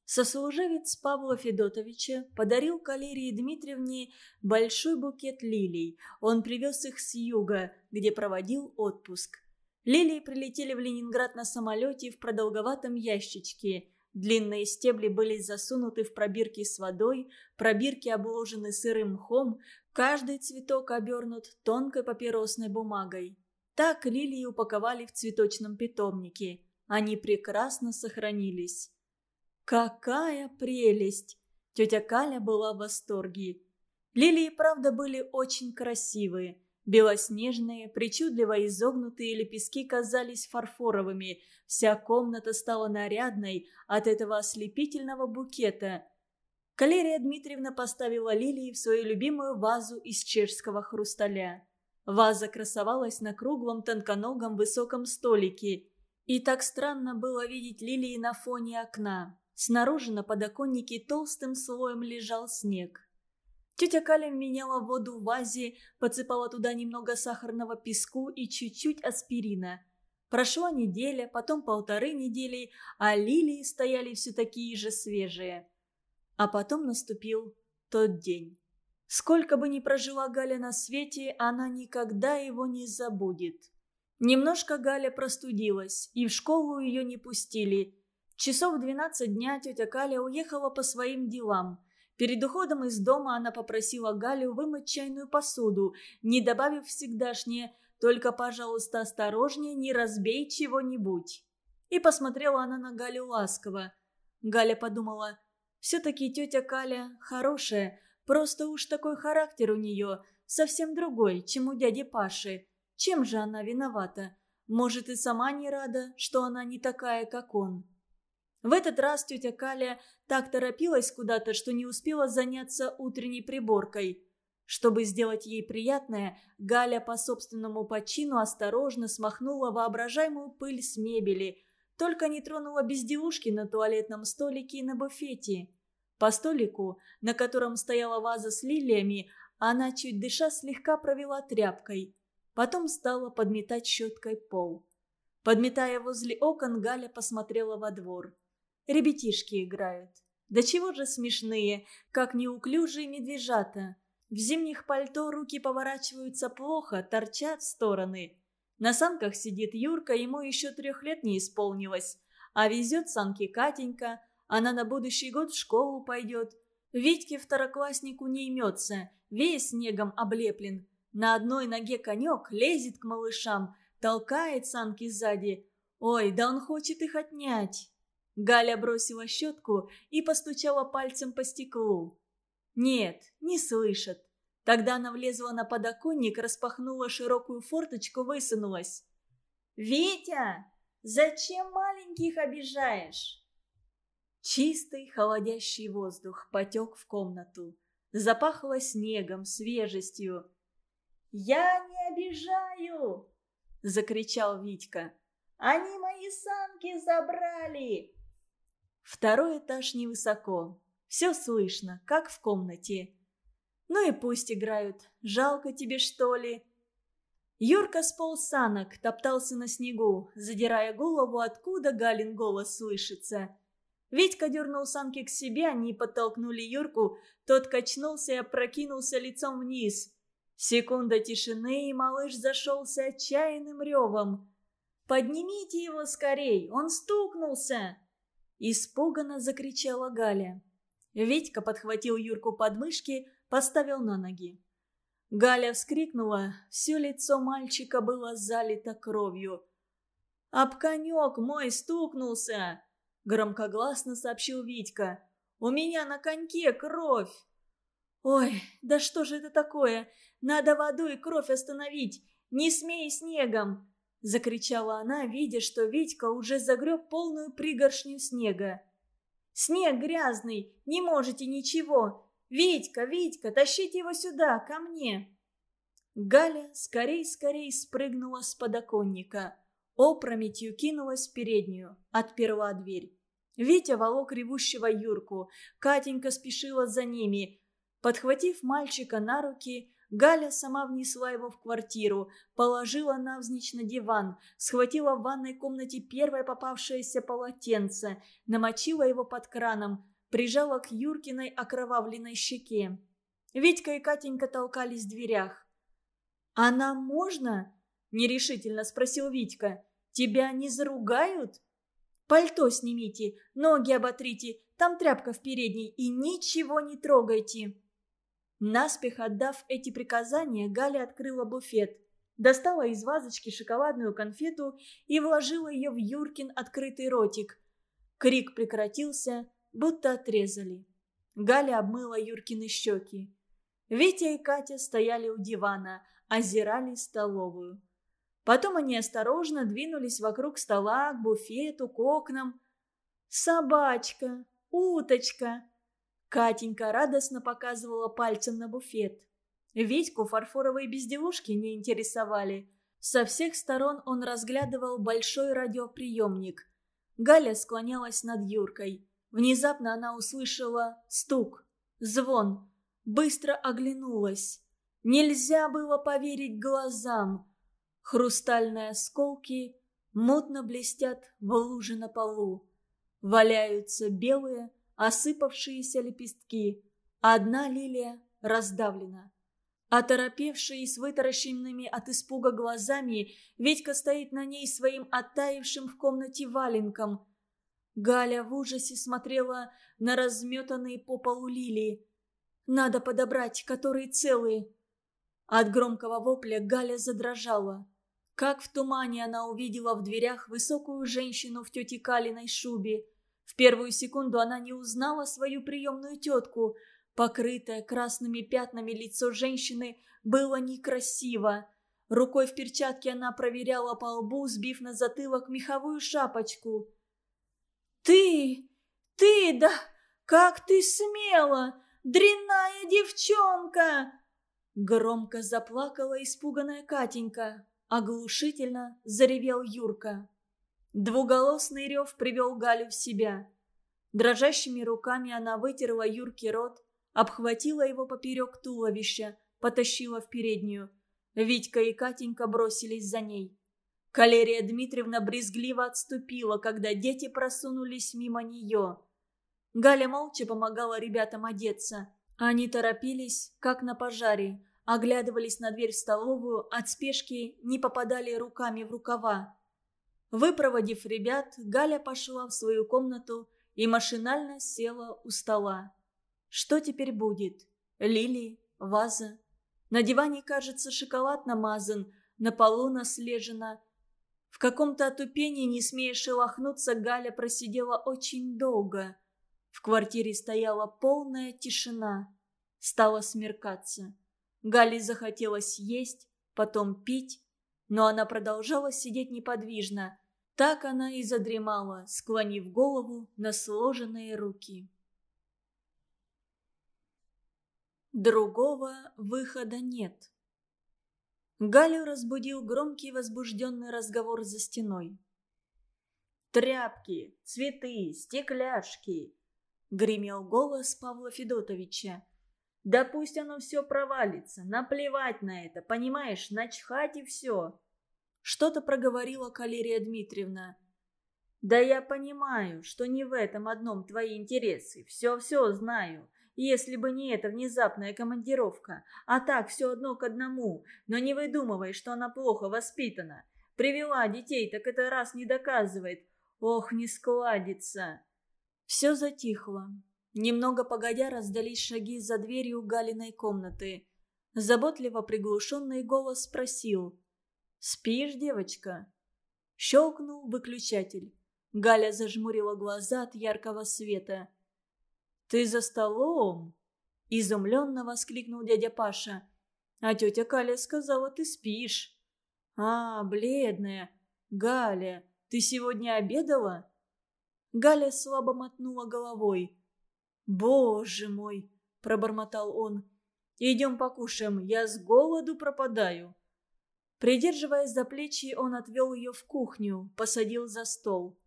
Сослуживец Павла Федотовича подарил Калерии Дмитриевне большой букет лилий. Он привез их с юга, где проводил отпуск. Лилии прилетели в Ленинград на самолете в продолговатом ящичке. Длинные стебли были засунуты в пробирки с водой, пробирки обложены сырым мхом, каждый цветок обернут тонкой папиросной бумагой. Так лилии упаковали в цветочном питомнике. Они прекрасно сохранились. «Какая прелесть!» Тетя Каля была в восторге. Лилии, правда, были очень красивые. Белоснежные, причудливо изогнутые лепестки казались фарфоровыми. Вся комната стала нарядной от этого ослепительного букета. Калерия Дмитриевна поставила лилии в свою любимую вазу из чешского хрусталя. Ваза красовалась на круглом тонконогом высоком столике. И так странно было видеть лилии на фоне окна. Снаружи на подоконнике толстым слоем лежал снег. Тетя Каля меняла воду в вазе, подсыпала туда немного сахарного песку и чуть-чуть аспирина. Прошла неделя, потом полторы недели, а лилии стояли все такие же свежие. А потом наступил тот день. Сколько бы ни прожила Галя на свете, она никогда его не забудет. Немножко Галя простудилась, и в школу ее не пустили. Часов в двенадцать дня тетя Галя уехала по своим делам. Перед уходом из дома она попросила Галю вымыть чайную посуду, не добавив всегдашнее «только, пожалуйста, осторожнее, не разбей чего-нибудь». И посмотрела она на Галю ласково. Галя подумала, все-таки тетя Каля хорошая, Просто уж такой характер у нее, совсем другой, чем у дяди Паши. Чем же она виновата? Может, и сама не рада, что она не такая, как он. В этот раз тетя Каля так торопилась куда-то, что не успела заняться утренней приборкой. Чтобы сделать ей приятное, Галя по собственному почину осторожно смахнула воображаемую пыль с мебели, только не тронула безделушки на туалетном столике и на буфете. По столику, на котором стояла ваза с лилиями, она, чуть дыша, слегка провела тряпкой. Потом стала подметать щеткой пол. Подметая возле окон, Галя посмотрела во двор. Ребятишки играют. Да чего же смешные, как неуклюжие медвежата. В зимних пальто руки поворачиваются плохо, торчат в стороны. На санках сидит Юрка, ему еще трех лет не исполнилось. А везет санки Катенька, она на будущий год в школу пойдет. Витьке второкласснику не имется, весь снегом облеплен. На одной ноге конек лезет к малышам, толкает санки сзади. Ой, да он хочет их отнять. Галя бросила щетку и постучала пальцем по стеклу. Нет, не слышат. Тогда она влезла на подоконник, распахнула широкую форточку, высунулась. «Витя, зачем маленьких обижаешь?» Чистый холодящий воздух потек в комнату. Запахло снегом, свежестью. «Я не обижаю!» — закричал Витька. «Они мои санки забрали!» Второй этаж невысоко. Все слышно, как в комнате. Ну и пусть играют. Жалко тебе, что ли? Юрка сполз санок, топтался на снегу, задирая голову, откуда Галин голос слышится. Витька дернул санки к себе, они подтолкнули Юрку, тот качнулся и опрокинулся лицом вниз. Секунда тишины, и малыш зашелся отчаянным ревом. «Поднимите его скорей, он стукнулся!» Испуганно закричала Галя. Витька подхватил Юрку под мышки, поставил на ноги. Галя вскрикнула, все лицо мальчика было залито кровью. «Об конек мой стукнулся!» – громкогласно сообщил Витька. «У меня на коньке кровь!» «Ой, да что же это такое? Надо водой кровь остановить! Не смей снегом!» – закричала она, видя, что Витька уже загреб полную пригоршню снега. «Снег грязный, не можете ничего! Витька, Витька, тащите его сюда, ко мне!» Галя скорей-скорей спрыгнула с подоконника опрометью кинулась в переднюю, отперла дверь. Витя волок ревущего Юрку, Катенька спешила за ними. Подхватив мальчика на руки, Галя сама внесла его в квартиру, положила навзничь на диван, схватила в ванной комнате первое попавшееся полотенце, намочила его под краном, прижала к Юркиной окровавленной щеке. Витька и Катенька толкались в дверях. «А нам можно?» – нерешительно спросил Витька. Тебя не заругают? Пальто снимите, ноги оботрите, там тряпка в передней и ничего не трогайте». Наспех отдав эти приказания, Галя открыла буфет, достала из вазочки шоколадную конфету и вложила ее в Юркин открытый ротик. Крик прекратился, будто отрезали. Галя обмыла Юркины щеки. Витя и Катя стояли у дивана, озирали столовую. Потом они осторожно двинулись вокруг стола, к буфету, к окнам. «Собачка! Уточка!» Катенька радостно показывала пальцем на буфет. Витьку фарфоровые безделушки не интересовали. Со всех сторон он разглядывал большой радиоприемник. Галя склонялась над Юркой. Внезапно она услышала стук, звон. Быстро оглянулась. Нельзя было поверить глазам. Хрустальные осколки Мутно блестят в луже на полу. Валяются белые, осыпавшиеся лепестки. Одна лилия раздавлена. Оторопевший с вытаращенными от испуга глазами, Ведька стоит на ней своим оттаившим в комнате валенком. Галя в ужасе смотрела на разметанные по полу лилии. «Надо подобрать, которые целые». От громкого вопля Галя задрожала. Как в тумане она увидела в дверях высокую женщину в тете Калиной шубе. В первую секунду она не узнала свою приемную тетку – Покрытое красными пятнами лицо женщины было некрасиво. Рукой в перчатке она проверяла по лбу, сбив на затылок меховую шапочку. «Ты! Ты, да как ты смела! Дрянная девчонка!» Громко заплакала испуганная Катенька. Оглушительно заревел Юрка. Двуголосный рев привел Галю в себя. Дрожащими руками она вытерла Юрке рот, обхватила его поперек туловища, потащила в переднюю. Витька и Катенька бросились за ней. Калерия Дмитриевна брезгливо отступила, когда дети просунулись мимо нее. Галя молча помогала ребятам одеться. Они торопились, как на пожаре, оглядывались на дверь в столовую, от спешки не попадали руками в рукава. Выпроводив ребят, Галя пошла в свою комнату и машинально села у стола. Что теперь будет? Лилии? Ваза? На диване, кажется, шоколад намазан, на полу наслежено. В каком-то отупении, не смея шелохнуться, Галя просидела очень долго. В квартире стояла полная тишина. Стало смеркаться. Гале захотелось есть, потом пить, но она продолжала сидеть неподвижно. Так она и задремала, склонив голову на сложенные руки. Другого выхода нет. Галю разбудил громкий возбужденный разговор за стеной. «Тряпки, цветы, стекляшки!» — гремел голос Павла Федотовича. «Да пусть оно все провалится, наплевать на это, понимаешь, начхать и все!» Что-то проговорила Калерия Дмитриевна. «Да я понимаю, что не в этом одном твои интересы, все-все знаю если бы не эта внезапная командировка. А так все одно к одному. Но не выдумывай, что она плохо воспитана. Привела детей, так это раз не доказывает. Ох, не складится. Все затихло. Немного погодя раздались шаги за дверью Галиной комнаты. Заботливо приглушенный голос спросил. «Спишь, девочка?» Щелкнул выключатель. Галя зажмурила глаза от яркого света. «Ты за столом?» – изумленно воскликнул дядя Паша. «А тетя Каля сказала, ты спишь». «А, бледная. Галя, ты сегодня обедала?» Галя слабо мотнула головой. «Боже мой!» – пробормотал он. «Идем покушаем, я с голоду пропадаю». Придерживаясь за плечи, он отвел ее в кухню, посадил за стол.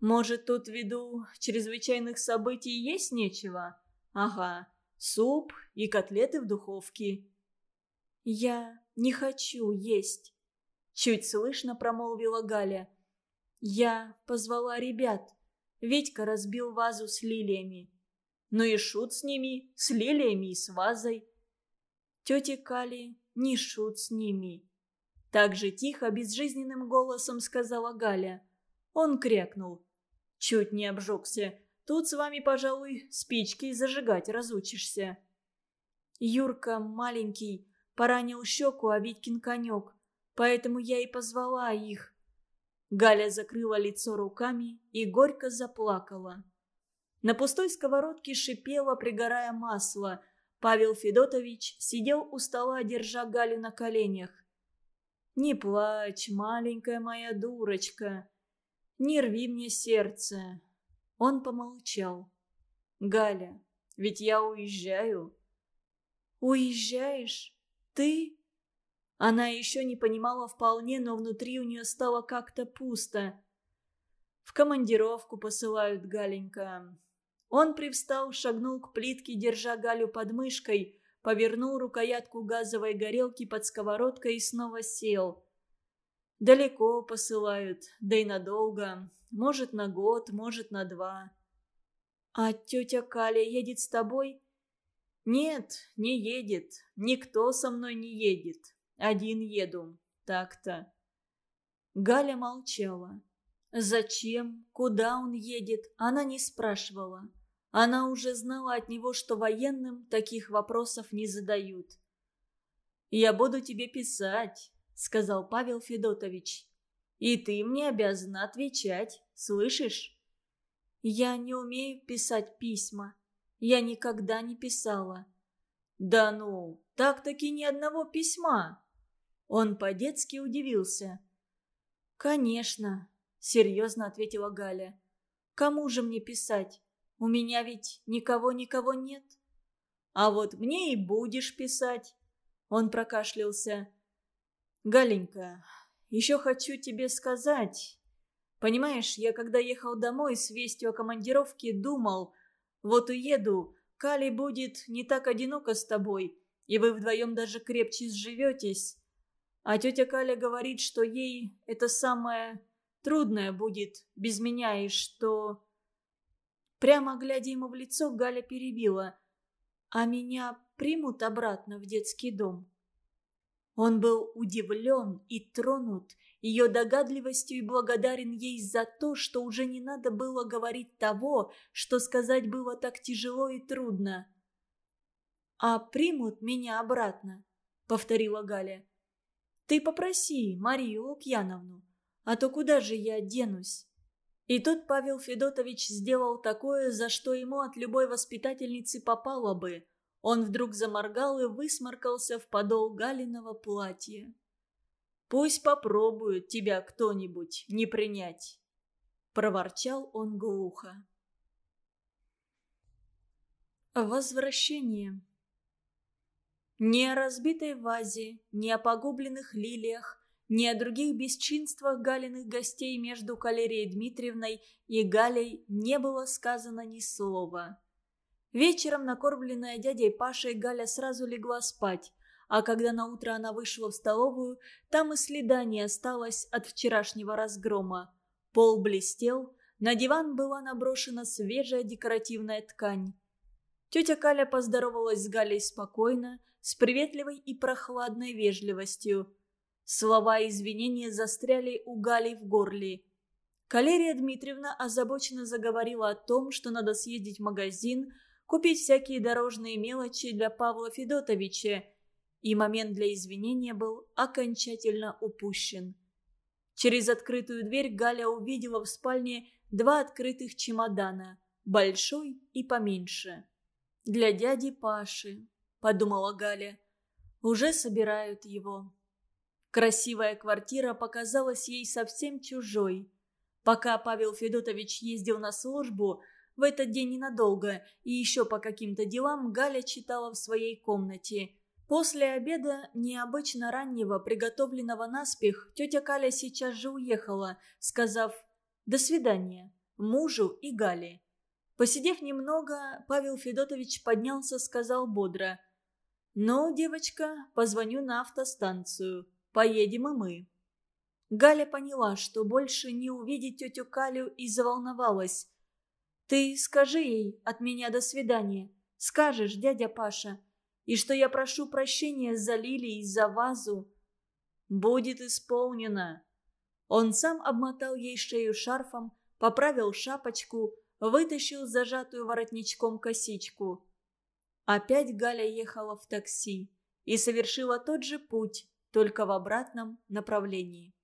Может, тут ввиду чрезвычайных событий есть нечего? Ага, суп и котлеты в духовке. Я не хочу есть. Чуть слышно промолвила Галя. Я позвала ребят. Ведька разбил вазу с лилиями. Ну и шут с ними, с лилиями и с вазой. Тетя Кали не шут с ними. Так же тихо, безжизненным голосом сказала Галя. Он крякнул. Чуть не обжегся. Тут с вами, пожалуй, спички зажигать разучишься. Юрка маленький, поранил щеку, а Витькин конек. Поэтому я и позвала их. Галя закрыла лицо руками и горько заплакала. На пустой сковородке шипело, пригорая масло. Павел Федотович сидел у стола, держа Галю на коленях. «Не плачь, маленькая моя дурочка», не рви мне сердце». Он помолчал. «Галя, ведь я уезжаю». «Уезжаешь? Ты?» Она еще не понимала вполне, но внутри у нее стало как-то пусто. «В командировку посылают, Галенька». Он привстал, шагнул к плитке, держа Галю под мышкой, повернул рукоятку газовой горелки под сковородкой и снова сел. Далеко посылают, да и надолго. Может, на год, может, на два. А тетя Каля едет с тобой? Нет, не едет. Никто со мной не едет. Один еду. Так-то. Галя молчала. Зачем, куда он едет, она не спрашивала. Она уже знала от него, что военным таких вопросов не задают. «Я буду тебе писать», — сказал Павел Федотович. «И ты мне обязана отвечать, слышишь?» «Я не умею писать письма. Я никогда не писала». «Да ну, так-таки ни одного письма!» Он по-детски удивился. «Конечно», — серьезно ответила Галя. «Кому же мне писать? У меня ведь никого-никого нет. А вот мне и будешь писать. Он прокашлялся. Галенька, еще хочу тебе сказать. Понимаешь, я когда ехал домой с вестью о командировке, думал, вот уеду, Кали будет не так одиноко с тобой, и вы вдвоем даже крепче сживетесь. А тетя Каля говорит, что ей это самое трудное будет без меня, и что... Прямо глядя ему в лицо, Галя перебила. «А меня примут обратно в детский дом?» Он был удивлен и тронут ее догадливостью и благодарен ей за то, что уже не надо было говорить того, что сказать было так тяжело и трудно. «А примут меня обратно», — повторила Галя. «Ты попроси Марию Лукьяновну, а то куда же я денусь?» И тут Павел Федотович сделал такое, за что ему от любой воспитательницы попало бы. Он вдруг заморгал и высморкался в подол Галиного платья. «Пусть попробует тебя кто-нибудь не принять», — проворчал он глухо. Возвращение Ни о разбитой вазе, ни о погубленных лилиях, ни о других бесчинствах Галиных гостей между Калерией Дмитриевной и Галей не было сказано ни слова. Вечером, накормленная дядей Пашей, Галя сразу легла спать, а когда наутро она вышла в столовую, там и следа не осталось от вчерашнего разгрома. Пол блестел, на диван была наброшена свежая декоративная ткань. Тетя Каля поздоровалась с Галей спокойно, с приветливой и прохладной вежливостью – Слова извинения застряли у Гали в горле. Калерия Дмитриевна озабоченно заговорила о том, что надо съездить в магазин, купить всякие дорожные мелочи для Павла Федотовича, и момент для извинения был окончательно упущен. Через открытую дверь Галя увидела в спальне два открытых чемодана, большой и поменьше. «Для дяди Паши», — подумала Галя, — «уже собирают его». Красивая квартира показалась ей совсем чужой. Пока Павел Федотович ездил на службу, в этот день ненадолго и еще по каким-то делам Галя читала в своей комнате. После обеда, необычно раннего, приготовленного наспех, тетя Каля сейчас же уехала, сказав «до свидания» мужу и Гале. Посидев немного, Павел Федотович поднялся, сказал бодро «Ну, девочка, позвоню на автостанцию». Поедем и мы». Галя поняла, что больше не увидеть тетю Калю и заволновалась. «Ты скажи ей от меня до свидания. Скажешь, дядя Паша. И что я прошу прощения за Лили и за вазу». «Будет исполнено». Он сам обмотал ей шею шарфом, поправил шапочку, вытащил зажатую воротничком косичку. Опять Галя ехала в такси и совершила тот же путь, только в обратном направлении.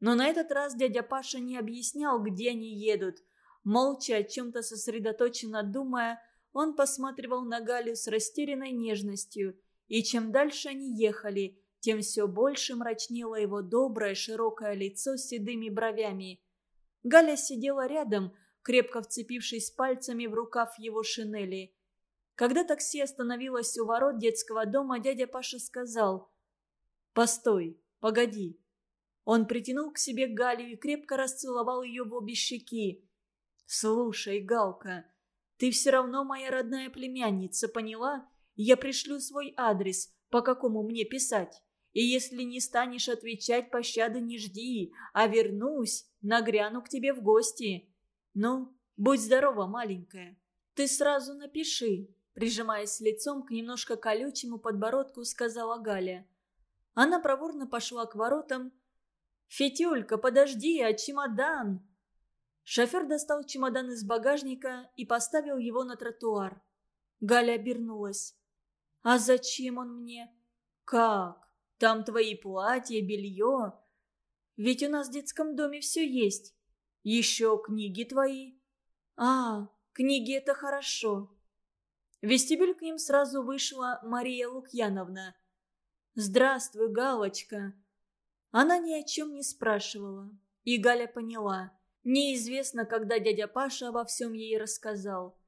Но на этот раз дядя Паша не объяснял, где они едут. Молча, о чем-то сосредоточенно думая, он посматривал на Галю с растерянной нежностью. И чем дальше они ехали, тем все больше мрачнело его доброе широкое лицо с седыми бровями. Галя сидела рядом, крепко вцепившись пальцами в рукав его шинели. Когда такси остановилось у ворот детского дома, дядя Паша сказал – «Постой, погоди». Он притянул к себе Галю и крепко расцеловал ее в обе щеки. «Слушай, Галка, ты все равно моя родная племянница, поняла? Я пришлю свой адрес, по какому мне писать. И если не станешь отвечать, пощады не жди, а вернусь, нагряну к тебе в гости. Ну, будь здорова, маленькая. Ты сразу напиши, прижимаясь лицом к немножко колючему подбородку, сказала Галя. Она проворно пошла к воротам. «Фетюлька, подожди, а чемодан?» Шофер достал чемодан из багажника и поставил его на тротуар. Галя обернулась. «А зачем он мне?» «Как? Там твои платья, белье. Ведь у нас в детском доме все есть. Еще книги твои». «А, книги – это хорошо». В вестибюль к ним сразу вышла Мария Лукьяновна. «Здравствуй, Галочка». Она ни о чем не спрашивала. И Галя поняла. Неизвестно, когда дядя Паша обо всем ей рассказал.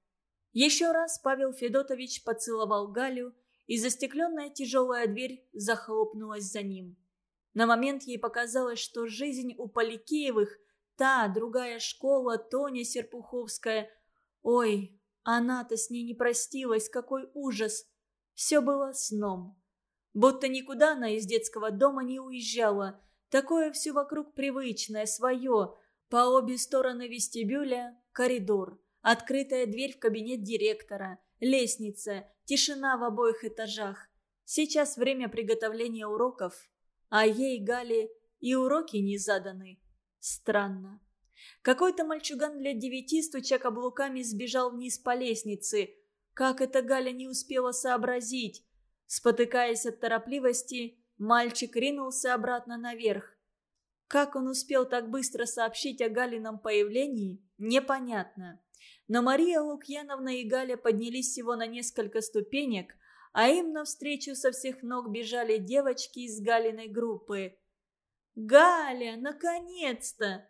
Еще раз Павел Федотович поцеловал Галю, и застекленная тяжелая дверь захлопнулась за ним. На момент ей показалось, что жизнь у Поликеевых, та, другая школа, Тоня Серпуховская... Ой, она-то с ней не простилась, какой ужас! Все было сном. Будто никуда она из детского дома не уезжала. Такое все вокруг привычное, свое – по обе стороны вестибюля – коридор, открытая дверь в кабинет директора, лестница, тишина в обоих этажах. Сейчас время приготовления уроков, а ей, Гале, и уроки не заданы. Странно. Какой-то мальчуган лет девяти, стуча каблуками, сбежал вниз по лестнице. Как это Галя не успела сообразить? Спотыкаясь от торопливости, мальчик ринулся обратно наверх. Как он успел так быстро сообщить о Галином появлении, непонятно. Но Мария Лукьяновна и Галя поднялись всего на несколько ступенек, а им навстречу со всех ног бежали девочки из Галиной группы. «Галя, наконец-то!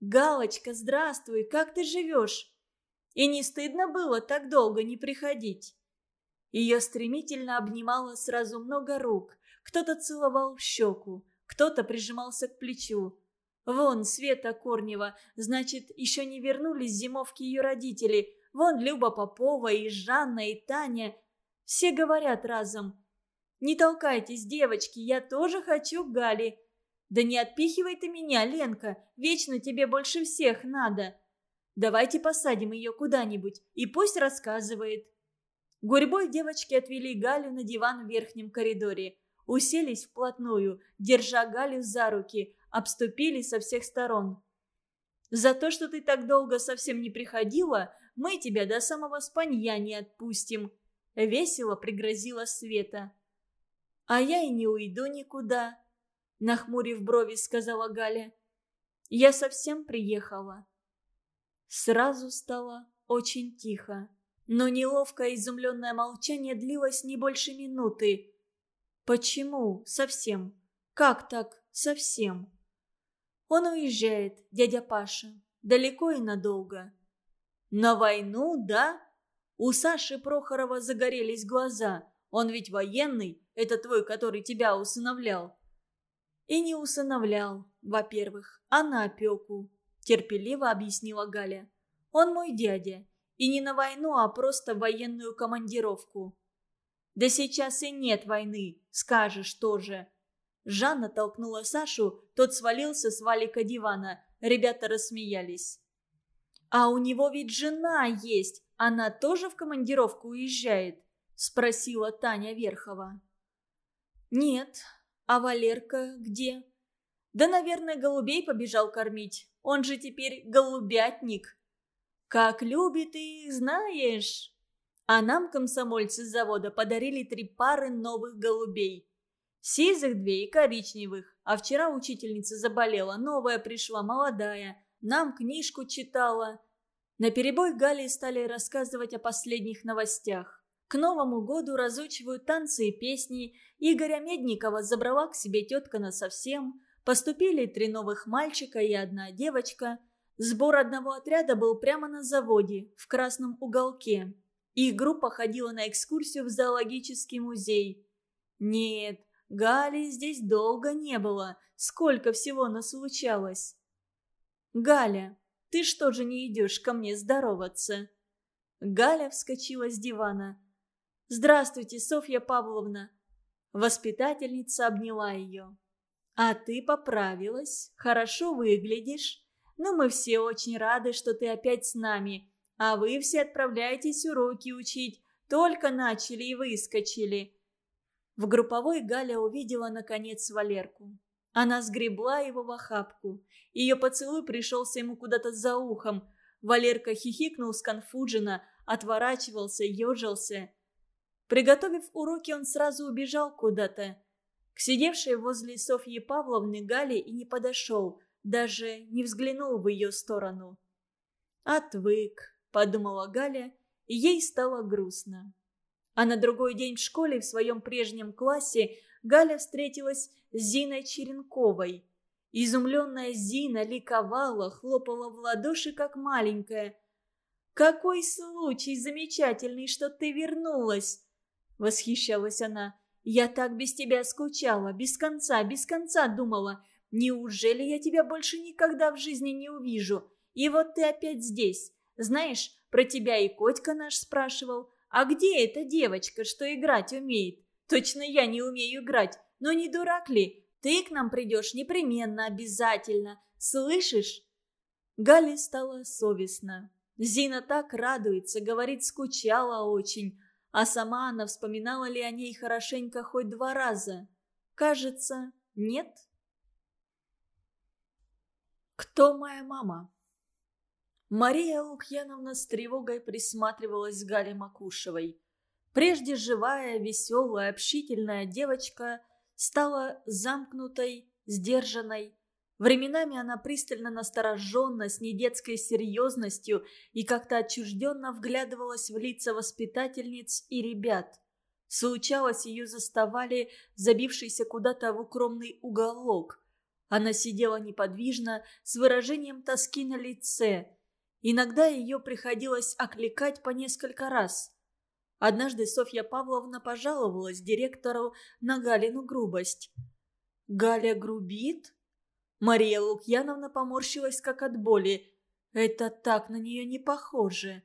Галочка, здравствуй, как ты живешь? И не стыдно было так долго не приходить?» Ее стремительно обнимало сразу много рук, кто-то целовал в щеку, кто-то прижимался к плечу. Вон Света Корнева, значит, еще не вернулись зимовки ее родители. Вон Люба Попова и Жанна и Таня. Все говорят разом. «Не толкайтесь, девочки, я тоже хочу Гали». «Да не отпихивай ты меня, Ленка, вечно тебе больше всех надо». «Давайте посадим ее куда-нибудь, и пусть рассказывает». Гурьбой девочки отвели Галю на диван в верхнем коридоре уселись вплотную, держа Галю за руки, обступили со всех сторон. «За то, что ты так долго совсем не приходила, мы тебя до самого спанья не отпустим», — весело пригрозила Света. «А я и не уйду никуда», — нахмурив брови, сказала Галя. «Я совсем приехала». Сразу стало очень тихо. Но неловкое изумленное молчание длилось не больше минуты. «Почему? Совсем? Как так? Совсем?» «Он уезжает, дядя Паша. Далеко и надолго». «На войну, да?» У Саши Прохорова загорелись глаза. Он ведь военный, это твой, который тебя усыновлял. И не усыновлял, во-первых, а на опеку, терпеливо объяснила Галя. Он мой дядя. И не на войну, а просто военную командировку. Да сейчас и нет войны, скажешь тоже. Жанна толкнула Сашу, тот свалился с валика дивана. Ребята рассмеялись. «А у него ведь жена есть, она тоже в командировку уезжает?» Спросила Таня Верхова. «Нет. А Валерка где?» «Да, наверное, голубей побежал кормить. Он же теперь голубятник». «Как любит их, знаешь!» А нам комсомольцы с завода подарили три пары новых голубей. Сизых две и коричневых. А вчера учительница заболела, новая пришла, молодая. Нам книжку читала. На перебой Гали стали рассказывать о последних новостях. К Новому году разучивают танцы и песни. Игоря Медникова забрала к себе тетка на совсем. Поступили три новых мальчика и одна девочка. Сбор одного отряда был прямо на заводе, в красном уголке. Их группа ходила на экскурсию в зоологический музей. Нет, Гали здесь долго не было. Сколько всего нас случалось. «Галя, ты что же не идешь ко мне здороваться?» Галя вскочила с дивана. «Здравствуйте, Софья Павловна!» Воспитательница обняла ее. «А ты поправилась, хорошо выглядишь. Ну, мы все очень рады, что ты опять с нами. А вы все отправляетесь уроки учить. Только начали и выскочили». В групповой Галя увидела, наконец, Валерку. Она сгребла его в охапку. Ее поцелуй пришелся ему куда-то за ухом. Валерка хихикнул сконфуженно, отворачивался, ежился. Приготовив уроки, он сразу убежал куда-то. К сидевшей возле Софьи Павловны Гале и не подошел, даже не взглянул в ее сторону. «Отвык», — подумала Галя, и ей стало грустно. А на другой день в школе в своем прежнем классе Галя встретилась с Зиной Черенковой. Изумленная Зина ликовала, хлопала в ладоши, как маленькая. «Какой случай замечательный, что ты вернулась!» — восхищалась она. «Я так без тебя скучала, без конца, без конца думала. Неужели я тебя больше никогда в жизни не увижу? И вот ты опять здесь. Знаешь, про тебя и Котька наш спрашивал. А где эта девочка, что играть умеет? Точно я не умею играть. Но не дурак ли? Ты к нам придешь непременно, обязательно. Слышишь?» Гале стало совестно. Зина так радуется, говорит, скучала очень. А сама она вспоминала ли о ней хорошенько хоть два раза? Кажется, нет. Кто моя мама? Мария Лукьяновна с тревогой присматривалась к Гале Макушевой. Прежде живая, веселая, общительная девочка стала замкнутой, сдержанной, Временами она пристально настороженно, с недетской серьезностью и как-то отчужденно вглядывалась в лица воспитательниц и ребят. Случалось, ее заставали забившийся куда-то в укромный уголок. Она сидела неподвижно, с выражением тоски на лице. Иногда ее приходилось окликать по несколько раз. Однажды Софья Павловна пожаловалась директору на Галину грубость. «Галя грубит?» Мария Лукьяновна поморщилась как от боли. Это так на нее не похоже.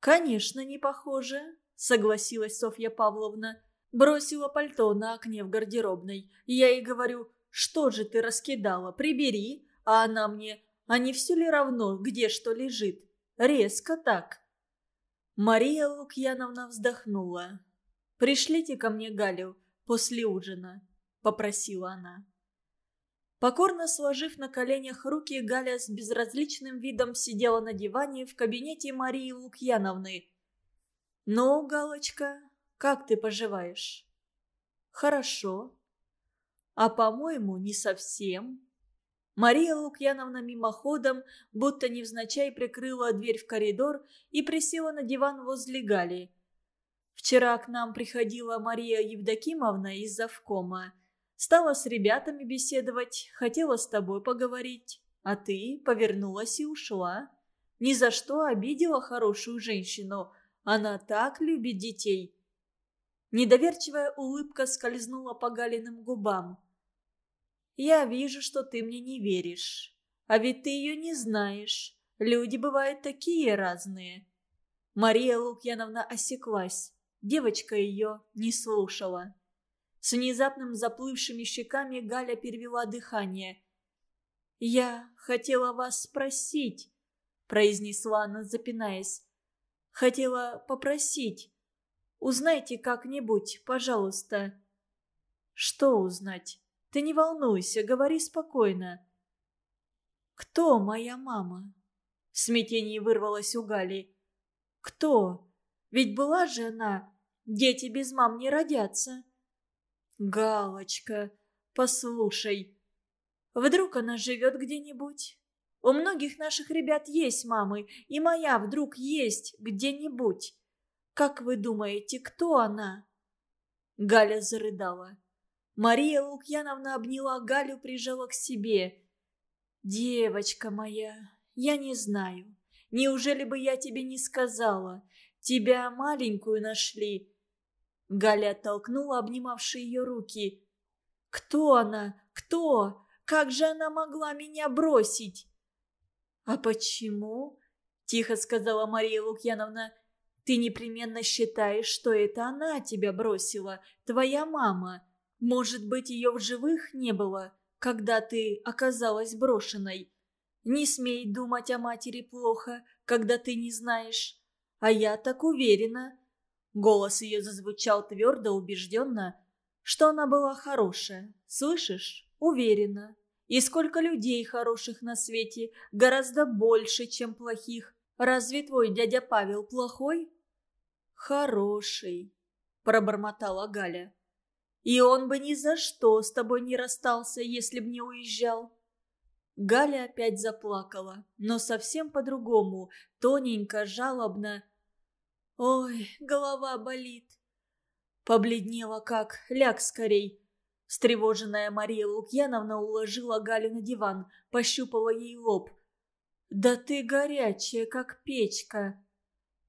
«Конечно, не похоже», — согласилась Софья Павловна. Бросила пальто на окне в гардеробной. Я ей говорю, что же ты раскидала, прибери. А она мне, а не все ли равно, где что лежит? Резко так. Мария Лукьяновна вздохнула. «Пришлите ко мне Галю после ужина», — попросила она. Покорно сложив на коленях руки, Галя с безразличным видом сидела на диване в кабинете Марии Лукьяновны. «Ну, Галочка, как ты поживаешь?» «Хорошо». «А, по-моему, не совсем». Мария Лукьяновна мимоходом, будто невзначай прикрыла дверь в коридор и присела на диван возле Гали. «Вчера к нам приходила Мария Евдокимовна из завкома. Стала с ребятами беседовать, хотела с тобой поговорить. А ты повернулась и ушла. Ни за что обидела хорошую женщину. Она так любит детей. Недоверчивая улыбка скользнула по Галиным губам. «Я вижу, что ты мне не веришь. А ведь ты ее не знаешь. Люди бывают такие разные». Мария Лукьяновна осеклась. Девочка ее не слушала. С внезапным заплывшими щеками Галя перевела дыхание. «Я хотела вас спросить», — произнесла она, запинаясь. «Хотела попросить. Узнайте как-нибудь, пожалуйста». «Что узнать? Ты не волнуйся, говори спокойно». «Кто моя мама?» В смятении вырвалась у Гали. «Кто? Ведь была же она. Дети без мам не родятся». «Галочка, послушай, вдруг она живет где-нибудь? У многих наших ребят есть мамы, и моя вдруг есть где-нибудь. Как вы думаете, кто она?» Галя зарыдала. Мария Лукьяновна обняла Галю, прижала к себе. «Девочка моя, я не знаю. Неужели бы я тебе не сказала? Тебя маленькую нашли. Галя оттолкнула обнимавшие ее руки. «Кто она? Кто? Как же она могла меня бросить?» «А почему?» – тихо сказала Мария Лукьяновна. Ты непременно считаешь, что это она тебя бросила, твоя мама. Может быть, ее в живых не было, когда ты оказалась брошенной. Не смей думать о матери плохо, когда ты не знаешь. А я так уверена. Голос ее зазвучал твердо, убежденно, что она была хорошая. Слышишь? Уверена. И сколько людей хороших на свете, гораздо больше, чем плохих. Разве твой дядя Павел плохой? Хороший, пробормотала Галя. И он бы ни за что с тобой не расстался, если б не уезжал. Галя опять заплакала, но совсем по-другому, тоненько, жалобно. «Ой, голова болит!» Побледнела как, ляг скорей. Встревоженная Мария Лукьяновна уложила Галю на диван, пощупала ей лоб. «Да ты горячая, как печка!»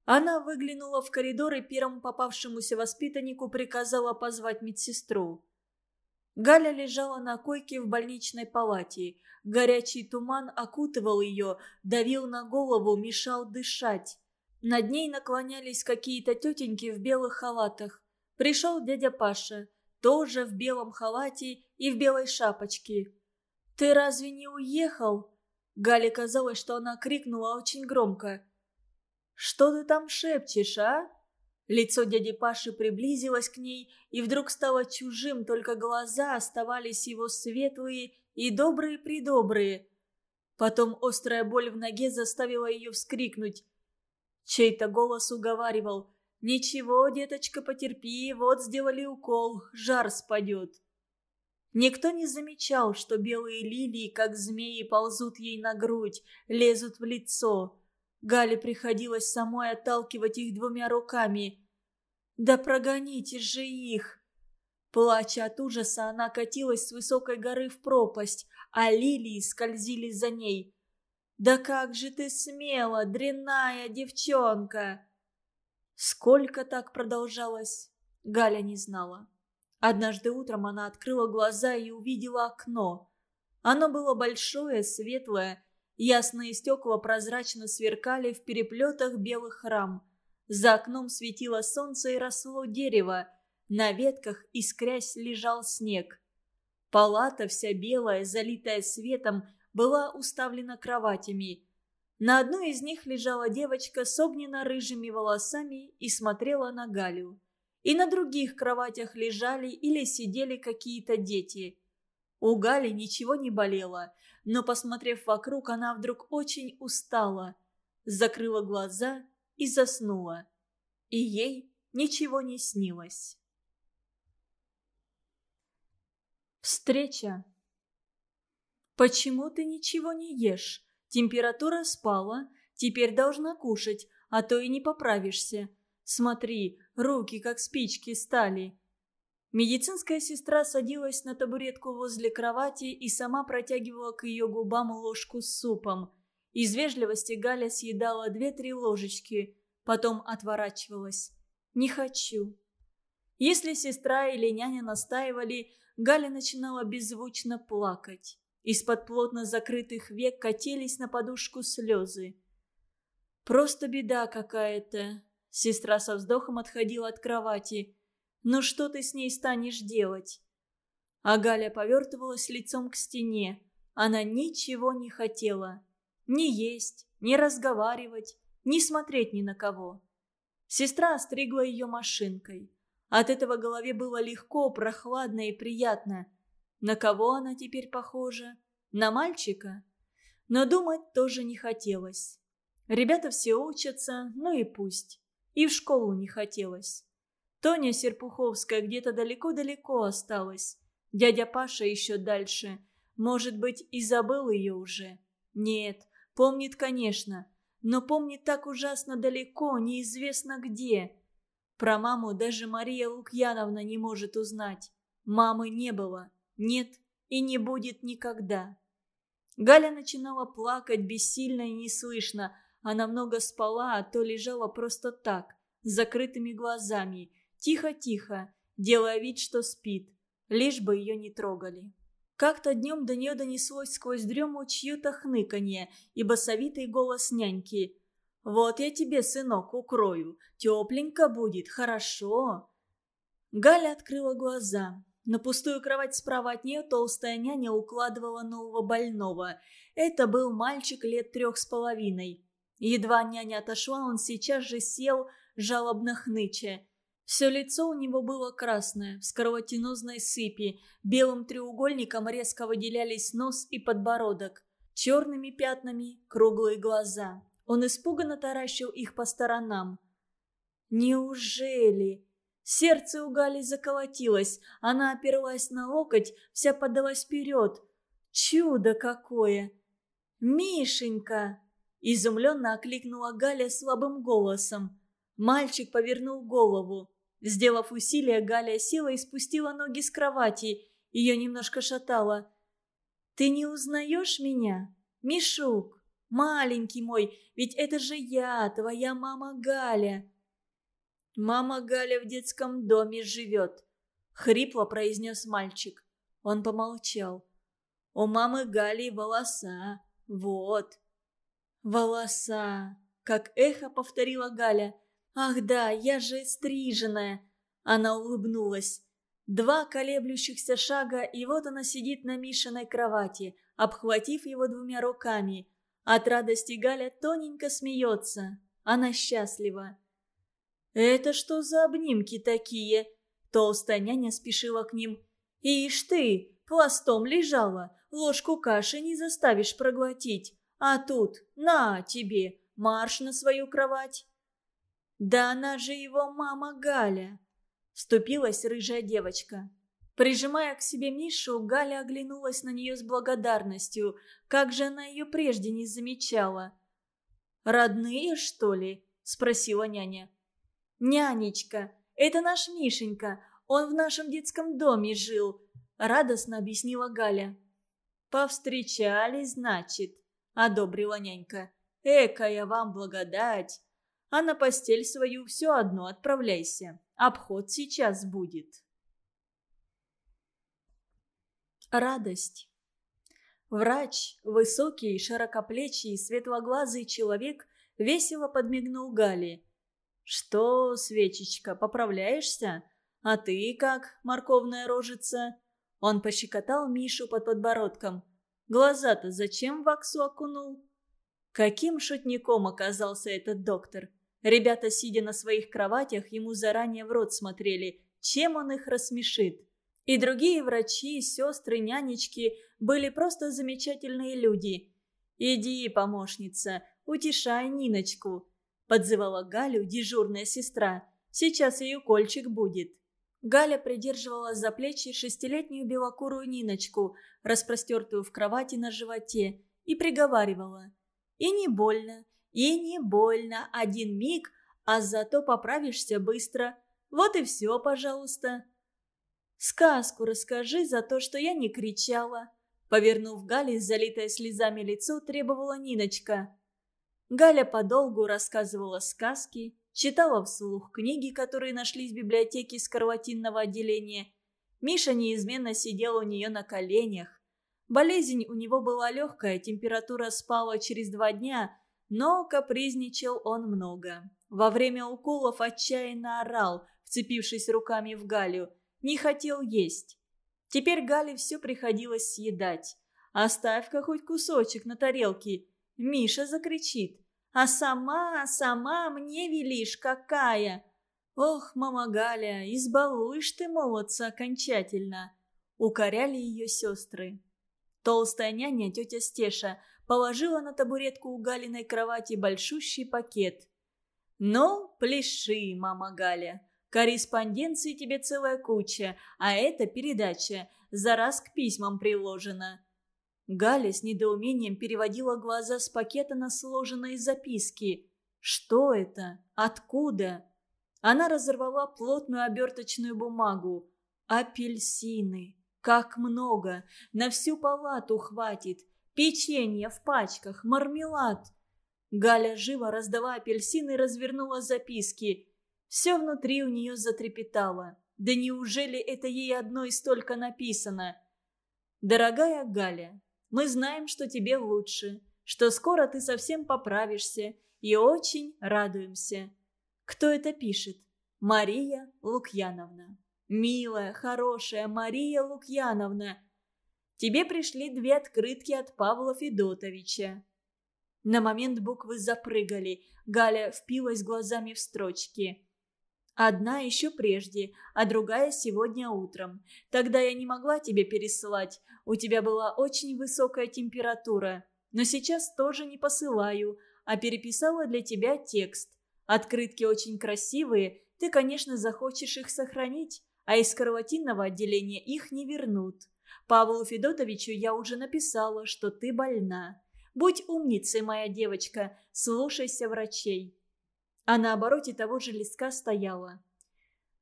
Она выглянула в коридор и первому попавшемуся воспитаннику приказала позвать медсестру. Галя лежала на койке в больничной палате. Горячий туман окутывал ее, давил на голову, мешал дышать. Над ней наклонялись какие-то тетеньки в белых халатах. Пришел дядя Паша, тоже в белом халате и в белой шапочке. «Ты разве не уехал?» Гале казалось, что она крикнула очень громко. «Что ты там шепчешь, а?» Лицо дяди Паши приблизилось к ней и вдруг стало чужим, только глаза оставались его светлые и добрые-придобрые. Потом острая боль в ноге заставила ее вскрикнуть. Чей-то голос уговаривал «Ничего, деточка, потерпи, вот сделали укол, жар спадет». Никто не замечал, что белые лилии, как змеи, ползут ей на грудь, лезут в лицо. Гале приходилось самой отталкивать их двумя руками. «Да прогоните же их!» Плача от ужаса, она катилась с высокой горы в пропасть, а лилии скользили за ней. «Да как же ты смела, дрянная девчонка!» Сколько так продолжалось, Галя не знала. Однажды утром она открыла глаза и увидела окно. Оно было большое, светлое, Ясные стекла прозрачно сверкали в переплетах белых рам. За окном светило солнце и росло дерево. На ветках искрясь лежал снег. Палата, вся белая, залитая светом, была уставлена кроватями. На одной из них лежала девочка с огненно-рыжими волосами и смотрела на Галю. И на других кроватях лежали или сидели какие-то дети. У Гали ничего не болело – но, посмотрев вокруг, она вдруг очень устала, закрыла глаза и заснула. И ей ничего не снилось. Встреча. «Почему ты ничего не ешь? Температура спала, теперь должна кушать, а то и не поправишься. Смотри, руки как спички стали. Медицинская сестра садилась на табуретку возле кровати и сама протягивала к ее губам ложку с супом. Из вежливости Галя съедала две-три ложечки, потом отворачивалась. «Не хочу». Если сестра или няня настаивали, Галя начинала беззвучно плакать. Из-под плотно закрытых век катились на подушку слезы. «Просто беда какая-то», — сестра со вздохом отходила от кровати. Но что ты с ней станешь делать?» А Галя повертывалась лицом к стене. Она ничего не хотела. Ни есть, ни разговаривать, ни смотреть ни на кого. Сестра остригла ее машинкой. От этого голове было легко, прохладно и приятно. На кого она теперь похожа? На мальчика? Но думать тоже не хотелось. Ребята все учатся, ну и пусть. И в школу не хотелось. Тоня Серпуховская где-то далеко-далеко осталась. Дядя Паша еще дальше. Может быть, и забыл ее уже. Нет, помнит, конечно. Но помнит так ужасно далеко, неизвестно где. Про маму даже Мария Лукьяновна не может узнать. Мамы не было, нет и не будет никогда. Галя начинала плакать бессильно и неслышно. Она много спала, а то лежала просто так, с закрытыми глазами – Тихо-тихо, делая вид, что спит, лишь бы ее не трогали. Как-то днем до нее донеслось сквозь дрему чье-то хныканье и басовитый голос няньки. Вот я тебе, сынок, укрою. Тепленько будет, хорошо». Галя открыла глаза. На пустую кровать справа от нее толстая няня укладывала нового больного. Это был мальчик лет трех с половиной. Едва няня отошла, он сейчас же сел, жалобно хныча. Все лицо у него было красное, в скарлатинозной сыпи. Белым треугольником резко выделялись нос и подбородок. Черными пятнами круглые глаза. Он испуганно таращил их по сторонам. «Неужели?» Сердце у Гали заколотилось. Она оперлась на локоть, вся подалась вперед. «Чудо какое!» «Мишенька!» Изумленно окликнула Галя слабым голосом. Мальчик повернул голову. Сделав усилие, Галя села и спустила ноги с кровати. Ее немножко шатало. «Ты не узнаешь меня? Мишук, маленький мой, ведь это же я, твоя мама Галя!» «Мама Галя в детском доме живет», — хрипло произнес мальчик. Он помолчал. «У мамы Гали волоса. Вот». «Волоса», — как эхо повторила Галя. «Ах да, я же стриженная!» Она улыбнулась. Два колеблющихся шага, и вот она сидит на Мишиной кровати, обхватив его двумя руками. От радости Галя тоненько смеется. Она счастлива. «Это что за обнимки такие?» Толстая няня спешила к ним. «Ишь ты, пластом лежала, ложку каши не заставишь проглотить. А тут, на тебе, марш на свою кровать». «Да она же его мама Галя!» Ступилась рыжая девочка. Прижимая к себе Мишу, Галя оглянулась на нее с благодарностью. Как же она ее прежде не замечала. «Родные, что ли?» – спросила няня. «Нянечка, это наш Мишенька, он в нашем детском доме жил», – радостно объяснила Галя. «Повстречались, значит», – одобрила нянька. «Экая вам благодать! А на постель свою все одно отправляйся. Обход сейчас будет. Радость. Врач, высокий, широкоплечий, светлоглазый человек, весело подмигнул Гали. «Что, свечечка, поправляешься? А ты как, морковная рожица?» Он пощекотал Мишу под подбородком. «Глаза-то зачем в аксу окунул?» Каким шутником оказался этот доктор? Ребята, сидя на своих кроватях, ему заранее в рот смотрели, чем он их рассмешит. И другие врачи, сестры, нянечки были просто замечательные люди. «Иди, помощница, утешай Ниночку», – подзывала Галю дежурная сестра. «Сейчас ее кольчик будет». Галя придерживала за плечи шестилетнюю белокурую Ниночку, распростертую в кровати на животе, и приговаривала. «И не больно, и не больно, один миг, а зато поправишься быстро. Вот и все, пожалуйста. Сказку расскажи за то, что я не кричала. Повернув Гале залитое слезами лицо, требовала Ниночка. Галя подолгу рассказывала сказки, читала вслух книги, которые нашлись в библиотеке скарлатинного отделения. Миша неизменно сидел у нее на коленях. Болезнь у него была легкая, температура спала через два дня, но капризничал он много. Во время уколов отчаянно орал, вцепившись руками в Галю. Не хотел есть. Теперь Гале все приходилось съедать. «Оставь-ка хоть кусочек на тарелке!» Миша закричит. «А сама, сама мне велишь, какая!» «Ох, мама Галя, избалуешь ты молодца окончательно!» Укоряли ее сестры. Толстая няня, тетя Стеша, положила на табуретку у Галиной кровати большущий пакет. «Ну, пляши, мама Галя. Корреспонденции тебе целая куча, а это передача, за раз к письмам приложена». Галя с недоумением переводила глаза с пакета на сложенные записки. «Что это? Откуда?» Она разорвала плотную оберточную бумагу. «Апельсины! Как много! На всю палату хватит! Печенье в пачках, мармелад. Галя живо раздала апельсины развернула записки. Все внутри у нее затрепетало. Да неужели это ей одной столько написано? «Дорогая Галя, мы знаем, что тебе лучше, что скоро ты совсем поправишься, и очень радуемся. Кто это пишет? Мария Лукьяновна. Милая, хорошая Мария Лукьяновна. Тебе пришли две открытки от Павла Федотовича. На момент буквы запрыгали. Галя впилась глазами в строчки. Одна еще прежде, а другая сегодня утром. Тогда я не могла тебе пересылать. У тебя была очень высокая температура. Но сейчас тоже не посылаю, а переписала для тебя текст. Открытки очень красивые, ты, конечно, захочешь их сохранить, а из карватинного отделения их не вернут. Павлу Федотовичу я уже написала, что ты больна. Будь умницей, моя девочка, слушайся врачей». А на обороте того же листка стояла.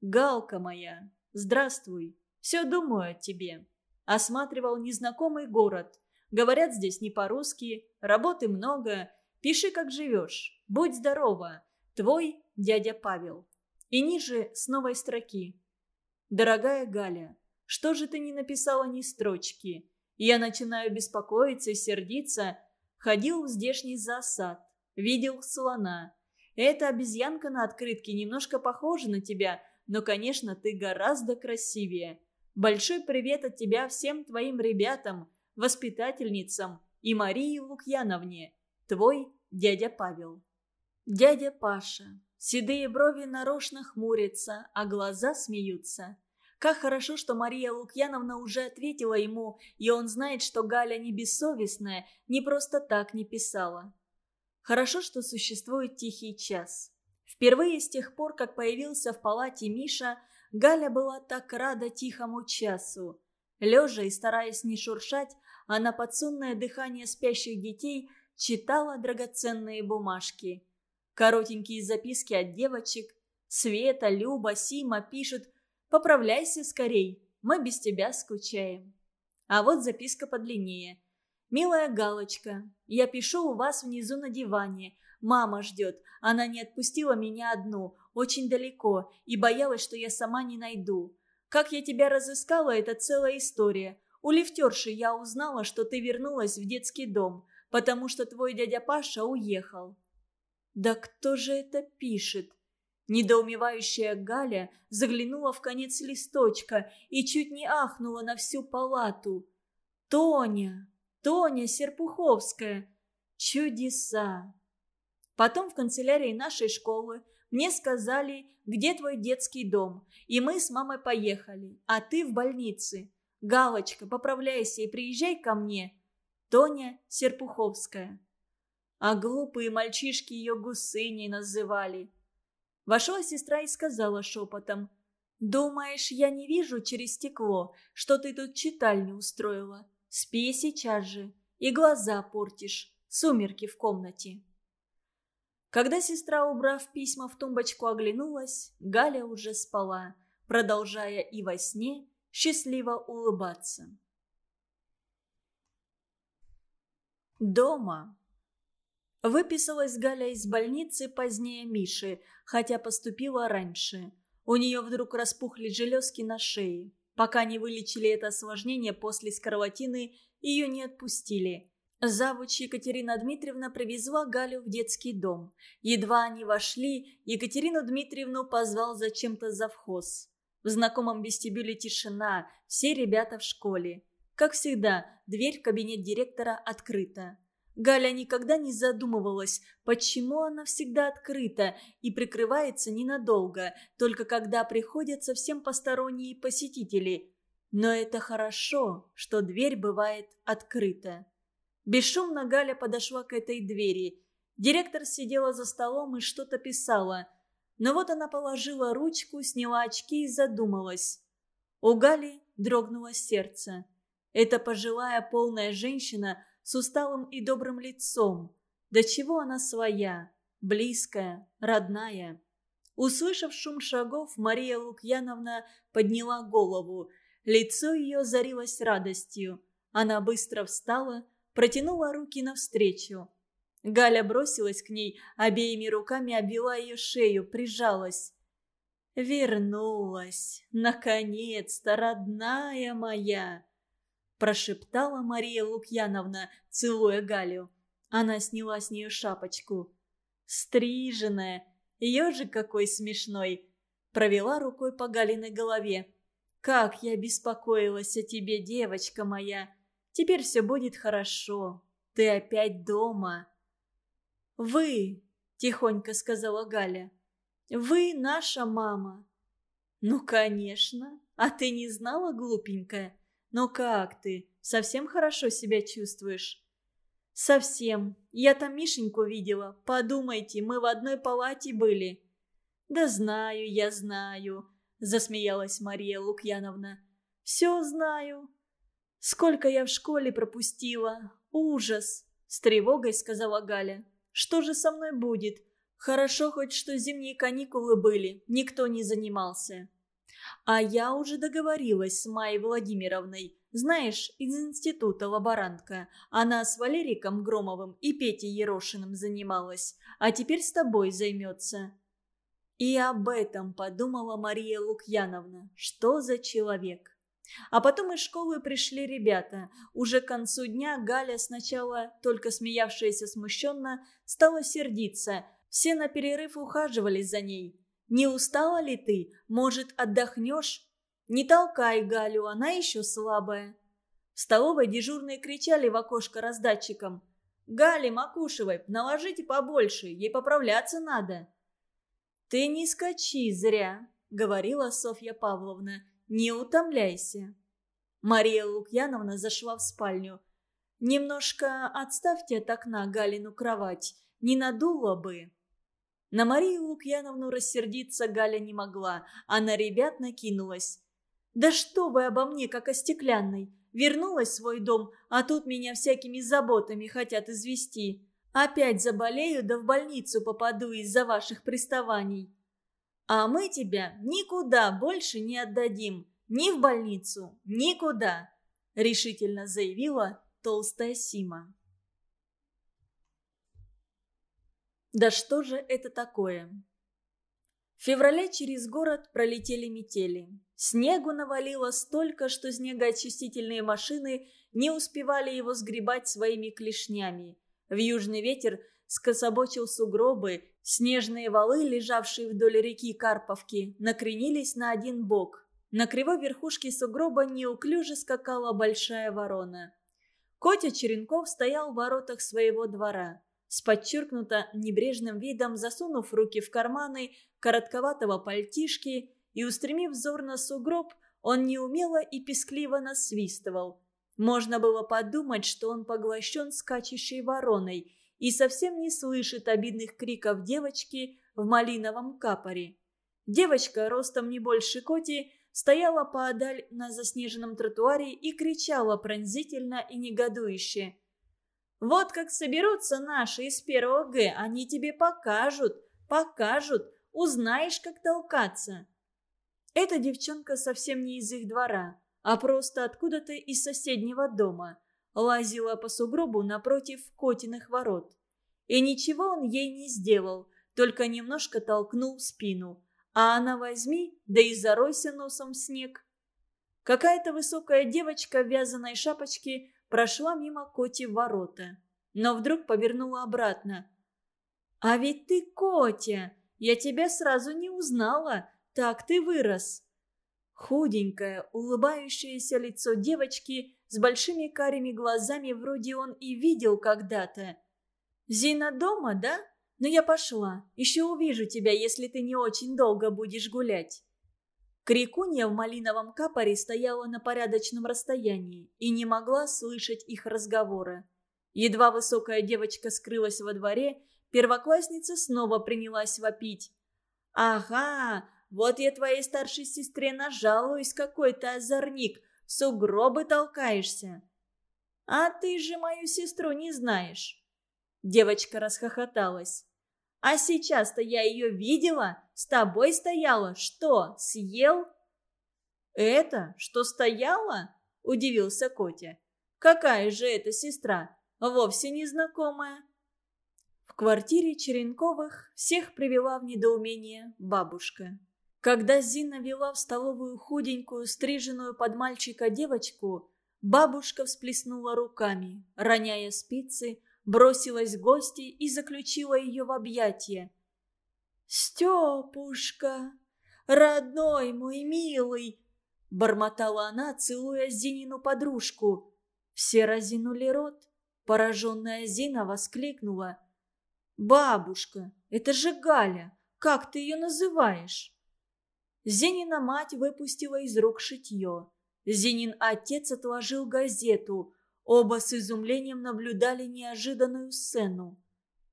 «Галка моя, здравствуй. Все думаю о тебе. Осматривал незнакомый город. Говорят здесь не по-русски, работы много. Пиши, как живешь. Будь здорова. Твой дядя Павел». И ниже с новой строки. «Дорогая Галя, что же ты не написала ни строчки? Я начинаю беспокоиться и сердиться, Ходил в здешний засад. Видел слона. Эта обезьянка на открытке немножко похожа на тебя, но, конечно, ты гораздо красивее. Большой привет от тебя всем твоим ребятам, воспитательницам и Марии Лукьяновне. Твой дядя Павел. Дядя Паша. Седые брови нарочно хмурятся, а глаза смеются. Как хорошо, что Мария Лукьяновна уже ответила ему, и он знает, что Галя не бессовестная, не просто так не писала. Хорошо, что существует тихий час. Впервые с тех пор, как появился в палате Миша, Галя была так рада тихому часу. Лежа и стараясь не шуршать, она под дыхание спящих детей читала драгоценные бумажки. Коротенькие записки от девочек. Света, Люба, Сима пишут Поправляйся скорей, мы без тебя скучаем. А вот записка подлиннее. «Милая Галочка, я пишу у вас внизу на диване. Мама ждет. Она не отпустила меня одну, очень далеко, и боялась, что я сама не найду. Как я тебя разыскала, это целая история. У лифтерши я узнала, что ты вернулась в детский дом, потому что твой дядя Паша уехал». «Да кто же это пишет?» Недоумевающая Галя заглянула в конец листочка и чуть не ахнула на всю палату. «Тоня! Тоня Серпуховская! Чудеса!» Потом в канцелярии нашей школы мне сказали, где твой детский дом, и мы с мамой поехали, а ты в больнице. Галочка, поправляйся и приезжай ко мне. Тоня Серпуховская. А глупые мальчишки ее гусыней называли. Вошла сестра и сказала шепотом. «Думаешь, я не вижу через стекло, что ты тут читальню устроила? Спи сейчас же, и глаза портишь, сумерки в комнате». Когда сестра, убрав письма в тумбочку, оглянулась, Галя уже спала, продолжая и во сне счастливо улыбаться. Дома Выписалась Галя из больницы позднее Миши, хотя поступила раньше. У нее вдруг распухли железки на шее. Пока не вылечили это осложнение после скарлатины, ее не отпустили. Завуч Екатерина Дмитриевна привезла Галю в детский дом. Едва они вошли, Екатерину Дмитриевну позвал зачем-то завхоз. В знакомом вестибюле тишина, все ребята в школе. Как всегда, дверь в кабинет директора открыта. Галя никогда не задумывалась, почему она всегда открыта и прикрывается ненадолго, только когда приходят совсем посторонние посетители. Но это хорошо, что дверь бывает открыта. Бесшумно Галя подошла к этой двери. Директор сидела за столом и что-то писала. Но вот она положила ручку, сняла очки и задумалась. У Гали дрогнуло сердце. Эта пожилая полная женщина – с усталым и добрым лицом. До чего она своя, близкая, родная. Услышав шум шагов, Мария Лукьяновна подняла голову. Лицо ее зарилось радостью. Она быстро встала, протянула руки навстречу. Галя бросилась к ней, обеими руками обвела ее шею, прижалась. «Вернулась! Наконец-то, родная моя!» Прошептала Мария Лукьяновна, целуя Галю. Она сняла с нее шапочку. Стриженная. Ежик какой смешной. Провела рукой по Галиной голове. Как я беспокоилась о тебе, девочка моя. Теперь все будет хорошо. Ты опять дома. Вы, тихонько сказала Галя. Вы наша мама. Ну, конечно. А ты не знала, глупенькая? Ну как ты? Совсем хорошо себя чувствуешь? «Совсем. Я там Мишеньку видела. Подумайте, мы в одной палате были». «Да знаю, я знаю», – засмеялась Мария Лукьяновна. «Все знаю. Сколько я в школе пропустила. Ужас!» – с тревогой сказала Галя. «Что же со мной будет? Хорошо хоть, что зимние каникулы были, никто не занимался». А я уже договорилась с Майей Владимировной. Знаешь, из института лаборантка. Она с Валериком Громовым и Петей Ерошиным занималась, а теперь с тобой займется. И об этом подумала Мария Лукьяновна. Что за человек? А потом из школы пришли ребята. Уже к концу дня Галя, сначала только смеявшаяся смущенно, стала сердиться. Все на перерыв ухаживали за ней. «Не устала ли ты? Может, отдохнешь?» «Не толкай Галю, она еще слабая». В столовой дежурные кричали в окошко раздатчикам. «Гали, Макушевой, наложите побольше, ей поправляться надо». «Ты не скачи зря», — говорила Софья Павловна. «Не утомляйся». Мария Лукьяновна зашла в спальню. «Немножко отставьте от окна Галину кровать, не надуло бы». На Марию Лукьяновну рассердиться Галя не могла, а на ребят накинулась. «Да что вы обо мне, как о стеклянной! Вернулась в свой дом, а тут меня всякими заботами хотят извести. Опять заболею, да в больницу попаду из-за ваших приставаний. А мы тебя никуда больше не отдадим, ни в больницу, никуда!» решительно заявила толстая Сима. Да что же это такое? В феврале через город пролетели метели. Снегу навалило столько, что снегоочистительные машины не успевали его сгребать своими клешнями. В южный ветер скособочил сугробы, снежные валы, лежавшие вдоль реки Карповки, накренились на один бок. На кривой верхушке сугроба неуклюже скакала большая ворона. Котя Черенков стоял в воротах своего двора. С подчеркнуто небрежным видом, засунув руки в карманы коротковатого пальтишки и, устремив взор на сугроб, он неумело и пескливо насвистывал. Можно было подумать, что он поглощен скачущей вороной и совсем не слышит обидных криков девочки в малиновом капоре. Девочка, ростом не больше коти, стояла поодаль на заснеженном тротуаре и кричала пронзительно и негодующе. «Вот как соберутся наши из первого Г, они тебе покажут, покажут, узнаешь, как толкаться». Эта девчонка совсем не из их двора, а просто откуда-то из соседнего дома. Лазила по сугробу напротив Котиных ворот. И ничего он ей не сделал, только немножко толкнул спину. А она возьми, да и заройся носом в снег. Какая-то высокая девочка в вязаной шапочке прошла мимо Коти в ворота, но вдруг повернула обратно. «А ведь ты Котя! Я тебя сразу не узнала!» Так ты вырос!» Худенькое, улыбающееся лицо девочки с большими карими глазами вроде он и видел когда-то. «Зина дома, да? Но ну, я пошла. Еще увижу тебя, если ты не очень долго будешь гулять». Крикунья в малиновом капоре стояла на порядочном расстоянии и не могла слышать их разговора. Едва высокая девочка скрылась во дворе, первоклассница снова принялась вопить. «Ага, вот я твоей старшей сестре нажалуюсь, какой ты озорник, в сугробы толкаешься. А ты же мою сестру не знаешь. Девочка расхохоталась. А сейчас-то я ее видела, с тобой стояла. Что, съел? Это, что стояла? Удивился Котя. Какая же это сестра? Вовсе незнакомая. В квартире Черенковых всех привела в недоумение бабушка. Когда Зина вела в столовую худенькую, стриженную под мальчика девочку, бабушка всплеснула руками, роняя спицы, бросилась к гости и заключила ее в объятия. «Степушка, родной мой милый!» – бормотала она, целуя Зинину подружку. Все разинули рот. Пораженная Зина воскликнула. «Бабушка, это же Галя! Как ты ее называешь?» Зинина мать выпустила из рук шитье. Зинин отец отложил газету. Оба с изумлением наблюдали неожиданную сцену.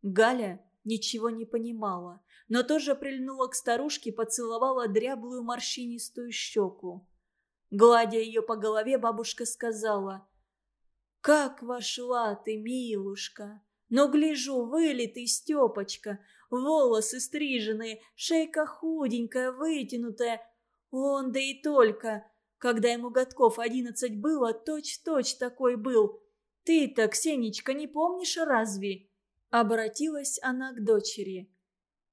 Галя ничего не понимала, но тоже прильнула к старушке, поцеловала дряблую морщинистую щеку. Гладя ее по голове, бабушка сказала, «Как вошла ты, милушка! Но гляжу, вылитый Степочка, волосы стриженные, шейка худенькая, вытянутая. Он, да и только, когда ему годков одиннадцать было, точь-точь такой был. Ты-то, Ксенечка, не помнишь разве?» Обратилась она к дочери.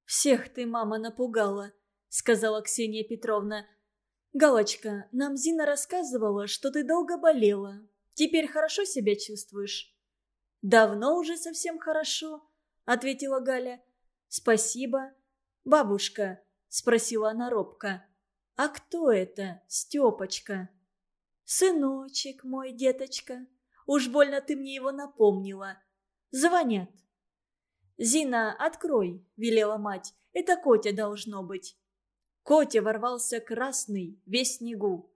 «Всех ты, мама, напугала», — сказала Ксения Петровна. «Галочка, нам Зина рассказывала, что ты долго болела. Теперь хорошо себя чувствуешь?» «Давно уже совсем хорошо», — ответила Галя. «Спасибо». «Бабушка», — спросила она робко, — «а кто это, Степочка?» «Сыночек мой, деточка. Уж больно ты мне его напомнила. Звонят». «Зина, открой», — велела мать. «Это Котя должно быть». Котя ворвался красный, весь снегу.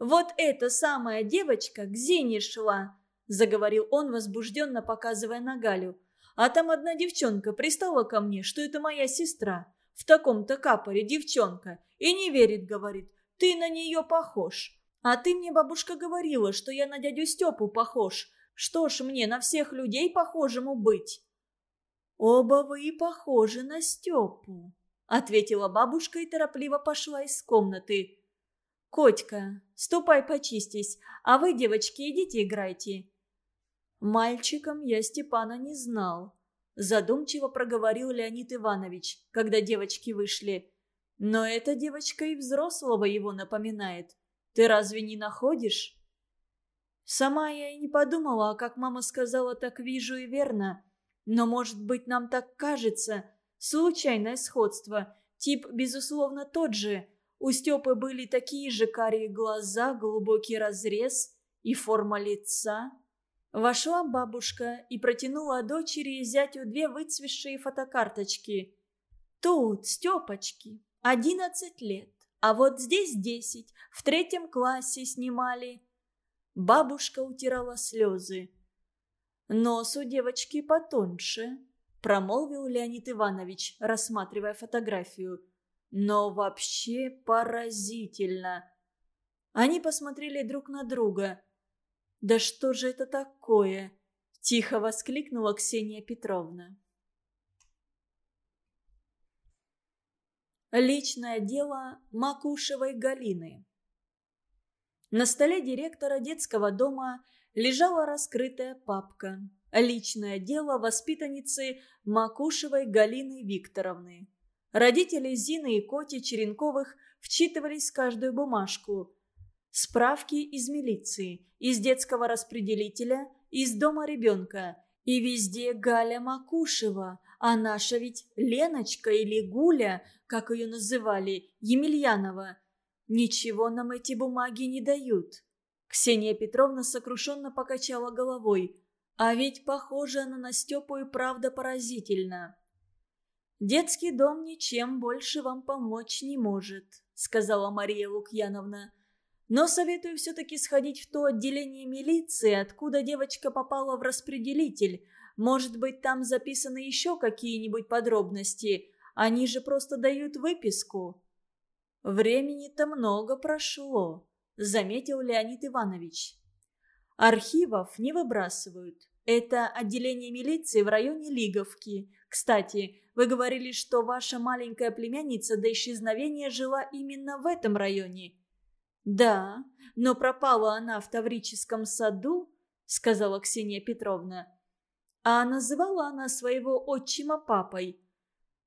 «Вот эта самая девочка к Зине шла», — заговорил он, возбужденно показывая на Галю. «А там одна девчонка пристала ко мне, что это моя сестра. В таком-то капоре девчонка. И не верит, говорит. Ты на нее похож. А ты мне, бабушка, говорила, что я на дядю Степу похож. Что ж мне на всех людей похожему быть?» «Оба вы и похожи на Степу», — ответила бабушка и торопливо пошла из комнаты. «Котька, ступай почистись, а вы, девочки, идите играйте». Мальчиком я Степана не знал. Задумчиво проговорил Леонид Иванович, когда девочки вышли. Но эта девочка и взрослого его напоминает. Ты разве не находишь? Сама я и не подумала, а как мама сказала, так вижу и верно. Но, может быть, нам так кажется. Случайное сходство. Тип, безусловно, тот же. У Степы были такие же карие глаза, глубокий разрез и форма лица. Вошла бабушка и протянула дочери и зятю две выцвешие фотокарточки. Тут, Степочки, одиннадцать лет, а вот здесь десять, в третьем классе снимали. Бабушка утирала слезы. «Нос у девочки потоньше», – промолвил Леонид Иванович, рассматривая фотографию. «Но вообще поразительно». Они посмотрели друг на друга. «Да что же это такое?» – тихо воскликнула Ксения Петровна. Личное дело Макушевой Галины. На столе директора детского дома – лежала раскрытая папка. Личное дело воспитанницы Макушевой Галины Викторовны. Родители Зины и Коти Черенковых вчитывались в каждую бумажку. Справки из милиции, из детского распределителя, из дома ребенка. И везде Галя Макушева, а наша ведь Леночка или Гуля, как ее называли, Емельянова. Ничего нам эти бумаги не дают. Ксения Петровна сокрушенно покачала головой. А ведь похоже она на Степу и правда поразительно. «Детский дом ничем больше вам помочь не может», — сказала Мария Лукьяновна. «Но советую все-таки сходить в то отделение милиции, откуда девочка попала в распределитель. Может быть, там записаны еще какие-нибудь подробности. Они же просто дают выписку». «Времени-то много прошло», заметил Леонид Иванович. Архивов не выбрасывают. Это отделение милиции в районе Лиговки. Кстати, вы говорили, что ваша маленькая племянница до исчезновения жила именно в этом районе. Да, но пропала она в Таврическом саду, сказала Ксения Петровна. А называла она своего отчима папой.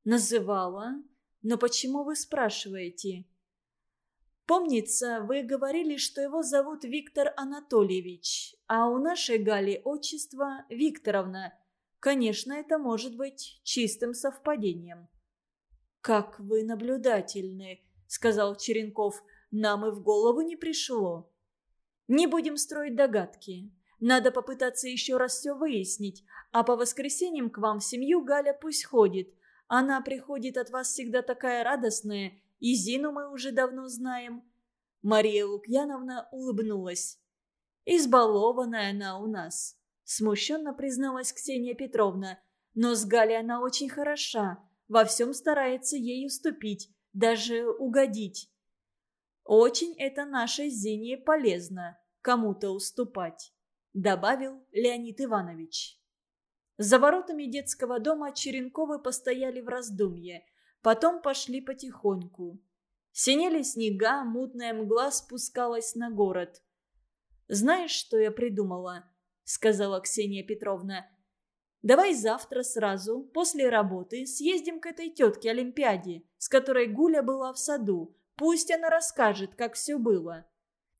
Называла. Но почему вы спрашиваете? Помнится, вы говорили, что его зовут Виктор Анатольевич, а у нашей Гали отчество Викторовна. Конечно, это может быть чистым совпадением. «Как вы наблюдательны», — сказал Черенков. «Нам и в голову не пришло». «Не будем строить догадки. Надо попытаться еще раз все выяснить. А по воскресеньям к вам в семью Галя пусть ходит. Она приходит от вас всегда такая радостная, и Зину мы уже давно знаем». Мария Лукьяновна улыбнулась. «Избалованная она у нас», – смущенно призналась Ксения Петровна. «Но с Галей она очень хороша, во всем старается ей уступить, даже угодить. Очень это нашей Зине полезно, кому-то уступать», – добавил Леонид Иванович. За воротами детского дома Черенковы постояли в раздумье, потом пошли потихоньку. Синели снега, мутная мгла спускалась на город. «Знаешь, что я придумала?» — сказала Ксения Петровна. «Давай завтра сразу, после работы, съездим к этой тетке Олимпиаде, с которой Гуля была в саду. Пусть она расскажет, как все было».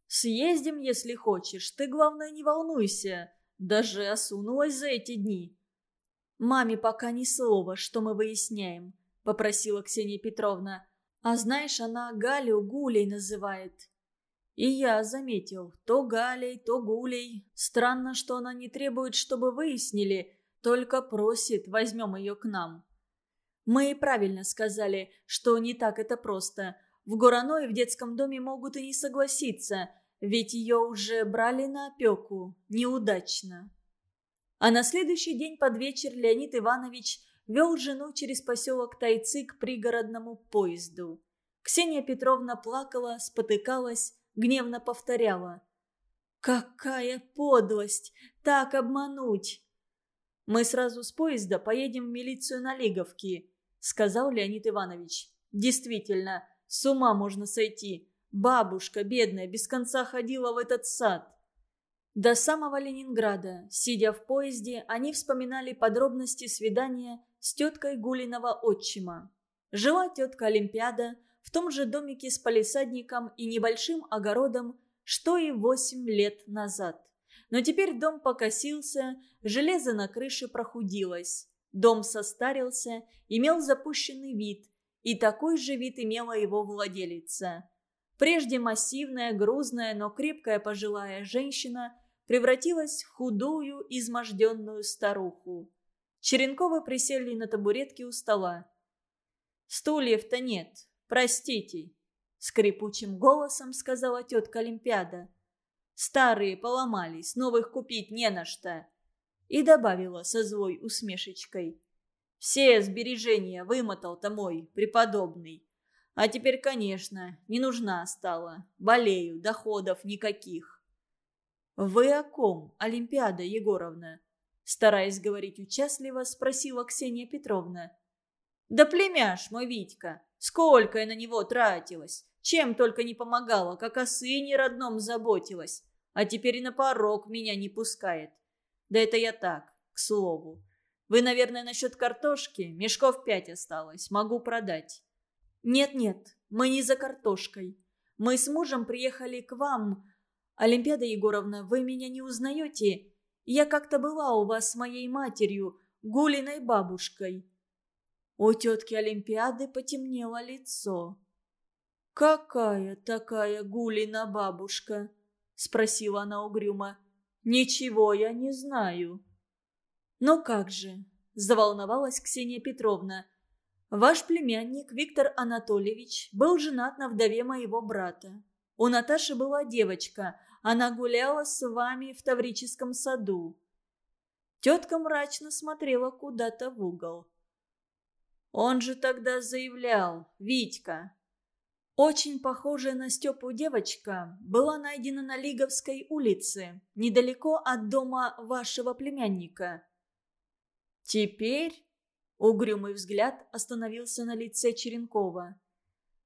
«Съездим, если хочешь. Ты, главное, не волнуйся. Даже осунулась за эти дни». «Маме пока ни слова, что мы выясняем», — попросила Ксения Петровна. «А знаешь, она Галю Гулей называет». И я заметил, то Галей, то Гулей. Странно, что она не требует, чтобы выяснили, только просит, возьмем ее к нам. Мы и правильно сказали, что не так это просто. В Гораное в детском доме могут и не согласиться, ведь ее уже брали на опеку. Неудачно. А на следующий день под вечер Леонид Иванович вел жену через поселок Тайцы к пригородному поезду. Ксения Петровна плакала, спотыкалась, гневно повторяла. «Какая подлость! Так обмануть!» «Мы сразу с поезда поедем в милицию на Лиговки», — сказал Леонид Иванович. «Действительно, с ума можно сойти. Бабушка, бедная, без конца ходила в этот сад. До самого Ленинграда, сидя в поезде, они вспоминали подробности свидания с теткой Гулиного отчима. Жила тетка Олимпиада в том же домике с палисадником и небольшим огородом, что и восемь лет назад. Но теперь дом покосился, железо на крыше прохудилось. Дом состарился, имел запущенный вид, и такой же вид имела его владелица. Прежде массивная, грузная, но крепкая пожилая женщина превратилась в худую, изможденную старуху. Черенковы присели на табуретке у стола. «Стульев-то нет, простите», — скрипучим голосом сказала тетка Олимпиада. «Старые поломались, новых купить не на что». И добавила со злой усмешечкой. «Все сбережения вымотал-то мой, преподобный. А теперь, конечно, не нужна стала. Болею, доходов никаких. «Вы о ком, Олимпиада Егоровна?» Стараясь говорить участливо, спросила Ксения Петровна. «Да племяш мой Витька! Сколько я на него тратилась! Чем только не помогала, как о сыне родном заботилась! А теперь и на порог меня не пускает. Да это я так, к слову. Вы, наверное, насчет картошки? Мешков пять осталось, могу продать». «Нет-нет, мы не за картошкой. Мы с мужем приехали к вам, «Олимпиада Егоровна, вы меня не узнаете? Я как-то была у вас с моей матерью, Гулиной бабушкой». У тетки Олимпиады потемнело лицо. «Какая такая Гулина бабушка?» – спросила она угрюмо. «Ничего я не знаю». «Ну как же?» – заволновалась Ксения Петровна. «Ваш племянник Виктор Анатольевич был женат на вдове моего брата. У Наташи была девочка. Она гуляла с вами в Таврическом саду. Тетка мрачно смотрела куда-то в угол. Он же тогда заявлял, Витька. Очень похожая на Степу девочка была найдена на Лиговской улице, недалеко от дома вашего племянника. Теперь угрюмый взгляд остановился на лице Черенкова.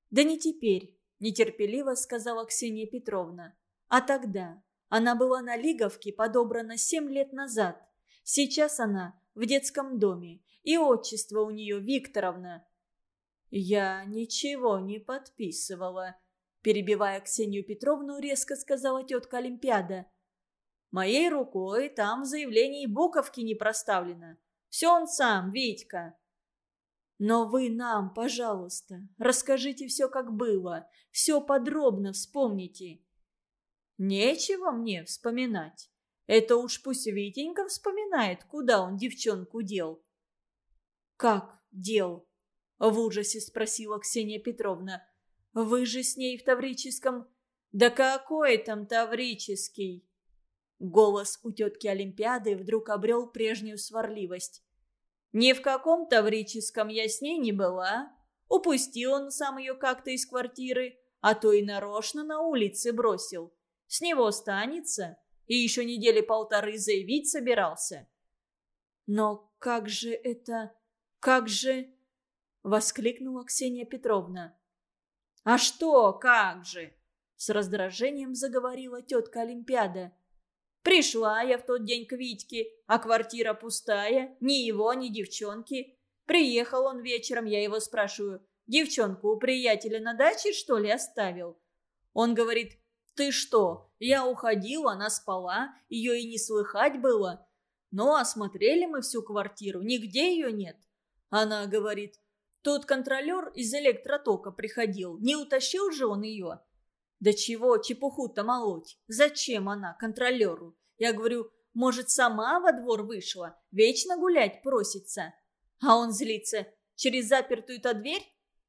Да не теперь, нетерпеливо сказала Ксения Петровна. А тогда она была на Лиговке подобрана семь лет назад. Сейчас она в детском доме, и отчество у нее Викторовна. «Я ничего не подписывала», – перебивая Ксению Петровну, резко сказала тетка Олимпиада. «Моей рукой там в заявлении буковки не проставлено. Все он сам, Витька. Но вы нам, пожалуйста, расскажите все, как было. Все подробно вспомните. Нечего мне вспоминать. Это уж пусть Витенька вспоминает, куда он девчонку дел. Как дел? В ужасе спросила Ксения Петровна. Вы же с ней в Таврическом... Да какой там Таврический? Голос у тетки Олимпиады вдруг обрел прежнюю сварливость. Ни в каком таврическом я с ней не была. Упустил он сам ее как-то из квартиры, а то и нарочно на улице бросил. С него останется, и еще недели полторы заявить собирался. Но как же это... как же... Воскликнула Ксения Петровна. «А что, как же?» С раздражением заговорила тетка Олимпиада. Пришла я в тот день к Витьке, а квартира пустая, ни его, ни девчонки. Приехал он вечером, я его спрашиваю, девчонку у приятеля на даче, что ли, оставил? Он говорит, ты что, я уходил, она спала, ее и не слыхать было. Ну, осмотрели мы всю квартиру, нигде ее нет. Она говорит, тут контролер из электротока приходил, не утащил же он ее. Да чего чепуху-то молоть? Зачем она контролеру? Я говорю, может, сама во двор вышла? Вечно гулять просится. А он злится. Через запертую-то дверь?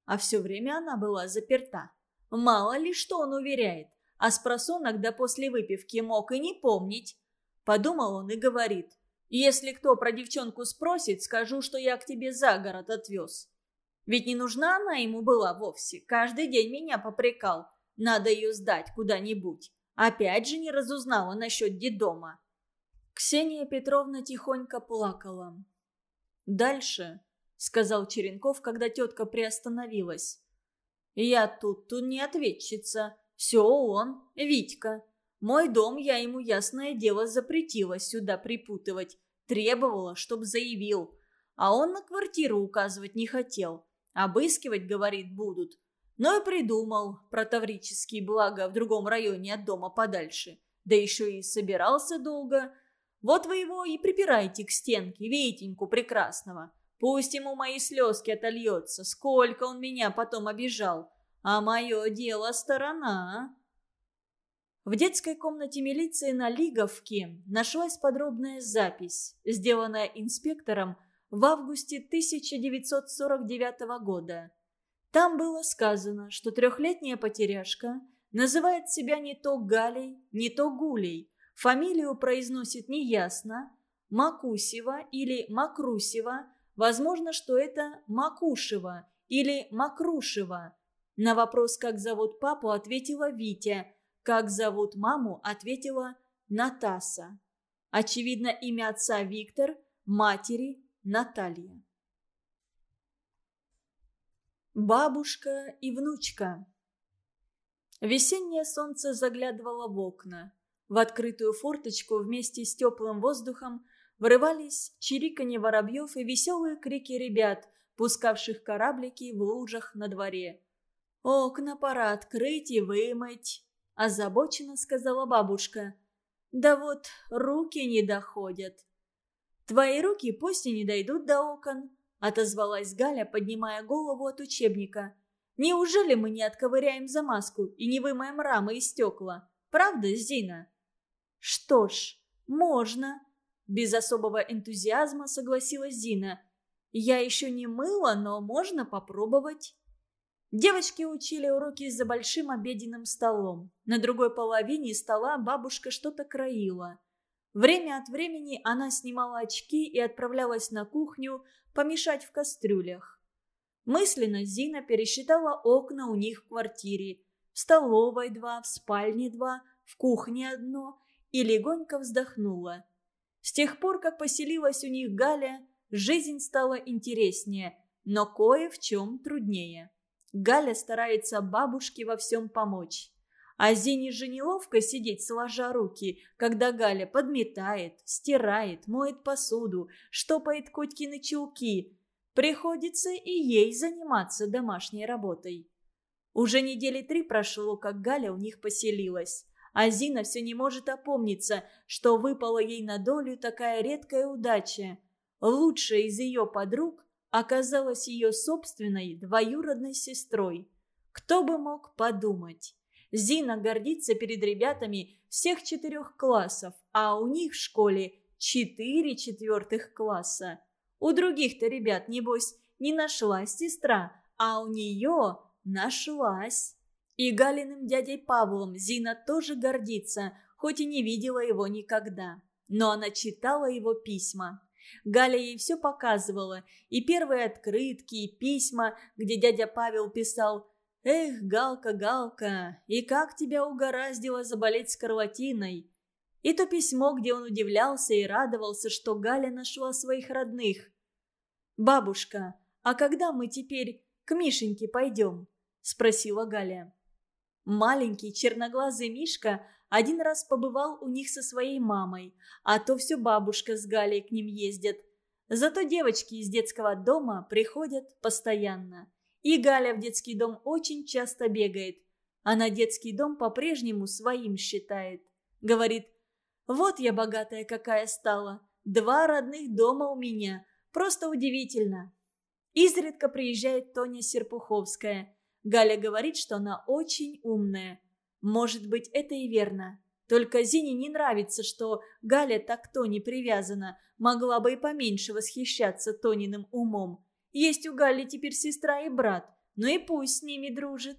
А все время она была заперта. Мало ли что он уверяет. А с да после выпивки мог и не помнить. Подумал он и говорит. Если кто про девчонку спросит, скажу, что я к тебе за город отвез. Ведь не нужна она ему была вовсе. Каждый день меня попрекал. Надо ее сдать куда-нибудь. Опять же не разузнала насчет детдома. Ксения Петровна тихонько плакала. «Дальше», — сказал Черенков, когда тетка приостановилась. «Я тут, тут не ответчица. Все он, Витька. Мой дом я ему, ясное дело, запретила сюда припутывать. Требовала, чтоб заявил. А он на квартиру указывать не хотел. Обыскивать, говорит, будут. Но и придумал про таврические блага в другом районе от дома подальше. Да еще и собирался долго. Вот вы его и припирайте к стенке, Витеньку прекрасного. Пусть ему мои слезки отольется, сколько он меня потом обижал. А мое дело сторона. В детской комнате милиции на Лиговке нашлась подробная запись, сделанная инспектором в августе 1949 года. Там было сказано, что трехлетняя потеряшка называет себя не то Галей, не то Гулей, фамилию произносит неясно, Макусева или Макрусева, возможно, что это Макушева или Макрушева. На вопрос, как зовут папу, ответила Витя, как зовут маму, ответила Натаса. Очевидно, имя отца Виктор, матери Наталья. Бабушка и внучка. Весеннее солнце заглядывало в окна. В открытую форточку вместе с теплым воздухом вырывались чириканье воробьев и веселые крики ребят, пускавших кораблики в лужах на дворе. «Окна пора открыть и вымыть», – озабоченно сказала бабушка. «Да вот руки не доходят». «Твои руки пусть не дойдут до окон», – отозвалась Галя, поднимая голову от учебника. «Неужели мы не отковыряем замазку и не вымоем рамы и стекла? Правда, Зина?» «Что ж, можно», – без особого энтузиазма согласилась Зина. «Я еще не мыла, но можно попробовать». Девочки учили уроки за большим обеденным столом. На другой половине стола бабушка что-то краила. Время от времени она снимала очки и отправлялась на кухню помешать в кастрюлях. Мысленно Зина пересчитала окна у них в квартире. В столовой два, в спальне два, в кухне одно и легонько вздохнула. С тех пор, как поселилась у них Галя, жизнь стала интереснее, но кое в чем труднее. Галя старается бабушке во всем помочь. А Зине же неловко сидеть сложа руки, когда Галя подметает, стирает, моет посуду, штопает Котькины чулки. Приходится и ей заниматься домашней работой. Уже недели три прошло, как Галя у них поселилась. А Зина все не может опомниться, что выпала ей на долю такая редкая удача. лучшая из ее подруг оказалась ее собственной двоюродной сестрой. Кто бы мог подумать? Зина гордится перед ребятами всех четырех классов, а у них в школе четыре четвертых класса. У других-то ребят, небось, не нашлась сестра, а у нее нашлась. И Галиным дядей Павлом Зина тоже гордится, хоть и не видела его никогда. Но она читала его письма. Галя ей все показывала, и первые открытки, и письма, где дядя Павел писал «Эх, Галка, Галка, и как тебя угораздило заболеть скарлатиной!» И то письмо, где он удивлялся и радовался, что Галя нашла своих родных. «Бабушка, а когда мы теперь к Мишеньке пойдем?» – спросила Галя. Маленький черноглазый Мишка один раз побывал у них со своей мамой, а то все бабушка с Галей к ним ездят. Зато девочки из детского дома приходят постоянно. И Галя в детский дом очень часто бегает. Она детский дом по-прежнему своим считает. Говорит, вот я богатая какая стала. Два родных дома у меня. Просто удивительно. Изредка приезжает Тоня Серпуховская. Галя говорит, что она очень умная. Может быть, это и верно. Только Зине не нравится, что Галя так Тони привязана. Могла бы и поменьше восхищаться Тониным умом. Есть у Гали теперь сестра и брат, ну и пусть с ними дружит.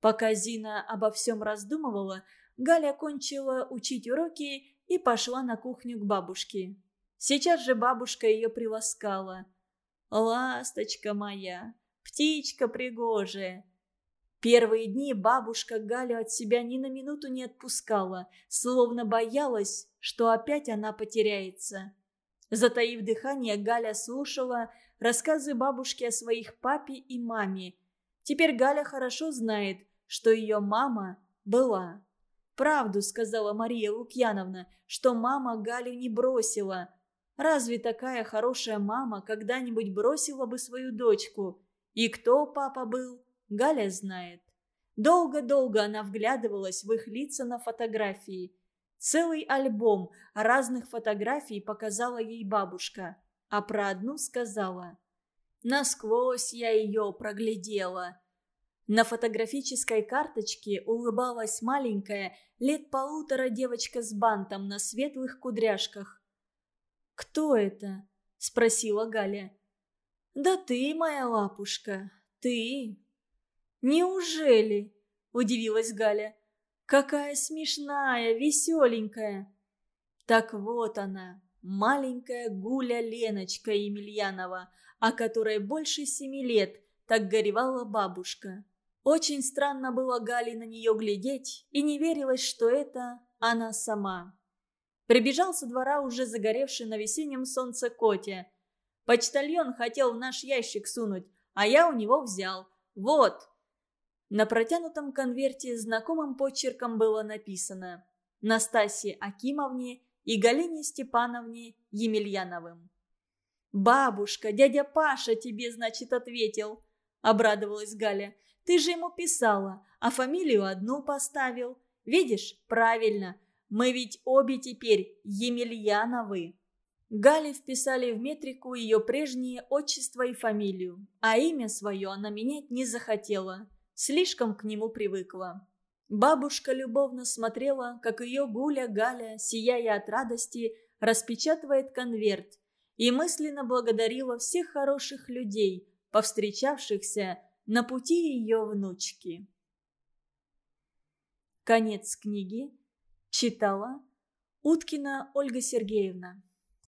Пока Зина обо всем раздумывала, Галя кончила учить уроки и пошла на кухню к бабушке. Сейчас же бабушка ее приласкала. «Ласточка моя, птичка пригожая, Первые дни бабушка Галю от себя ни на минуту не отпускала, словно боялась, что опять она потеряется. Затаив дыхание, Галя слушала рассказы бабушки о своих папе и маме. Теперь Галя хорошо знает, что ее мама была. «Правду», — сказала Мария Лукьяновна, что мама Галю не бросила. Разве такая хорошая мама когда-нибудь бросила бы свою дочку? И кто папа был? Галя знает. Долго-долго она вглядывалась в их лица на фотографии. Целый альбом разных фотографий показала ей бабушка, а про одну сказала. Насквозь я ее проглядела. На фотографической карточке улыбалась маленькая, лет полутора девочка с бантом на светлых кудряшках. «Кто это?» – спросила Галя. «Да ты, моя лапушка, ты!» «Неужели?» – удивилась Галя. «Какая смешная, веселенькая!» Так вот она, маленькая Гуля Леночка Емельянова, о которой больше семи лет так горевала бабушка. Очень странно было Гале на нее глядеть, и не верилось, что это она сама. Прибежал со двора уже загоревший на весеннем солнце Котя. Почтальон хотел в наш ящик сунуть, а я у него взял. Вот, на протянутом конверте знакомым почерком было написано «Настасье Акимовне и Галине Степановне Емельяновым». «Бабушка, дядя Паша тебе, значит, ответил», — обрадовалась Галя. «Ты же ему писала, а фамилию одну поставил. Видишь, правильно, мы ведь обе теперь Емельяновы». Гале вписали в метрику ее прежнее отчество и фамилию, а имя свое она менять не захотела. Слишком к нему привыкла. Бабушка любовно смотрела, как ее Гуля Галя, сияя от радости, распечатывает конверт, и мысленно благодарила всех хороших людей, повстречавшихся на пути ее внучки. Конец книги читала Уткина Ольга Сергеевна.